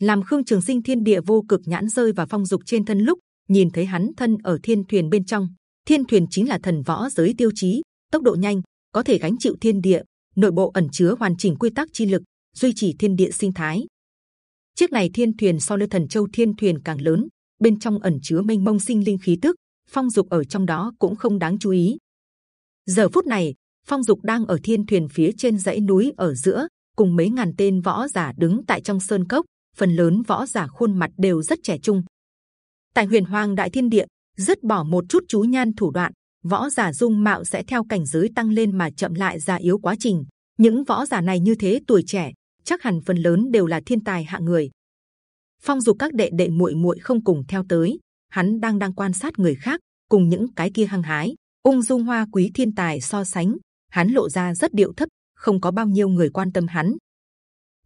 làm Khương Trường Sinh thiên địa vô cực nhãn rơi vào phong dục trên thân lúc nhìn thấy hắn thân ở thiên thuyền bên trong, thiên thuyền chính là thần võ giới tiêu chí, tốc độ nhanh, có thể gánh chịu thiên địa, nội bộ ẩn chứa hoàn chỉnh quy tắc chi lực, duy trì thiên địa sinh thái. Chiếc này thiên thuyền so với thần châu thiên thuyền càng lớn, bên trong ẩn chứa mênh mông sinh linh khí tức, phong dục ở trong đó cũng không đáng chú ý. Giờ phút này, phong dục đang ở thiên thuyền phía trên dãy núi ở giữa, cùng mấy ngàn tên võ giả đứng tại trong sơn cốc. Phần lớn võ giả khuôn mặt đều rất trẻ trung. Tại huyền hoàng đại thiên địa, dứt bỏ một chút chú nhan thủ đoạn, võ giả dung mạo sẽ theo cảnh giới tăng lên mà chậm lại già yếu quá trình. Những võ giả này như thế tuổi trẻ, chắc hẳn phần lớn đều là thiên tài hạng người. Phong dục các đệ đệ muội muội không cùng theo tới, hắn đang đang quan sát người khác, cùng những cái kia hăng hái, ung dung hoa quý thiên tài so sánh, hắn lộ ra rất điệu thấp, không có bao nhiêu người quan tâm hắn.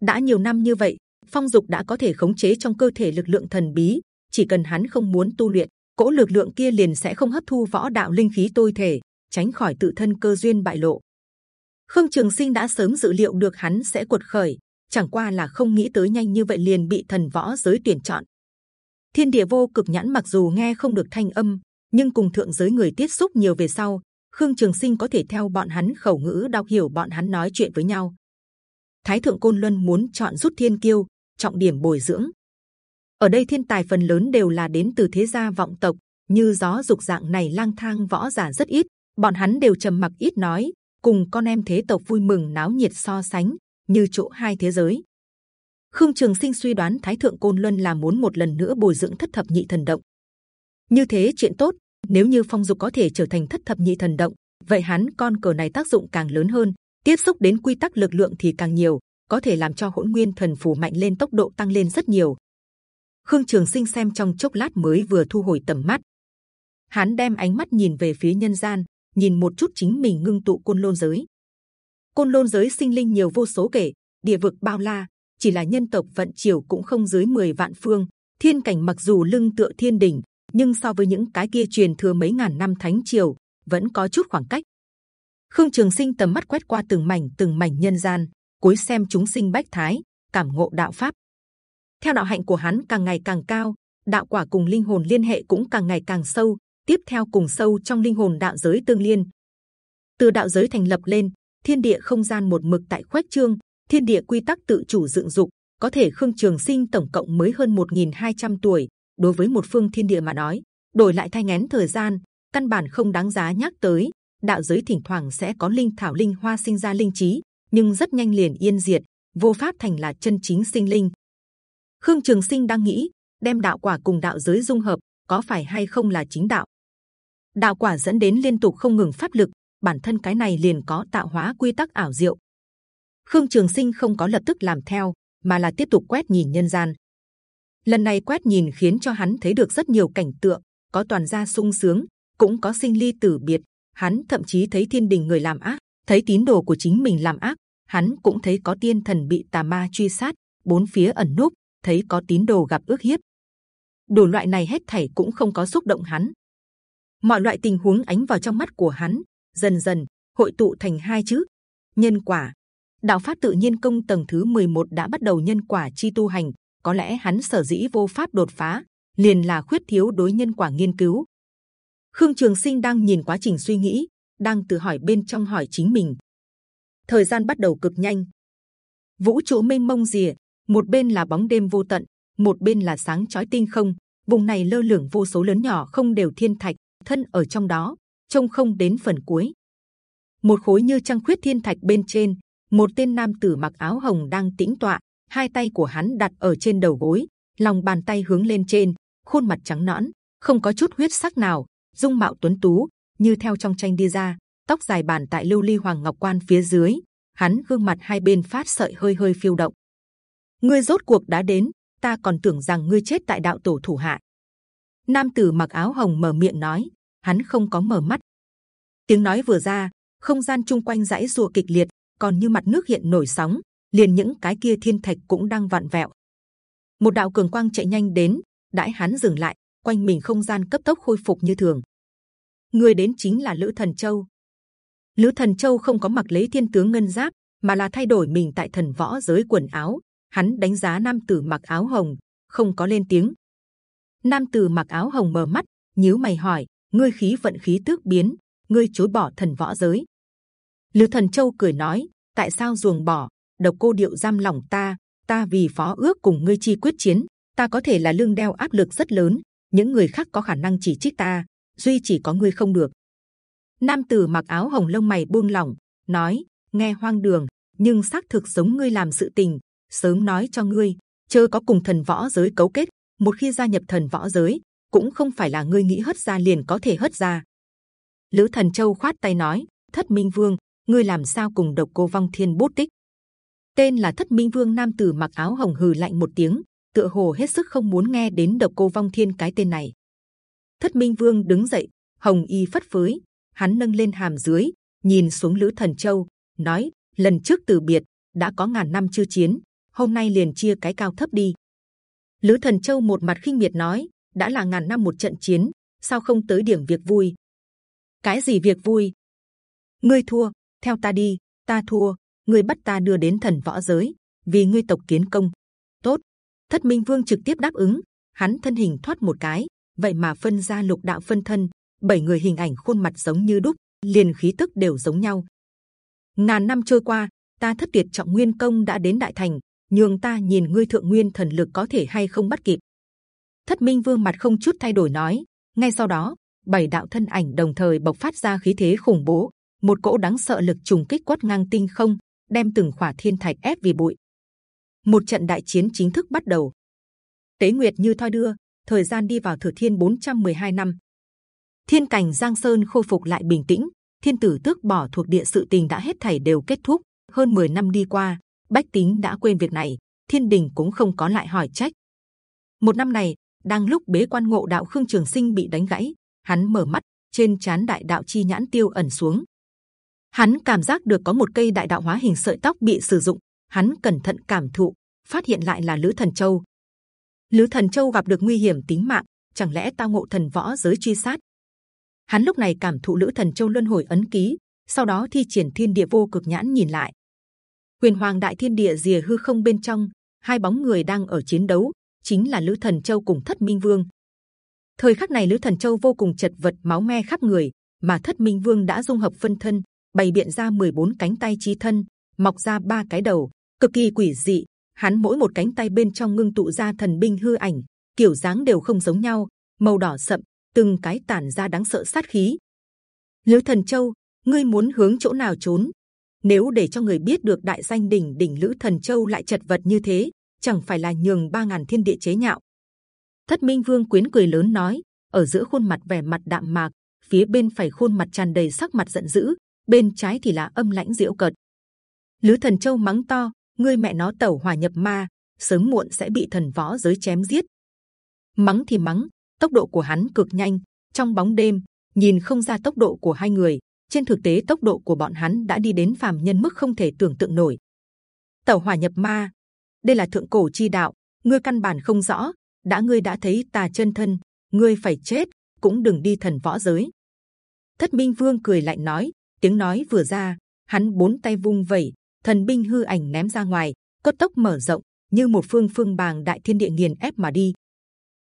đã nhiều năm như vậy, phong dục đã có thể khống chế trong cơ thể lực lượng thần bí. chỉ cần hắn không muốn tu luyện, cỗ lực lượng kia liền sẽ không hấp thu võ đạo linh khí tôi thể, tránh khỏi tự thân cơ duyên bại lộ. Khương Trường Sinh đã sớm dự liệu được hắn sẽ cuột khởi, chẳng qua là không nghĩ tới nhanh như vậy liền bị thần võ giới tuyển chọn. Thiên địa vô cực nhãn mặc dù nghe không được thanh âm, nhưng cùng thượng giới người tiếp xúc nhiều về sau, Khương Trường Sinh có thể theo bọn hắn khẩu ngữ đọc hiểu bọn hắn nói chuyện với nhau. Thái thượng côn luân muốn chọn rút thiên kiêu, trọng điểm bồi dưỡng. Ở đây thiên tài phần lớn đều là đến từ thế gia vọng tộc, như gió dục dạng này lang thang võ giả rất ít, bọn hắn đều trầm mặc ít nói, cùng con em thế tộc vui mừng náo nhiệt so sánh, như chỗ hai thế giới. Khương Trường Sinh suy đoán Thái thượng côn luân là muốn một lần nữa bồi dưỡng thất thập nhị thần động. Như thế chuyện tốt, nếu như phong dục có thể trở thành thất thập nhị thần động, vậy hắn con cờ này tác dụng càng lớn hơn, tiếp xúc đến quy tắc lực lượng thì càng nhiều, có thể làm cho hỗn nguyên thần phù mạnh lên tốc độ tăng lên rất nhiều. Khương Trường Sinh xem trong chốc lát mới vừa thu hồi tầm mắt, hắn đem ánh mắt nhìn về phía nhân gian, nhìn một chút chính mình ngưng tụ côn lôn giới. Côn lôn giới sinh linh nhiều vô số kể, địa vực bao la, chỉ là nhân tộc vận triều cũng không dưới 10 vạn phương. Thiên cảnh mặc dù lưng tựa thiên đỉnh, nhưng so với những cái kia truyền thừa mấy ngàn năm thánh triều vẫn có chút khoảng cách. Khương Trường Sinh tầm mắt quét qua từng mảnh từng mảnh nhân gian, cúi xem chúng sinh bách thái, cảm ngộ đạo pháp. Theo đạo hạnh của hắn càng ngày càng cao, đạo quả cùng linh hồn liên hệ cũng càng ngày càng sâu. Tiếp theo cùng sâu trong linh hồn đạo giới tương liên. Từ đạo giới thành lập lên, thiên địa không gian một mực tại khuếch trương, thiên địa quy tắc tự chủ dựng dục. Có thể Khương Trường Sinh tổng cộng mới hơn 1.200 tuổi, đối với một phương thiên địa mà nói, đổi lại thay ngén thời gian căn bản không đáng giá nhắc tới. Đạo giới thỉnh thoảng sẽ có linh thảo linh hoa sinh ra linh trí nhưng rất nhanh liền yên diệt vô pháp thành là chân chính sinh linh. Khương trường sinh đang nghĩ đem đạo quả cùng đạo giới dung hợp có phải hay không là chính đạo? Đạo quả dẫn đến liên tục không ngừng pháp lực bản thân cái này liền có tạo hóa quy tắc ảo diệu. Khương trường sinh không có lập tức làm theo mà là tiếp tục quét nhìn nhân gian lần này quét nhìn khiến cho hắn thấy được rất nhiều cảnh tượng, có toàn gia sung sướng, cũng có sinh ly tử biệt. Hắn thậm chí thấy thiên đình người làm ác, thấy tín đồ của chính mình làm ác. Hắn cũng thấy có tiên thần bị tà ma truy sát, bốn phía ẩn núp, thấy có tín đồ gặp ước hiếp. Đủ loại này hết thảy cũng không có xúc động hắn. Mọi loại tình huống ánh vào trong mắt của hắn, dần dần, hội tụ thành hai chữ, nhân quả. Đạo pháp tự nhiên công tầng thứ 11 đã bắt đầu nhân quả chi tu hành có lẽ hắn sở dĩ vô pháp đột phá, liền là khuyết thiếu đối nhân quả nghiên cứu. Khương trường sinh đang nhìn quá trình suy nghĩ, đang tự hỏi bên trong hỏi chính mình. Thời gian bắt đầu cực nhanh. Vũ trụ mênh mông rìa, một bên là bóng đêm vô tận, một bên là sáng chói tinh không. Vùng này lơ lửng vô số lớn nhỏ không đều thiên thạch, thân ở trong đó, trông không đến phần cuối. Một khối như trăng khuyết thiên thạch bên trên, một tên nam tử mặc áo hồng đang tĩnh tọa hai tay của hắn đặt ở trên đầu gối, lòng bàn tay hướng lên trên, khuôn mặt trắng nõn, không có chút huyết sắc nào, dung mạo tuấn tú, như theo trong tranh đi ra, tóc dài bàn tại lưu ly hoàng ngọc quan phía dưới, hắn gương mặt hai bên phát sợi hơi hơi phiêu động. Ngươi rốt cuộc đã đến, ta còn tưởng rằng ngươi chết tại đạo tổ thủ hạ. Nam tử mặc áo hồng mở miệng nói, hắn không có mở mắt. Tiếng nói vừa ra, không gian chung quanh dãy rùa kịch liệt, còn như mặt nước hiện nổi sóng liền những cái kia thiên thạch cũng đang vặn vẹo. Một đạo cường quang chạy nhanh đến đại hắn dừng lại, quanh mình không gian cấp tốc khôi phục như thường. Người đến chính là lữ thần châu. Lữ thần châu không có mặc lấy thiên tướng ngân giáp, mà là thay đổi mình tại thần võ giới quần áo. Hắn đánh giá nam tử mặc áo hồng, không có lên tiếng. Nam tử mặc áo hồng mở mắt, nhíu mày hỏi, ngươi khí vận khí tước biến, ngươi chối bỏ thần võ giới? Lữ thần châu cười nói, tại sao ruồng bỏ? Độc cô điệu giam lòng ta ta vì phó ước cùng ngươi chi quyết chiến, ta có thể là lương đeo áp lực rất lớn, những người khác có khả năng chỉ trích ta, duy chỉ có ngươi không được. Nam tử mặc áo hồng lông mày buông lỏng, nói, nghe hoang đường, nhưng xác thực giống ngươi làm sự tình, sớm nói cho ngươi, chớ có cùng thần võ giới cấu kết, một khi gia nhập thần võ giới, cũng không phải là ngươi nghĩ hất ra liền có thể hất ra. Lữ thần châu khoát tay nói, thất minh vương, ngươi làm sao cùng độc cô vong thiên bút tích? Tên là thất minh vương nam tử mặc áo hồng hừ lạnh một tiếng, tựa hồ hết sức không muốn nghe đến độc cô vong thiên cái tên này. Thất minh vương đứng dậy, hồng y phất phới, hắn nâng lên hàm dưới, nhìn xuống lữ thần châu, nói, lần trước từ biệt, đã có ngàn năm chưa chiến, hôm nay liền chia cái cao thấp đi. Lữ thần châu một mặt khinh miệt nói, đã là ngàn năm một trận chiến, sao không tới điểm việc vui? Cái gì việc vui? Ngươi thua, theo ta đi, ta thua ngươi bắt ta đưa đến thần võ giới, vì ngươi tộc kiến công. Tốt. Thất minh vương trực tiếp đáp ứng. Hắn thân hình thoát một cái, vậy mà phân ra lục đạo phân thân, bảy người hình ảnh khuôn mặt giống như đúc, liền khí tức đều giống nhau. Ngàn năm trôi qua, ta thất tuyệt trọng nguyên công đã đến đại thành, nhường ta nhìn ngươi thượng nguyên thần lực có thể hay không bắt kịp. Thất minh vương mặt không chút thay đổi nói. Ngay sau đó, bảy đạo thân ảnh đồng thời bộc phát ra khí thế khủng bố, một cỗ đáng sợ lực trùng kích quất ngang tinh không đem từng khỏa thiên thạch ép vì bụi. Một trận đại chiến chính thức bắt đầu. Tế nguyệt như thoi đưa, thời gian đi vào thừa thiên 412 năm. Thiên cảnh giang sơn khôi phục lại bình tĩnh, thiên tử tước bỏ thuộc địa sự tình đã hết thảy đều kết thúc. Hơn 10 năm đi qua, bách tính đã quên việc này, thiên đình cũng không có lại hỏi trách. Một năm này, đang lúc bế quan ngộ đạo khương trường sinh bị đánh gãy, hắn mở mắt, trên chán đại đạo chi nhãn tiêu ẩn xuống hắn cảm giác được có một cây đại đạo hóa hình sợi tóc bị sử dụng. Hắn cẩn thận cảm thụ, phát hiện lại là lữ thần châu. Lữ thần châu gặp được nguy hiểm tính mạng, chẳng lẽ tao ngộ thần võ giới truy sát? Hắn lúc này cảm thụ lữ thần châu luân hồi ấn ký, sau đó thi triển thiên địa vô cực nhãn nhìn lại. Huyền hoàng đại thiên địa rìa hư không bên trong, hai bóng người đang ở chiến đấu, chính là lữ thần châu cùng thất minh vương. Thời khắc này lữ thần châu vô cùng chật vật máu me khắp người, mà thất minh vương đã dung hợp phân thân bày biện ra 14 cánh tay chi thân mọc ra ba cái đầu cực kỳ quỷ dị hắn mỗi một cánh tay bên trong ngưng tụ ra thần binh hư ảnh kiểu dáng đều không giống nhau màu đỏ sậm từng cái tản ra đáng sợ sát khí. Lữ Thần Châu, ngươi muốn hướng chỗ nào trốn? Nếu để cho người biết được đại danh đỉnh đỉnh Lữ Thần Châu lại chật vật như thế, chẳng phải là nhường ba ngàn thiên địa chế nhạo? Thất Minh Vương quyến cười lớn nói, ở giữa khuôn mặt vẻ mặt đạm mạc, phía bên phải khuôn mặt tràn đầy sắc mặt giận dữ, bên trái thì là âm lãnh diễu cợt. Lữ Thần Châu mắng to, ngươi mẹ nó tẩu hỏa nhập ma, sớm muộn sẽ bị thần võ giới chém giết. Mắng thì mắng, tốc độ của hắn cực nhanh, trong bóng đêm nhìn không ra tốc độ của hai người. Trên thực tế tốc độ của bọn hắn đã đi đến phàm nhân mức không thể tưởng tượng nổi. Tẩu hỏa nhập ma, đây là thượng cổ chi đạo, ngươi căn bản không rõ. đã ngươi đã thấy tà chân thân, ngươi phải chết, cũng đừng đi thần võ giới. Thất Minh Vương cười lạnh nói, tiếng nói vừa ra, hắn bốn tay vung vẩy, thần binh hư ảnh ném ra ngoài, cấp tốc mở rộng, như một phương phương bàng đại thiên địa nghiền ép mà đi.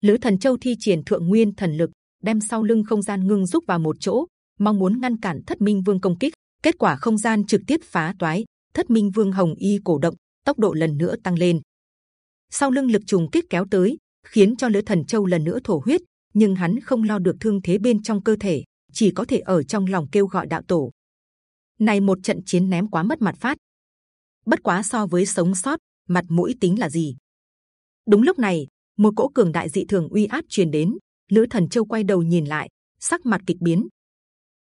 Lữ Thần Châu thi triển thượng nguyên thần lực, đem sau lưng không gian ngưng rút vào một chỗ, mong muốn ngăn cản Thất Minh Vương công kích. Kết quả không gian trực tiếp phá toái, Thất Minh Vương hồng y cổ động, tốc độ lần nữa tăng lên. Sau lưng lực trùng kích kéo tới, khiến cho Lữ Thần Châu lần nữa thổ huyết, nhưng hắn không lo được thương thế bên trong cơ thể, chỉ có thể ở trong lòng kêu gọi đạo tổ. Này một trận chiến ném quá mất mặt phát. Bất quá so với sống sót, mặt mũi tính là gì? Đúng lúc này, một cỗ cường đại dị thường uy áp truyền đến. Lữ Thần Châu quay đầu nhìn lại, sắc mặt kịch biến.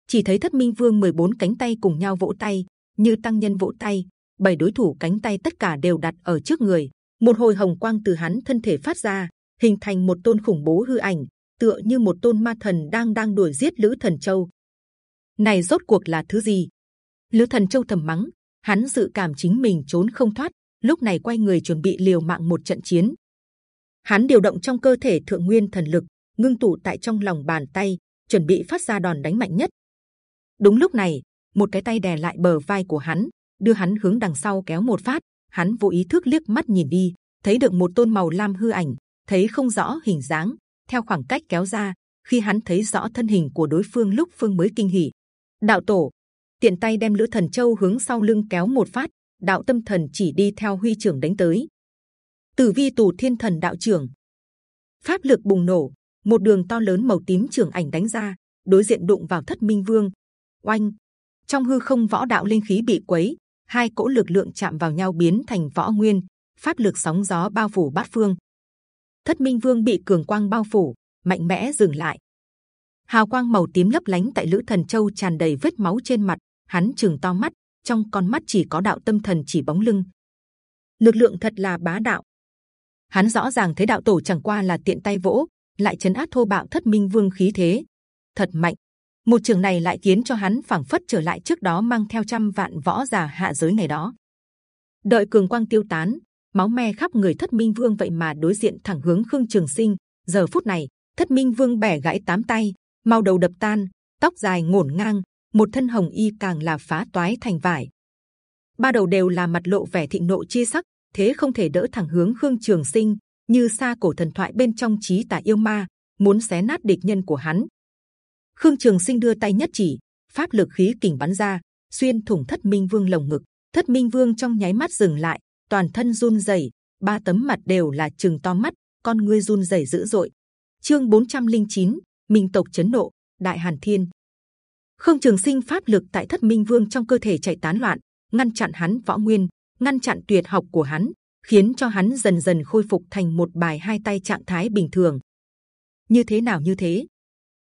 Chỉ thấy Thất Minh Vương 14 cánh tay cùng nhau vỗ tay, như tăng nhân vỗ tay, bảy đối thủ cánh tay tất cả đều đặt ở trước người. Một hồi hồng quang từ hắn thân thể phát ra, hình thành một tôn khủng bố hư ảnh, tựa như một tôn ma thần đang đang đuổi giết Lữ Thần Châu. Này rốt cuộc là thứ gì? Lữ Thần Châu thầm mắng, hắn dự cảm chính mình trốn không thoát, lúc này quay người chuẩn bị liều mạng một trận chiến. Hắn điều động trong cơ thể thượng nguyên thần lực, ngưng tụ tại trong lòng bàn tay, chuẩn bị phát ra đòn đánh mạnh nhất. Đúng lúc này, một cái tay đè lại bờ vai của hắn, đưa hắn hướng đằng sau kéo một phát. Hắn vô ý thức liếc mắt nhìn đi, thấy được một tôn màu lam hư ảnh, thấy không rõ hình dáng. Theo khoảng cách kéo ra, khi hắn thấy rõ thân hình của đối phương lúc phương mới kinh hỉ. Đạo tổ, tiện tay đem lữ thần châu hướng sau lưng kéo một phát, đạo tâm thần chỉ đi theo huy trưởng đánh tới. Tử vi tù thiên thần đạo trưởng, pháp lực bùng nổ, một đường to lớn màu tím trưởng ảnh đánh ra, đối diện đụng vào thất minh vương. Oanh! Trong hư không võ đạo linh khí bị quấy, hai cỗ lực lượng chạm vào nhau biến thành võ nguyên, pháp lực sóng gió bao phủ bát phương. Thất minh vương bị cường quang bao phủ, mạnh mẽ dừng lại. Hào quang màu tím lấp lánh tại lữ thần châu tràn đầy vết máu trên mặt, hắn chừng to mắt, trong con mắt chỉ có đạo tâm thần chỉ bóng lưng. Lực lượng thật là bá đạo. Hắn rõ ràng thấy đạo tổ chẳng qua là tiện tay vỗ, lại chấn áp thô bạo thất minh vương khí thế, thật mạnh. Một trường này lại khiến cho hắn phảng phất trở lại trước đó mang theo trăm vạn võ giả hạ giới ngày đó. Đợi cường quang tiêu tán, máu me khắp người thất minh vương vậy mà đối diện thẳng hướng khương trường sinh. Giờ phút này, thất minh vương bẻ gãy tám tay, mau đầu đập tan, tóc dài ngổn ngang, một thân hồng y càng là phá toái thành vải. Ba đầu đều là mặt lộ vẻ thịnh nộ chia sắc, thế không thể đỡ thẳng hướng khương trường sinh như xa cổ thần thoại bên trong trí tà yêu ma muốn xé nát địch nhân của hắn khương trường sinh đưa tay nhất chỉ pháp lực khí kình bắn ra xuyên thủng thất minh vương lồng ngực thất minh vương trong nháy mắt dừng lại toàn thân run rẩy ba tấm mặt đều là chừng to mắt con ngươi run rẩy dữ dội chương 409, minh tộc chấn nộ đại hàn thiên khương trường sinh pháp lực tại thất minh vương trong cơ thể chạy tán loạn ngăn chặn hắn võ nguyên ngăn chặn tuyệt học của hắn, khiến cho hắn dần dần khôi phục thành một bài hai tay trạng thái bình thường. Như thế nào như thế?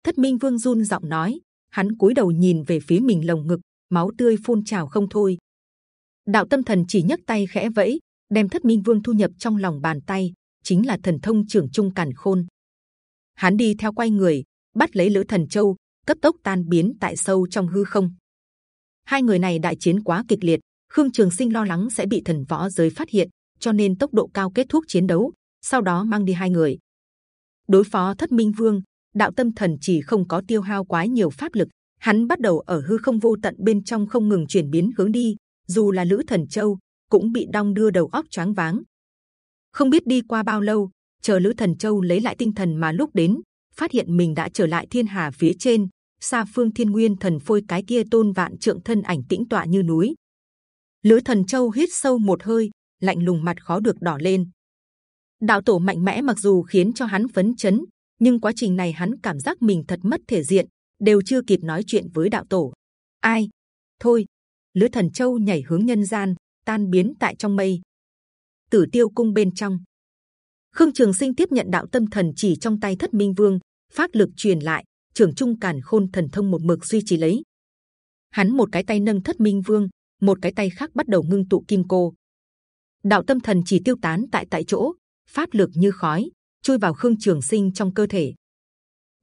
Thất Minh Vương run giọng nói, hắn cúi đầu nhìn về phía mình lồng ngực, máu tươi phun trào không thôi. Đạo tâm thần chỉ nhấc tay khẽ vẫy, đem Thất Minh Vương thu nhập trong lòng bàn tay, chính là thần thông trưởng trung càn khôn. Hắn đi theo quay người, bắt lấy lữ thần châu, cấp tốc tan biến tại sâu trong hư không. Hai người này đại chiến quá kịch liệt, Khương Trường Sinh lo lắng sẽ bị thần võ giới phát hiện, cho nên tốc độ cao kết thúc chiến đấu, sau đó mang đi hai người. Đối phó Thất Minh Vương, đạo tâm thần chỉ không có tiêu hao quá nhiều pháp lực, hắn bắt đầu ở hư không vô tận bên trong không ngừng chuyển biến hướng đi. Dù là Lữ Thần Châu cũng bị đong đưa đầu óc choáng váng. Không biết đi qua bao lâu, chờ Lữ Thần Châu lấy lại tinh thần mà lúc đến, phát hiện mình đã trở lại thiên hà phía trên, xa phương thiên nguyên thần phôi cái kia tôn vạn trượng thân ảnh tĩnh tọa như núi, Lữ Thần Châu hít sâu một hơi, lạnh lùng mặt khó được đỏ lên. Đạo tổ mạnh mẽ mặc dù khiến cho hắn phấn chấn, nhưng quá trình này hắn cảm giác mình thật mất thể diện, đều chưa kịp nói chuyện với đạo tổ. Ai? Thôi, lứa thần châu nhảy hướng nhân gian, tan biến tại trong mây. Tử tiêu cung bên trong, Khương Trường Sinh tiếp nhận đạo tâm thần chỉ trong tay Thất Minh Vương, phát lực truyền lại, trưởng trung càn khôn thần thông một mực duy trì lấy. Hắn một cái tay nâng Thất Minh Vương, một cái tay khác bắt đầu ngưng tụ kim cô. Đạo tâm thần chỉ tiêu tán tại tại chỗ, pháp lực như khói, chui vào Khương Trường Sinh trong cơ thể.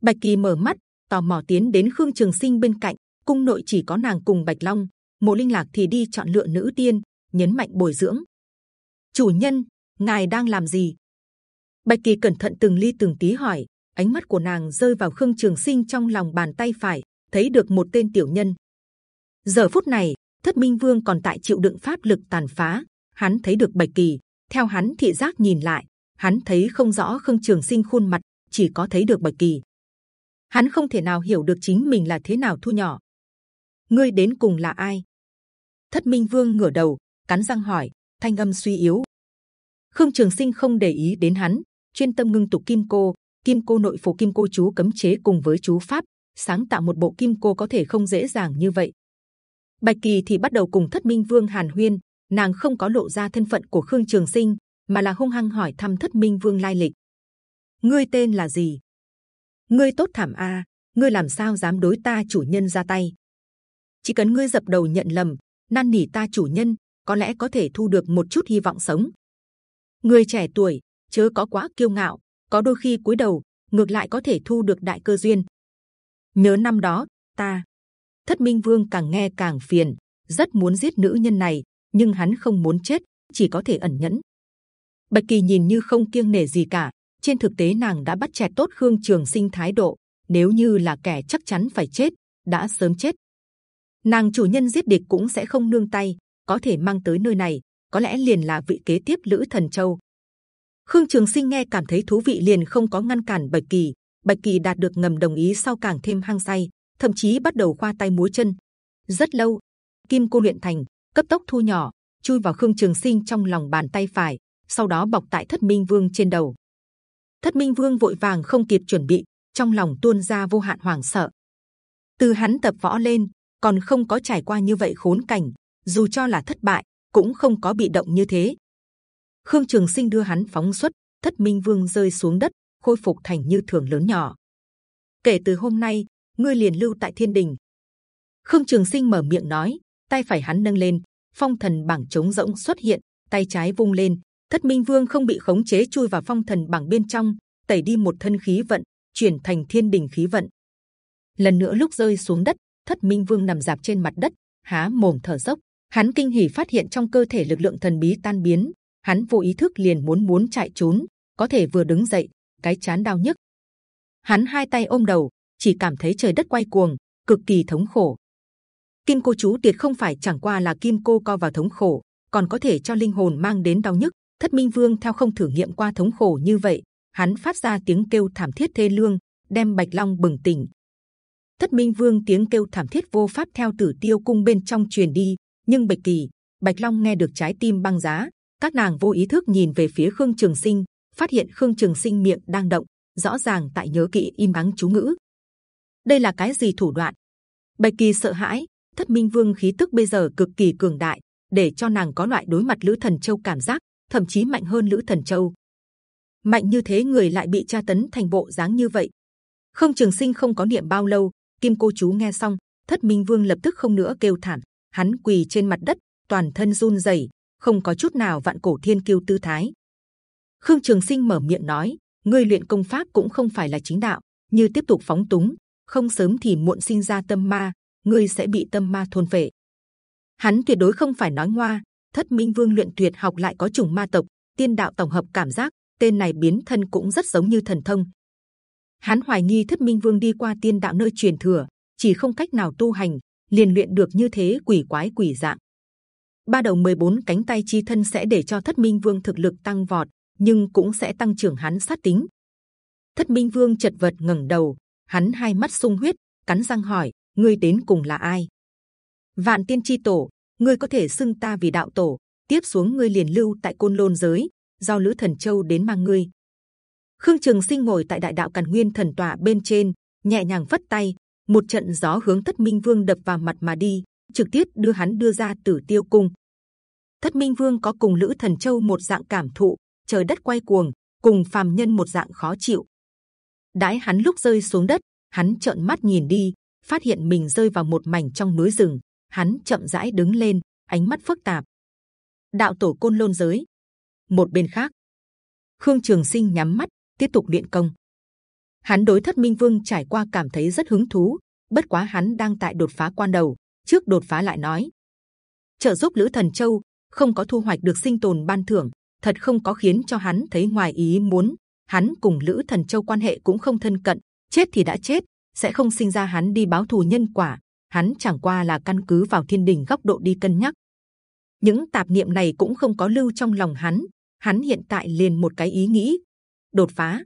Bạch Kỳ mở mắt, tò mò tiến đến Khương Trường Sinh bên cạnh. Cung nội chỉ có nàng cùng Bạch Long, Mộ Linh Lạc thì đi chọn lựa nữ tiên, nhấn mạnh bồi dưỡng. Chủ nhân, ngài đang làm gì? Bạch Kỳ cẩn thận từng ly từng tí hỏi, ánh mắt của nàng rơi vào Khương Trường Sinh trong lòng bàn tay phải, thấy được một tên tiểu nhân. Giờ phút này, Thất Minh Vương còn tại chịu đựng pháp lực tàn phá, hắn thấy được Bạch Kỳ, theo hắn thị giác nhìn lại, hắn thấy không rõ Khương Trường Sinh khuôn mặt, chỉ có thấy được Bạch Kỳ. Hắn không thể nào hiểu được chính mình là thế nào thu nhỏ. Ngươi đến cùng là ai? Thất Minh Vương ngửa đầu, cắn răng hỏi, thanh âm suy yếu. Khương Trường Sinh không để ý đến hắn, chuyên tâm ngưng tụ kim cô, kim cô nội phủ kim cô chú cấm chế cùng với chú pháp, sáng tạo một bộ kim cô có thể không dễ dàng như vậy. Bạch Kỳ thì bắt đầu cùng Thất Minh Vương Hàn Huyên, nàng không có lộ ra thân phận của Khương Trường Sinh, mà là hung hăng hỏi thăm Thất Minh Vương lai lịch. Ngươi tên là gì? Ngươi tốt thảm a, ngươi làm sao dám đối ta chủ nhân ra tay? Chỉ cần ngươi dập đầu nhận lầm, năn nỉ ta chủ nhân, có lẽ có thể thu được một chút hy vọng sống. Người trẻ tuổi, chớ có quá kiêu ngạo, có đôi khi cúi đầu ngược lại có thể thu được đại cơ duyên. Nhớ năm đó, ta thất minh vương càng nghe càng phiền, rất muốn giết nữ nhân này, nhưng hắn không muốn chết, chỉ có thể ẩn nhẫn. Bạch kỳ nhìn như không kiêng nể gì cả, trên thực tế nàng đã bắt chẹt tốt khương trường sinh thái độ. Nếu như là kẻ chắc chắn phải chết, đã sớm chết. Nàng chủ nhân giết địch cũng sẽ không nương tay, có thể mang tới nơi này, có lẽ liền là vị kế tiếp lữ thần châu. Khương Trường Sinh nghe cảm thấy thú vị liền không có ngăn cản Bạch Kỳ. Bạch Kỳ đạt được ngầm đồng ý sau càng thêm hăng say, thậm chí bắt đầu khoa tay múa chân. Rất lâu, kim cô luyện thành, cấp tốc thu nhỏ, chui vào Khương Trường Sinh trong lòng bàn tay phải, sau đó bọc tại Thất Minh Vương trên đầu. Thất Minh Vương vội vàng không kịp chuẩn bị, trong lòng tuôn ra vô hạn hoảng sợ. Từ hắn tập võ lên, còn không có trải qua như vậy khốn cảnh, dù cho là thất bại, cũng không có bị động như thế. Khương Trường Sinh đưa hắn phóng xuất, Thất Minh Vương rơi xuống đất, khôi phục thành như thường lớn nhỏ. Kể từ hôm nay, ngươi liền lưu tại Thiên Đình. Khương Trường Sinh mở miệng nói, tay phải hắn nâng lên, phong thần bảng trống rỗng xuất hiện, tay trái vung lên, Thất Minh Vương không bị khống chế chui vào phong thần bảng bên trong, tẩy đi một thân khí vận, chuyển thành Thiên Đình khí vận. Lần nữa lúc rơi xuống đất, Thất Minh Vương nằm dạp trên mặt đất, há mồm thở dốc. Hắn kinh hỉ phát hiện trong cơ thể lực lượng thần bí tan biến, hắn vô ý thức liền muốn muốn chạy trốn, có thể vừa đứng dậy, cái chán đau nhức. Hắn hai tay ôm đầu, chỉ cảm thấy trời đất quay cuồng, cực kỳ thống khổ. Kim cô chú tiệt không phải chẳng qua là kim cô co vào thống khổ, còn có thể cho linh hồn mang đến đau nhức. Thất Minh Vương theo không thử nghiệm qua thống khổ như vậy, hắn phát ra tiếng kêu thảm thiết thê lương, đem Bạch Long bừng tỉnh. Thất Minh Vương tiếng kêu thảm thiết vô pháp theo Tử Tiêu cung bên trong truyền đi, nhưng Bạch Kỳ, Bạch Long nghe được trái tim băng giá, các nàng vô ý thức nhìn về phía khương trường sinh phát hiện khương trường sinh miệng đang động rõ ràng tại nhớ kỹ im ắng chú ngữ. Đây là cái gì thủ đoạn? Bạch kỳ sợ hãi thất minh vương khí tức bây giờ cực kỳ cường đại để cho nàng có loại đối mặt lữ thần châu cảm giác thậm chí mạnh hơn lữ thần châu. Mạnh như thế người lại bị tra tấn thành bộ dáng như vậy. Không trường sinh không có niệm bao lâu kim cô chú nghe xong thất minh vương lập tức không nữa kêu thản hắn quỳ trên mặt đất toàn thân run rẩy không có chút nào vạn cổ thiên kiêu tư thái. Khương Trường Sinh mở miệng nói: ngươi luyện công pháp cũng không phải là chính đạo, như tiếp tục phóng túng, không sớm thì muộn sinh ra tâm ma, ngươi sẽ bị tâm ma thôn phệ. Hắn tuyệt đối không phải nói ngoa. Thất Minh Vương luyện tuyệt học lại có chủng ma tộc, tiên đạo tổng hợp cảm giác, tên này biến thân cũng rất giống như thần thông. Hắn hoài nghi Thất Minh Vương đi qua tiên đạo nơi truyền thừa, chỉ không cách nào tu hành, liền luyện được như thế quỷ quái quỷ dạng. Ba đầu 14 cánh tay chi thân sẽ để cho thất minh vương thực lực tăng vọt nhưng cũng sẽ tăng trưởng hắn sát tính. Thất minh vương chật vật ngẩng đầu hắn hai mắt sung huyết cắn răng hỏi ngươi đến cùng là ai? Vạn tiên chi tổ ngươi có thể xưng ta vì đạo tổ tiếp xuống ngươi liền lưu tại côn lôn giới do lữ thần châu đến mang ngươi. Khương Trường Sinh ngồi tại đại đạo càn nguyên thần tòa bên trên, nhẹ nhàng phất tay, một trận gió hướng Thất Minh Vương đập vào mặt mà đi, trực tiếp đưa hắn đưa ra Tử Tiêu Cung. Thất Minh Vương có cùng Lữ Thần Châu một dạng cảm thụ, trời đất quay cuồng, cùng phàm nhân một dạng khó chịu. Đãi hắn lúc rơi xuống đất, hắn trợn mắt nhìn đi, phát hiện mình rơi vào một mảnh trong núi rừng. Hắn chậm rãi đứng lên, ánh mắt phức tạp. Đạo tổ côn lôn giới. Một bên khác, Khương Trường Sinh nhắm mắt, tiếp tục luyện công. Hắn đối Thất Minh Vương trải qua cảm thấy rất hứng thú. Bất quá hắn đang tại đột phá quan đầu, trước đột phá lại nói trợ giúp Lữ Thần Châu không có thu hoạch được sinh tồn ban thưởng, thật không có khiến cho hắn thấy ngoài ý muốn. Hắn cùng Lữ Thần Châu quan hệ cũng không thân cận, chết thì đã chết, sẽ không sinh ra hắn đi báo thù nhân quả. Hắn chẳng qua là căn cứ vào thiên đình góc độ đi cân nhắc. Những tạp niệm này cũng không có lưu trong lòng hắn. Hắn hiện tại liền một cái ý nghĩ, đột phá.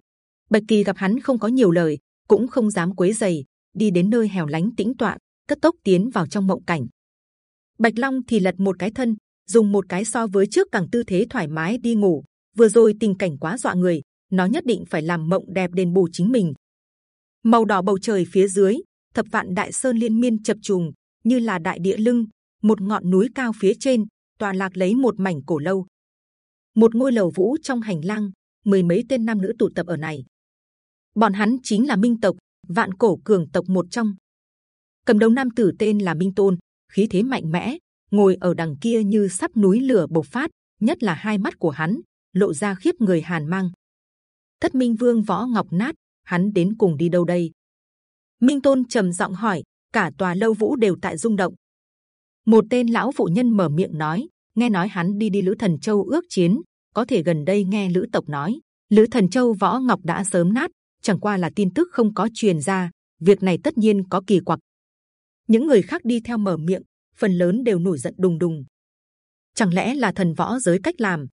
Bạch kỳ gặp hắn không có nhiều lời, cũng không dám quấy giày, đi đến nơi hẻo lánh tĩnh tọa, cất tốc tiến vào trong mộng cảnh. Bạch Long thì lật một cái thân, dùng một cái so với trước càng tư thế thoải mái đi ngủ. Vừa rồi tình cảnh quá dọa người, nó nhất định phải làm mộng đẹp đền bù chính mình. Màu đỏ bầu trời phía dưới, thập vạn đại sơn liên miên chập trùng, như là đại địa lưng, một ngọn núi cao phía trên, tòa lạc lấy một mảnh cổ lâu. Một ngôi lầu vũ trong hành lang, mười mấy tên nam nữ tụ tập ở này. Bọn hắn chính là Minh tộc, vạn cổ cường tộc một trong. Cầm đầu nam tử tên là Minh Tôn, khí thế mạnh mẽ, ngồi ở đằng kia như sắp núi lửa bộc phát, nhất là hai mắt của hắn lộ ra khiếp người hàn mang. Thất Minh Vương võ ngọc nát, hắn đến cùng đi đâu đây? Minh Tôn trầm giọng hỏi. Cả tòa lâu vũ đều tại rung động. Một tên lão phụ nhân mở miệng nói, nghe nói hắn đi đi lữ thần châu ước chiến, có thể gần đây nghe lữ tộc nói, lữ thần châu võ ngọc đã sớm nát, chẳng qua là tin tức không có truyền ra. Việc này tất nhiên có kỳ quặc. Những người khác đi theo mở miệng, phần lớn đều nổi giận đùng đùng. Chẳng lẽ là thần võ giới cách làm?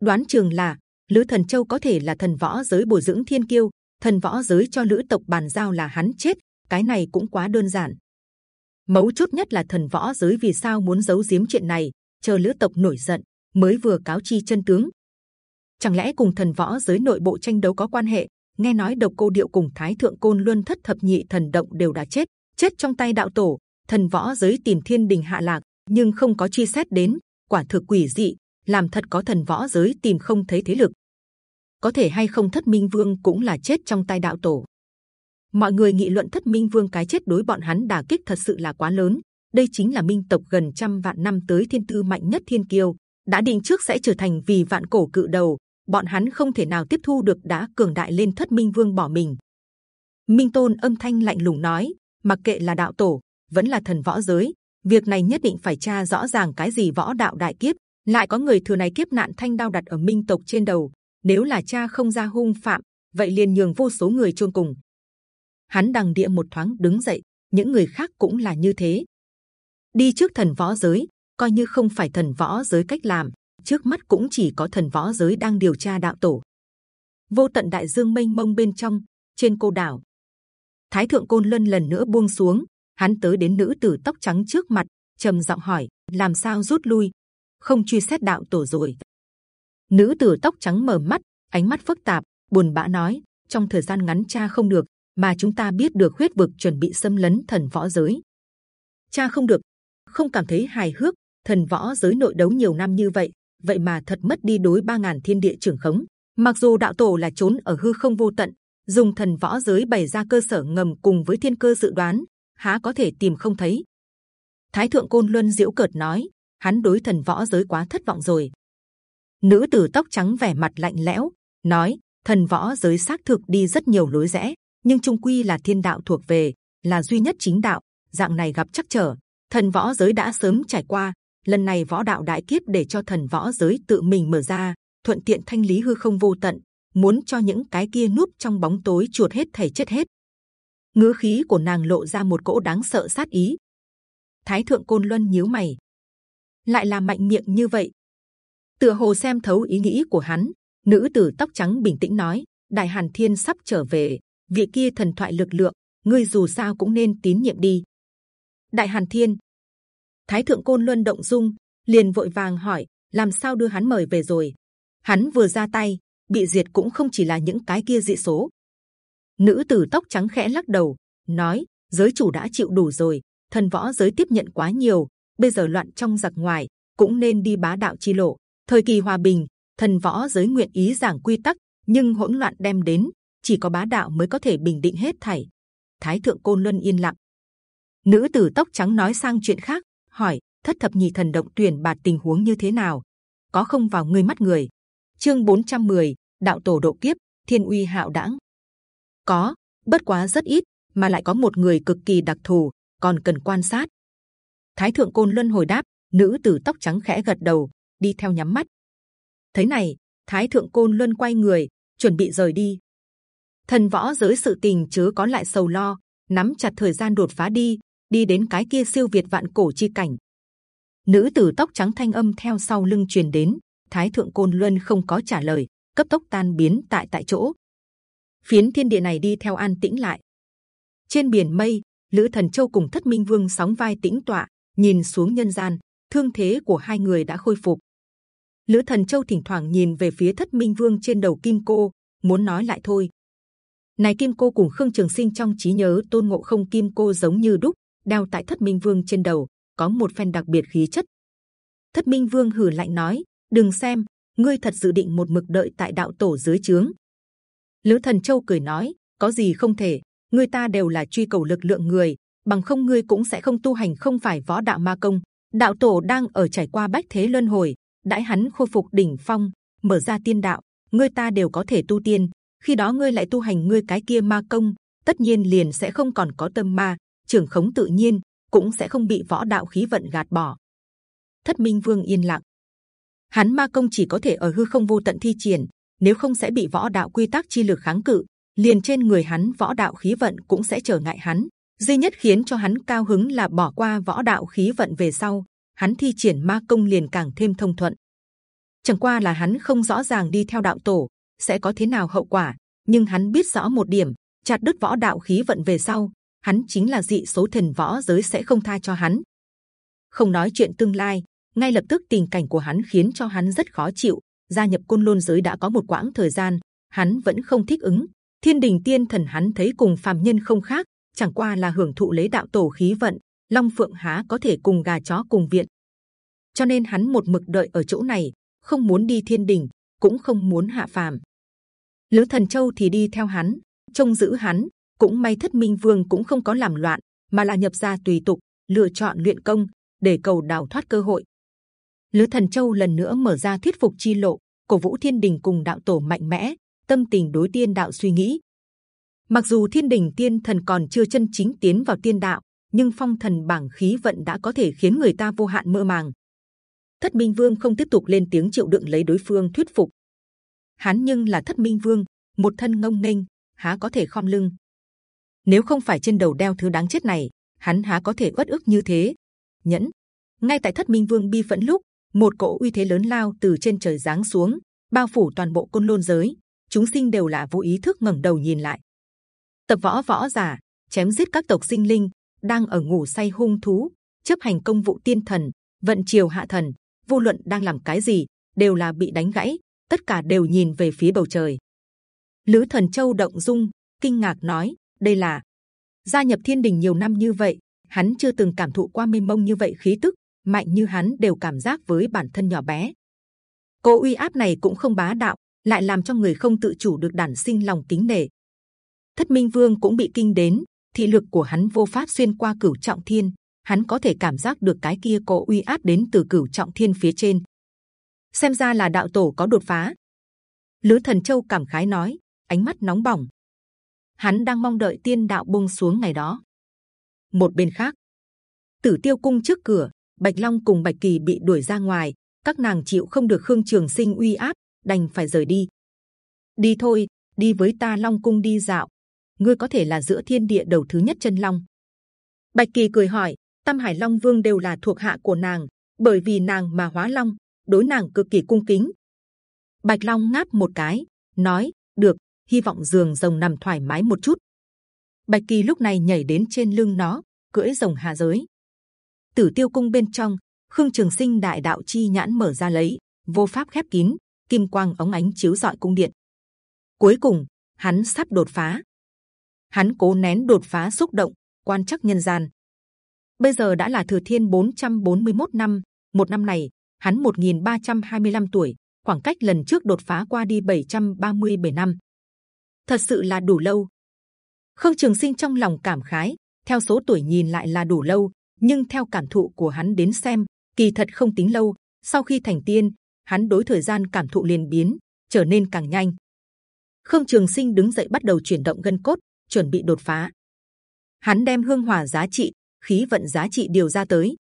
Đoán trường là Lữ Thần Châu có thể là thần võ giới bồi dưỡng thiên kiêu, thần võ giới cho Lữ tộc bàn giao là hắn chết, cái này cũng quá đơn giản. Mấu chốt nhất là thần võ giới vì sao muốn giấu giếm chuyện này, chờ Lữ tộc nổi giận mới vừa cáo chi chân tướng. Chẳng lẽ cùng thần võ giới nội bộ tranh đấu có quan hệ? Nghe nói độc cô điệu cùng Thái thượng côn luân thất thập nhị thần động đều đã chết, chết trong tay đạo tổ. Thần võ giới tìm thiên đình hạ lạc, nhưng không có chi xét đến, quả thực quỷ dị, làm thật có thần võ giới tìm không thấy thế lực. Có thể hay không thất minh vương cũng là chết trong tay đạo tổ. Mọi người nghị luận thất minh vương cái chết đối bọn hắn đả kích thật sự là quá lớn. Đây chính là minh tộc gần trăm vạn năm tới thiên tư mạnh nhất thiên kiêu, đã định trước sẽ trở thành vì vạn cổ cự đầu. Bọn hắn không thể nào tiếp thu được đã cường đại lên thất minh vương bỏ mình. Minh tôn âm thanh lạnh lùng nói, mặc kệ là đạo tổ vẫn là thần võ giới, việc này nhất định phải tra rõ ràng cái gì võ đạo đại kiếp, lại có người thừa này kiếp nạn thanh đao đặt ở minh tộc trên đầu. Nếu là cha không ra hung phạm, vậy liền nhường vô số người chôn cùng. Hắn đằng địa một thoáng đứng dậy, những người khác cũng là như thế. Đi trước thần võ giới, coi như không phải thần võ giới cách làm, trước mắt cũng chỉ có thần võ giới đang điều tra đạo tổ. Vô tận đại dương mênh mông bên trong, trên cô đảo, Thái thượng côn luân lần nữa buông xuống, hắn tới đến nữ tử tóc trắng trước mặt, trầm giọng hỏi: làm sao rút lui? Không truy xét đạo tổ rồi? Nữ tử tóc trắng mở mắt, ánh mắt phức tạp, buồn bã nói: trong thời gian ngắn cha không được, mà chúng ta biết được huyết vực chuẩn bị xâm lấn thần võ giới. Cha không được, không cảm thấy hài hước. Thần võ giới nội đấu nhiều năm như vậy, vậy mà thật mất đi đối ba ngàn thiên địa trưởng khống. Mặc dù đạo tổ là trốn ở hư không vô tận, dùng thần võ giới bày ra cơ sở ngầm cùng với thiên cơ dự đoán, há có thể tìm không thấy? Thái thượng côn luân diễu cợt nói, hắn đối thần võ giới quá thất vọng rồi. Nữ tử tóc trắng vẻ mặt lạnh lẽo nói, thần võ giới xác thực đi rất nhiều lối rẽ, nhưng trung quy là thiên đạo thuộc về, là duy nhất chính đạo. Dạng này gặp chắc trở, thần võ giới đã sớm trải qua. Lần này võ đạo đại kiếp để cho thần võ giới tự mình mở ra, thuận tiện thanh lý hư không vô tận, muốn cho những cái kia núp trong bóng tối chuột hết thảy chết hết. Ngữ khí của nàng lộ ra một cỗ đáng sợ sát ý. Thái thượng côn luân nhíu mày, lại là mạnh miệng như vậy. Tựa hồ xem thấu ý nghĩ của hắn, nữ tử tóc trắng bình tĩnh nói: Đại Hàn Thiên sắp trở về, vị kia thần thoại lực lượng, ngươi dù sao cũng nên tín nhiệm đi. Đại Hàn Thiên, Thái thượng côn luân động dung, liền vội vàng hỏi: làm sao đưa hắn mời về rồi? Hắn vừa ra tay, bị diệt cũng không chỉ là những cái kia dị số. Nữ tử tóc trắng khẽ lắc đầu, nói: giới chủ đã chịu đủ rồi, thần võ giới tiếp nhận quá nhiều, bây giờ loạn trong giặc ngoài, cũng nên đi bá đạo chi lộ. Thời kỳ hòa bình, thần võ giới nguyện ý giảng quy tắc, nhưng hỗn loạn đem đến, chỉ có bá đạo mới có thể bình định hết thảy. Thái thượng côn luân yên lặng. Nữ tử tóc trắng nói sang chuyện khác, hỏi: thất thập nhị thần động tuyển bạt tình huống như thế nào? Có không vào người mắt người? Chương 410, đạo tổ độ kiếp, thiên uy hạo đãng. Có, bất quá rất ít, mà lại có một người cực kỳ đặc thù, còn cần quan sát. Thái thượng côn luân hồi đáp, nữ tử tóc trắng khẽ gật đầu, đi theo nhắm mắt. Thấy này, Thái thượng côn luân quay người, chuẩn bị rời đi. Thần võ giới sự tình chớ có lại sầu lo, nắm chặt thời gian đột phá đi, đi đến cái kia siêu việt vạn cổ chi cảnh. Nữ tử tóc trắng thanh âm theo sau lưng truyền đến, Thái thượng côn luân không có trả lời, cấp tốc tan biến tại tại chỗ. Phiến thiên địa này đi theo an tĩnh lại. Trên biển mây, Lữ Thần Châu cùng Thất Minh Vương sóng vai tĩnh tọa, nhìn xuống nhân gian, thương thế của hai người đã khôi phục. Lữ Thần Châu thỉnh thoảng nhìn về phía Thất Minh Vương trên đầu Kim Cô, muốn nói lại thôi. Này Kim Cô cùng Khương Trường Sinh trong trí nhớ tôn ngộ không Kim Cô giống như đúc, đeo tại Thất Minh Vương trên đầu, có một phen đặc biệt khí chất. Thất Minh Vương hừ lạnh nói: Đừng xem, ngươi thật dự định một mực đợi tại đạo tổ dưới trướng. Lữ Thần Châu cười nói: Có gì không thể, ngươi ta đều là truy cầu lực lượng người, bằng không ngươi cũng sẽ không tu hành không phải võ đạo ma công. Đạo tổ đang ở trải qua bách thế luân hồi, đãi hắn khôi phục đỉnh phong, mở ra tiên đạo, ngươi ta đều có thể tu tiên. Khi đó ngươi lại tu hành ngươi cái kia ma công, tất nhiên liền sẽ không còn có tâm ma, trưởng khống tự nhiên, cũng sẽ không bị võ đạo khí vận gạt bỏ. Thất Minh Vương yên lặng, hắn ma công chỉ có thể ở hư không vô tận thi triển, nếu không sẽ bị võ đạo quy tắc chi lực kháng cự. liền trên người hắn võ đạo khí vận cũng sẽ trở ngại hắn. duy nhất khiến cho hắn cao hứng là bỏ qua võ đạo khí vận về sau, hắn thi triển ma công liền càng thêm thông thuận. chẳng qua là hắn không rõ ràng đi theo đạo tổ sẽ có thế nào hậu quả, nhưng hắn biết rõ một điểm, chặt đứt võ đạo khí vận về sau, hắn chính là dị số thần võ giới sẽ không tha cho hắn. Không nói chuyện tương lai, ngay lập tức tình cảnh của hắn khiến cho hắn rất khó chịu. gia nhập côn lôn giới đã có một quãng thời gian, hắn vẫn không thích ứng. Thiên đình tiên thần hắn thấy cùng phàm nhân không khác, chẳng qua là hưởng thụ lấy đạo tổ khí vận. Long phượng há có thể cùng gà chó cùng viện, cho nên hắn một mực đợi ở chỗ này, không muốn đi thiên đình, cũng không muốn hạ phàm. Lữ Thần Châu thì đi theo hắn, trông giữ hắn. Cũng may Thất Minh Vương cũng không có làm loạn, mà là nhập gia tùy tục, lựa chọn luyện công để cầu đào thoát cơ hội. Lữ Thần Châu lần nữa mở ra thuyết phục chi lộ, cổ vũ Thiên Đình cùng đạo tổ mạnh mẽ, tâm tình đối tiên đạo suy nghĩ. Mặc dù Thiên Đình tiên thần còn chưa chân chính tiến vào tiên đạo, nhưng phong thần bảng khí vận đã có thể khiến người ta vô hạn mơ màng. Thất Minh Vương không tiếp tục lên tiếng chịu đựng lấy đối phương thuyết phục. Hắn nhưng là Thất Minh Vương, một thân ngông nghênh, há có thể khom lưng. Nếu không phải trên đầu đeo thứ đáng chết này, hắn há có thể uất ức như thế. Nhẫn, ngay tại Thất Minh Vương bi phẫn lúc, một cỗ uy thế lớn lao từ trên trời giáng xuống, bao phủ toàn bộ côn lôn giới. Chúng sinh đều là vô ý thức ngẩng đầu nhìn lại. Tập võ võ giả chém giết các tộc sinh linh đang ở ngủ say hung thú, chấp hành công vụ tiên thần, vận triều hạ thần, vô luận đang làm cái gì đều là bị đánh gãy, tất cả đều nhìn về phía bầu trời. Lữ Thần Châu động dung, kinh ngạc nói: đây là gia nhập Thiên Đình nhiều năm như vậy, hắn chưa từng cảm thụ qua mênh mông như vậy khí tức, mạnh như hắn đều cảm giác với bản thân nhỏ bé. Cô uy áp này cũng không bá đạo, lại làm cho người không tự chủ được đản sinh lòng kính nể. Thất Minh Vương cũng bị kinh đến, thị lực của hắn vô pháp xuyên qua cửu trọng thiên, hắn có thể cảm giác được cái kia có uy áp đến từ cửu trọng thiên phía trên. Xem ra là đạo tổ có đột phá. lứa Thần Châu cảm khái nói, ánh mắt nóng bỏng. Hắn đang mong đợi tiên đạo buông xuống ngày đó. Một bên khác, Tử Tiêu Cung trước cửa, Bạch Long cùng Bạch Kỳ bị đuổi ra ngoài, các nàng chịu không được Khương Trường Sinh uy áp, đành phải rời đi. Đi thôi, đi với ta Long Cung đi dạo. Ngươi có thể là giữa thiên địa đầu thứ nhất chân long. Bạch Kỳ cười hỏi, Tam Hải Long Vương đều là thuộc hạ của nàng, bởi vì nàng mà hóa long, đối nàng cực kỳ cung kính. Bạch Long ngáp một cái, nói: được, hy vọng giường rồng nằm thoải mái một chút. Bạch Kỳ lúc này nhảy đến trên lưng nó, cưỡi rồng hạ giới. Tử Tiêu Cung bên trong, Khương Trường Sinh đại đạo chi nhãn mở ra lấy, vô pháp khép kín, kim quang ống ánh chiếu rọi cung điện. Cuối cùng, hắn sắp đột phá. Hắn cố nén đột phá xúc động, quan chắc nhân gian. Bây giờ đã là thừa thiên 441 năm, một năm này hắn 1.325 tuổi, khoảng cách lần trước đột phá qua đi 737 năm, thật sự là đủ lâu. Khương Trường Sinh trong lòng cảm khái, theo số tuổi nhìn lại là đủ lâu, nhưng theo cảm thụ của hắn đến xem, kỳ thật không tính lâu. Sau khi thành tiên, hắn đối thời gian cảm thụ liền biến, trở nên càng nhanh. Khương Trường Sinh đứng dậy bắt đầu chuyển động gân cốt, chuẩn bị đột phá. Hắn đem hương hỏa giá trị, khí vận giá trị điều ra tới.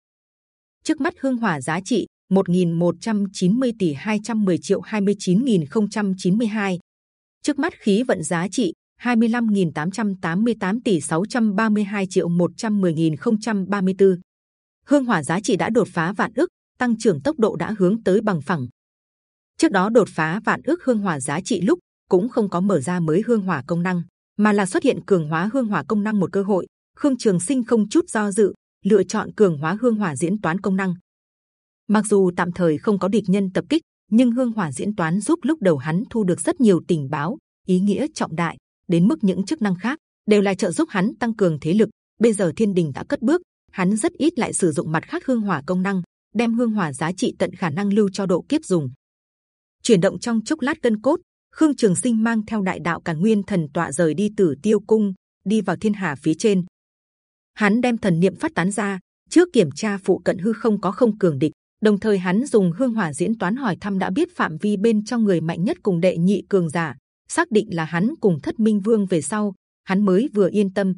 Trước mắt hương hỏa giá trị 1.190 tỷ 210 triệu 29.092. Trước mắt khí vận giá trị 25.888 tỷ 632 triệu 110.034. Hương hỏa giá trị đã đột phá vạn ước, tăng trưởng tốc độ đã hướng tới bằng phẳng. Trước đó đột phá vạn ước hương hỏa giá trị lúc cũng không có mở ra mới hương hỏa công năng, mà là xuất hiện cường hóa hương hỏa công năng một cơ hội. Khương Trường Sinh không chút do dự lựa chọn cường hóa hương hỏa diễn toán công năng. Mặc dù tạm thời không có địch nhân tập kích, nhưng hương hỏa diễn toán giúp lúc đầu hắn thu được rất nhiều tình báo, ý nghĩa trọng đại. Đến mức những chức năng khác đều là trợ giúp hắn tăng cường thế lực. Bây giờ thiên đình đã cất bước, hắn rất ít lại sử dụng mặt khác hương hỏa công năng, đem hương hỏa giá trị tận khả năng lưu cho độ kiếp dùng. Chuyển động trong chốc lát cân cốt, Khương Trường Sinh mang theo đại đạo càn nguyên thần tọa rời đi Tử Tiêu Cung, đi vào thiên hà phía trên. Hắn đem thần niệm phát tán ra, trước kiểm tra phụ cận hư không có không cường địch, đồng thời hắn dùng hương hỏa diễn toán hỏi thăm đã biết phạm vi bên trong người mạnh nhất cùng đệ nhị cường giả, xác định là hắn cùng thất minh vương về sau, hắn mới vừa yên tâm.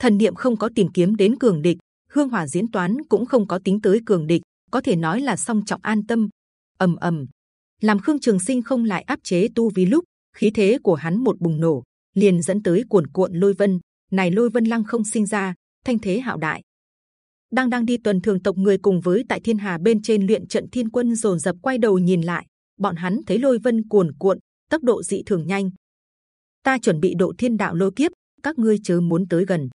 Thần niệm không có tìm kiếm đến cường địch, hương hỏa diễn toán cũng không có tính tới cường địch, có thể nói là song trọng an tâm. Ầm ầm. Làm khương trường sinh không lại áp chế tu vi lúc, khí thế của hắn một bùng nổ, liền dẫn tới cuồn cuộn lôi vân. Này lôi vân lăng không sinh ra, thanh thế hạo đại đang đang đi tuần thường tộc người cùng với tại thiên hà bên trên luyện trận thiên quân rồn rập quay đầu nhìn lại. Bọn hắn thấy lôi vân cuồn cuộn, tốc độ dị thường nhanh. Ta chuẩn bị độ thiên đạo lôi kiếp, các ngươi chớ muốn tới gần.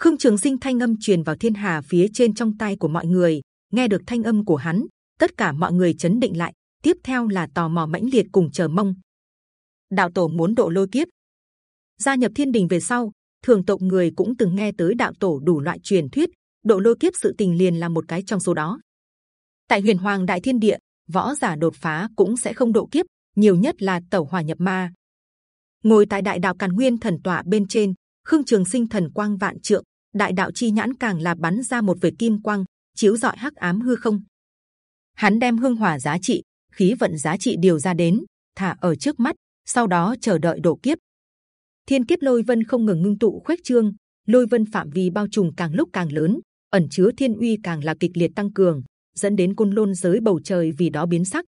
Khương trường sinh thanh âm truyền vào thiên hà phía trên trong tay của mọi người, nghe được thanh âm của hắn, tất cả mọi người chấn định lại, tiếp theo là tò mò mãnh liệt cùng chờ mong. Đạo tổ muốn độ lôi kiếp. Gia nhập thiên đình về sau, thường tộc người cũng từng nghe tới đạo tổ đủ loại truyền thuyết độ lôi kiếp sự tình liền là một cái trong số đó. Tại Huyền Hoàng Đại Thiên Địa, võ giả đột phá cũng sẽ không độ kiếp, nhiều nhất là tẩu hỏa nhập ma. Ngồi tại Đại Đạo Càn Nguyên Thần tọa bên trên, Khương Trường Sinh thần quang vạn trượng, Đại Đạo chi nhãn càng là bắn ra một vệt kim quang, chiếu rọi hắc ám hư không. Hắn đem hương hỏa giá trị, khí vận giá trị điều ra đến, thả ở trước mắt, sau đó chờ đợi độ kiếp. Thiên kiếp lôi vân không ngừng ngưng tụ khuếch trương, lôi vân phạm vi bao trùm càng lúc càng lớn, ẩn chứa thiên uy càng là kịch liệt tăng cường, dẫn đến côn lôn giới bầu trời vì đó biến sắc.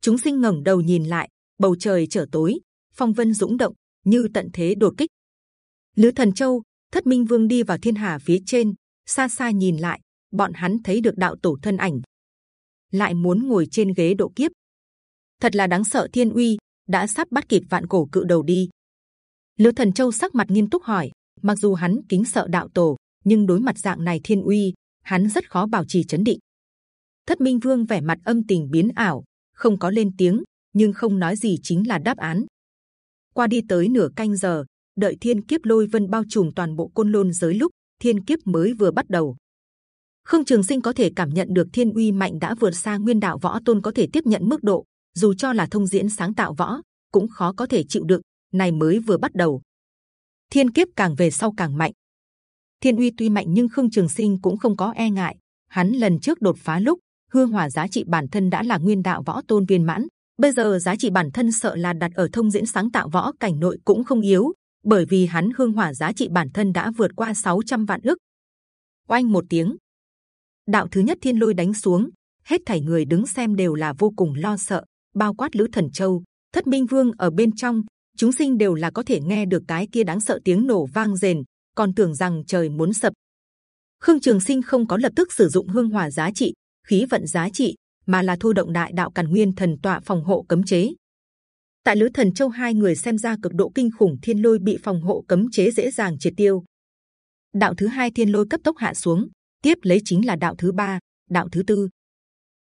Chúng sinh ngẩng đầu nhìn lại, bầu trời trở tối, phong vân dũng động, như tận thế đột kích. Lữ Thần Châu, Thất Minh Vương đi vào thiên hà phía trên, xa xa nhìn lại, bọn hắn thấy được đạo tổ thân ảnh, lại muốn ngồi trên ghế độ kiếp. Thật là đáng sợ thiên uy, đã sắp bắt kịp vạn cổ cự đầu đi. Lữ Thần Châu sắc mặt nghiêm túc hỏi, mặc dù hắn kính sợ đạo tổ, nhưng đối mặt dạng này thiên uy, hắn rất khó bảo trì chấn định. Thất minh vương vẻ mặt âm tình biến ảo, không có lên tiếng, nhưng không nói gì chính là đáp án. Qua đi tới nửa canh giờ, đợi thiên kiếp lôi vân bao trùm toàn bộ côn lôn giới lúc, thiên kiếp mới vừa bắt đầu. Khương trường sinh có thể cảm nhận được thiên uy mạnh đã vượt xa nguyên đạo võ tôn có thể tiếp nhận mức độ, dù cho là thông diễn sáng tạo võ, cũng khó có thể chịu đựng này mới vừa bắt đầu. Thiên kiếp càng về sau càng mạnh thiên uy tuy mạnh nhưng khương trường sinh cũng không có e ngại. Hắn lần trước đột phá lúc hương hỏa giá trị bản thân đã là nguyên đạo võ tôn viên mãn. Bây giờ giá trị bản thân sợ là đặt ở thông diễn sáng tạo võ cảnh nội cũng không yếu, bởi vì hắn hương hỏa giá trị bản thân đã vượt qua 600 vạn ức. Oanh một tiếng. Đạo thứ nhất thiên lôi đánh xuống, hết thảy người đứng xem đều là vô cùng lo sợ, bao quát lữ thần châu, thất minh vương ở bên trong, chúng sinh đều là có thể nghe được cái kia đáng sợ tiếng nổ vang rền còn tưởng rằng trời muốn sập. Khương Trường Sinh không có lập tức sử dụng hương hỏa giá trị, khí vận giá trị, mà là thu động đại đạo càn nguyên thần tọa phòng hộ cấm chế. Tại lữ thần châu hai người xem ra cực độ kinh khủng thiên lôi bị phòng hộ cấm chế dễ dàng triệt tiêu. Đạo thứ hai thiên lôi cấp tốc hạ xuống, tiếp lấy chính là đạo thứ ba, đạo thứ tư.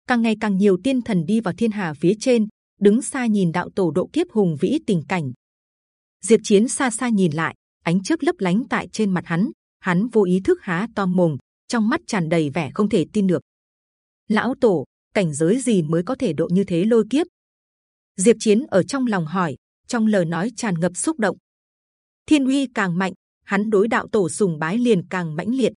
càng ngày càng nhiều tiên thần đi vào thiên hà phía trên, đứng xa nhìn đạo tổ độ kiếp hùng vĩ tình cảnh. Diệp Chiến xa xa nhìn lại, ánh chớp lấp lánh tại trên mặt hắn, hắn vô ý thức há to mồm, trong mắt tràn đầy vẻ không thể tin được. Lão tổ, cảnh giới gì mới có thể độ như thế lôi kiếp? Diệp Chiến ở trong lòng hỏi, trong lời nói tràn ngập xúc động. Thiên uy càng mạnh, hắn đối đạo tổ sùng bái liền càng mãnh liệt.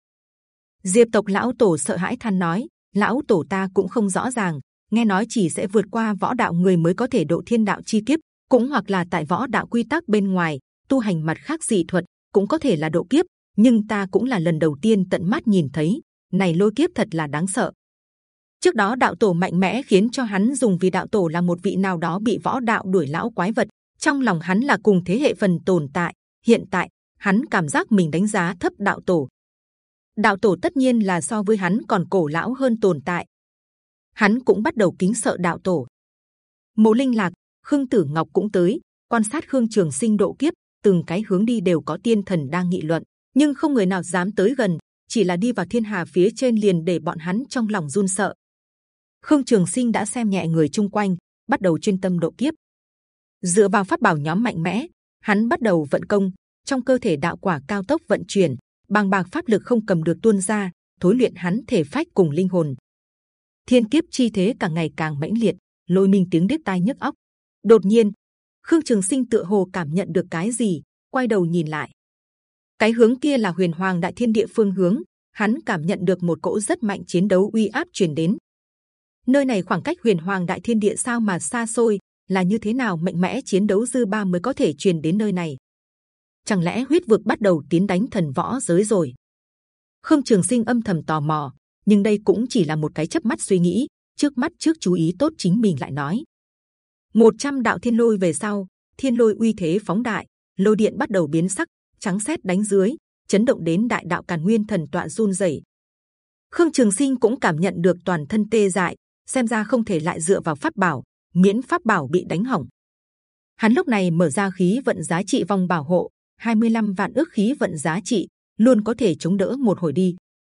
Diệp tộc lão tổ sợ hãi than nói, lão tổ ta cũng không rõ ràng, nghe nói chỉ sẽ vượt qua võ đạo người mới có thể độ thiên đạo chi kiếp, cũng hoặc là tại võ đạo quy tắc bên ngoài tu hành mặt khác dị thuật, cũng có thể là độ kiếp. Nhưng ta cũng là lần đầu tiên tận mắt nhìn thấy, này lôi kiếp thật là đáng sợ. Trước đó đạo tổ mạnh mẽ khiến cho hắn dùng vì đạo tổ là một vị nào đó bị võ đạo đuổi lão quái vật, trong lòng hắn là cùng thế hệ phần tồn tại. Hiện tại hắn cảm giác mình đánh giá thấp đạo tổ. Đạo tổ tất nhiên là so với hắn còn cổ lão hơn tồn tại. Hắn cũng bắt đầu kính sợ đạo tổ. Mộ Linh Lạc, Khương Tử Ngọc cũng tới quan sát Khương Trường Sinh độ kiếp, từng cái hướng đi đều có tiên thần đang nghị luận, nhưng không người nào dám tới gần, chỉ là đi vào thiên hà phía trên liền để bọn hắn trong lòng run sợ. Khương Trường Sinh đã xem nhẹ người chung quanh, bắt đầu chuyên tâm độ kiếp. Dựa vào pháp bảo nhóm mạnh mẽ, hắn bắt đầu vận công, trong cơ thể đạo quả cao tốc vận chuyển, bằng bạc pháp lực không cầm được tuôn ra, thối luyện hắn thể phách cùng linh hồn. Thiên kiếp chi thế càng ngày càng mãnh liệt, lôi minh tiếng điếc tai nhức óc. Đột nhiên, Khương Trường Sinh tựa hồ cảm nhận được cái gì, quay đầu nhìn lại. Cái hướng kia là Huyền Hoàng Đại Thiên địa phương hướng. Hắn cảm nhận được một cỗ rất mạnh chiến đấu uy áp truyền đến. Nơi này khoảng cách Huyền Hoàng Đại Thiên địa sao mà xa xôi, là như thế nào mạnh mẽ chiến đấu dư ba mới có thể truyền đến nơi này? Chẳng lẽ huyết vực bắt đầu tiến đánh thần võ giới rồi? Khương Trường Sinh âm thầm tò mò, nhưng đây cũng chỉ là một cái chớp mắt suy nghĩ. Trước mắt trước chú ý tốt chính mình lại nói. 100 đạo thiên lôi về sau, thiên lôi uy thế phóng đại, lôi điện bắt đầu biến sắc, trắng sét đánh dưới, chấn động đến đại đạo càn nguyên thần tọa run rẩy. Khương Trường Sinh cũng cảm nhận được toàn thân tê dại, xem ra không thể lại dựa vào pháp bảo, miễn pháp bảo bị đánh hỏng. Hắn lúc này mở ra khí vận giá trị vòng bảo hộ, 25 vạn ước khí vận giá trị, luôn có thể chống đỡ một hồi đi.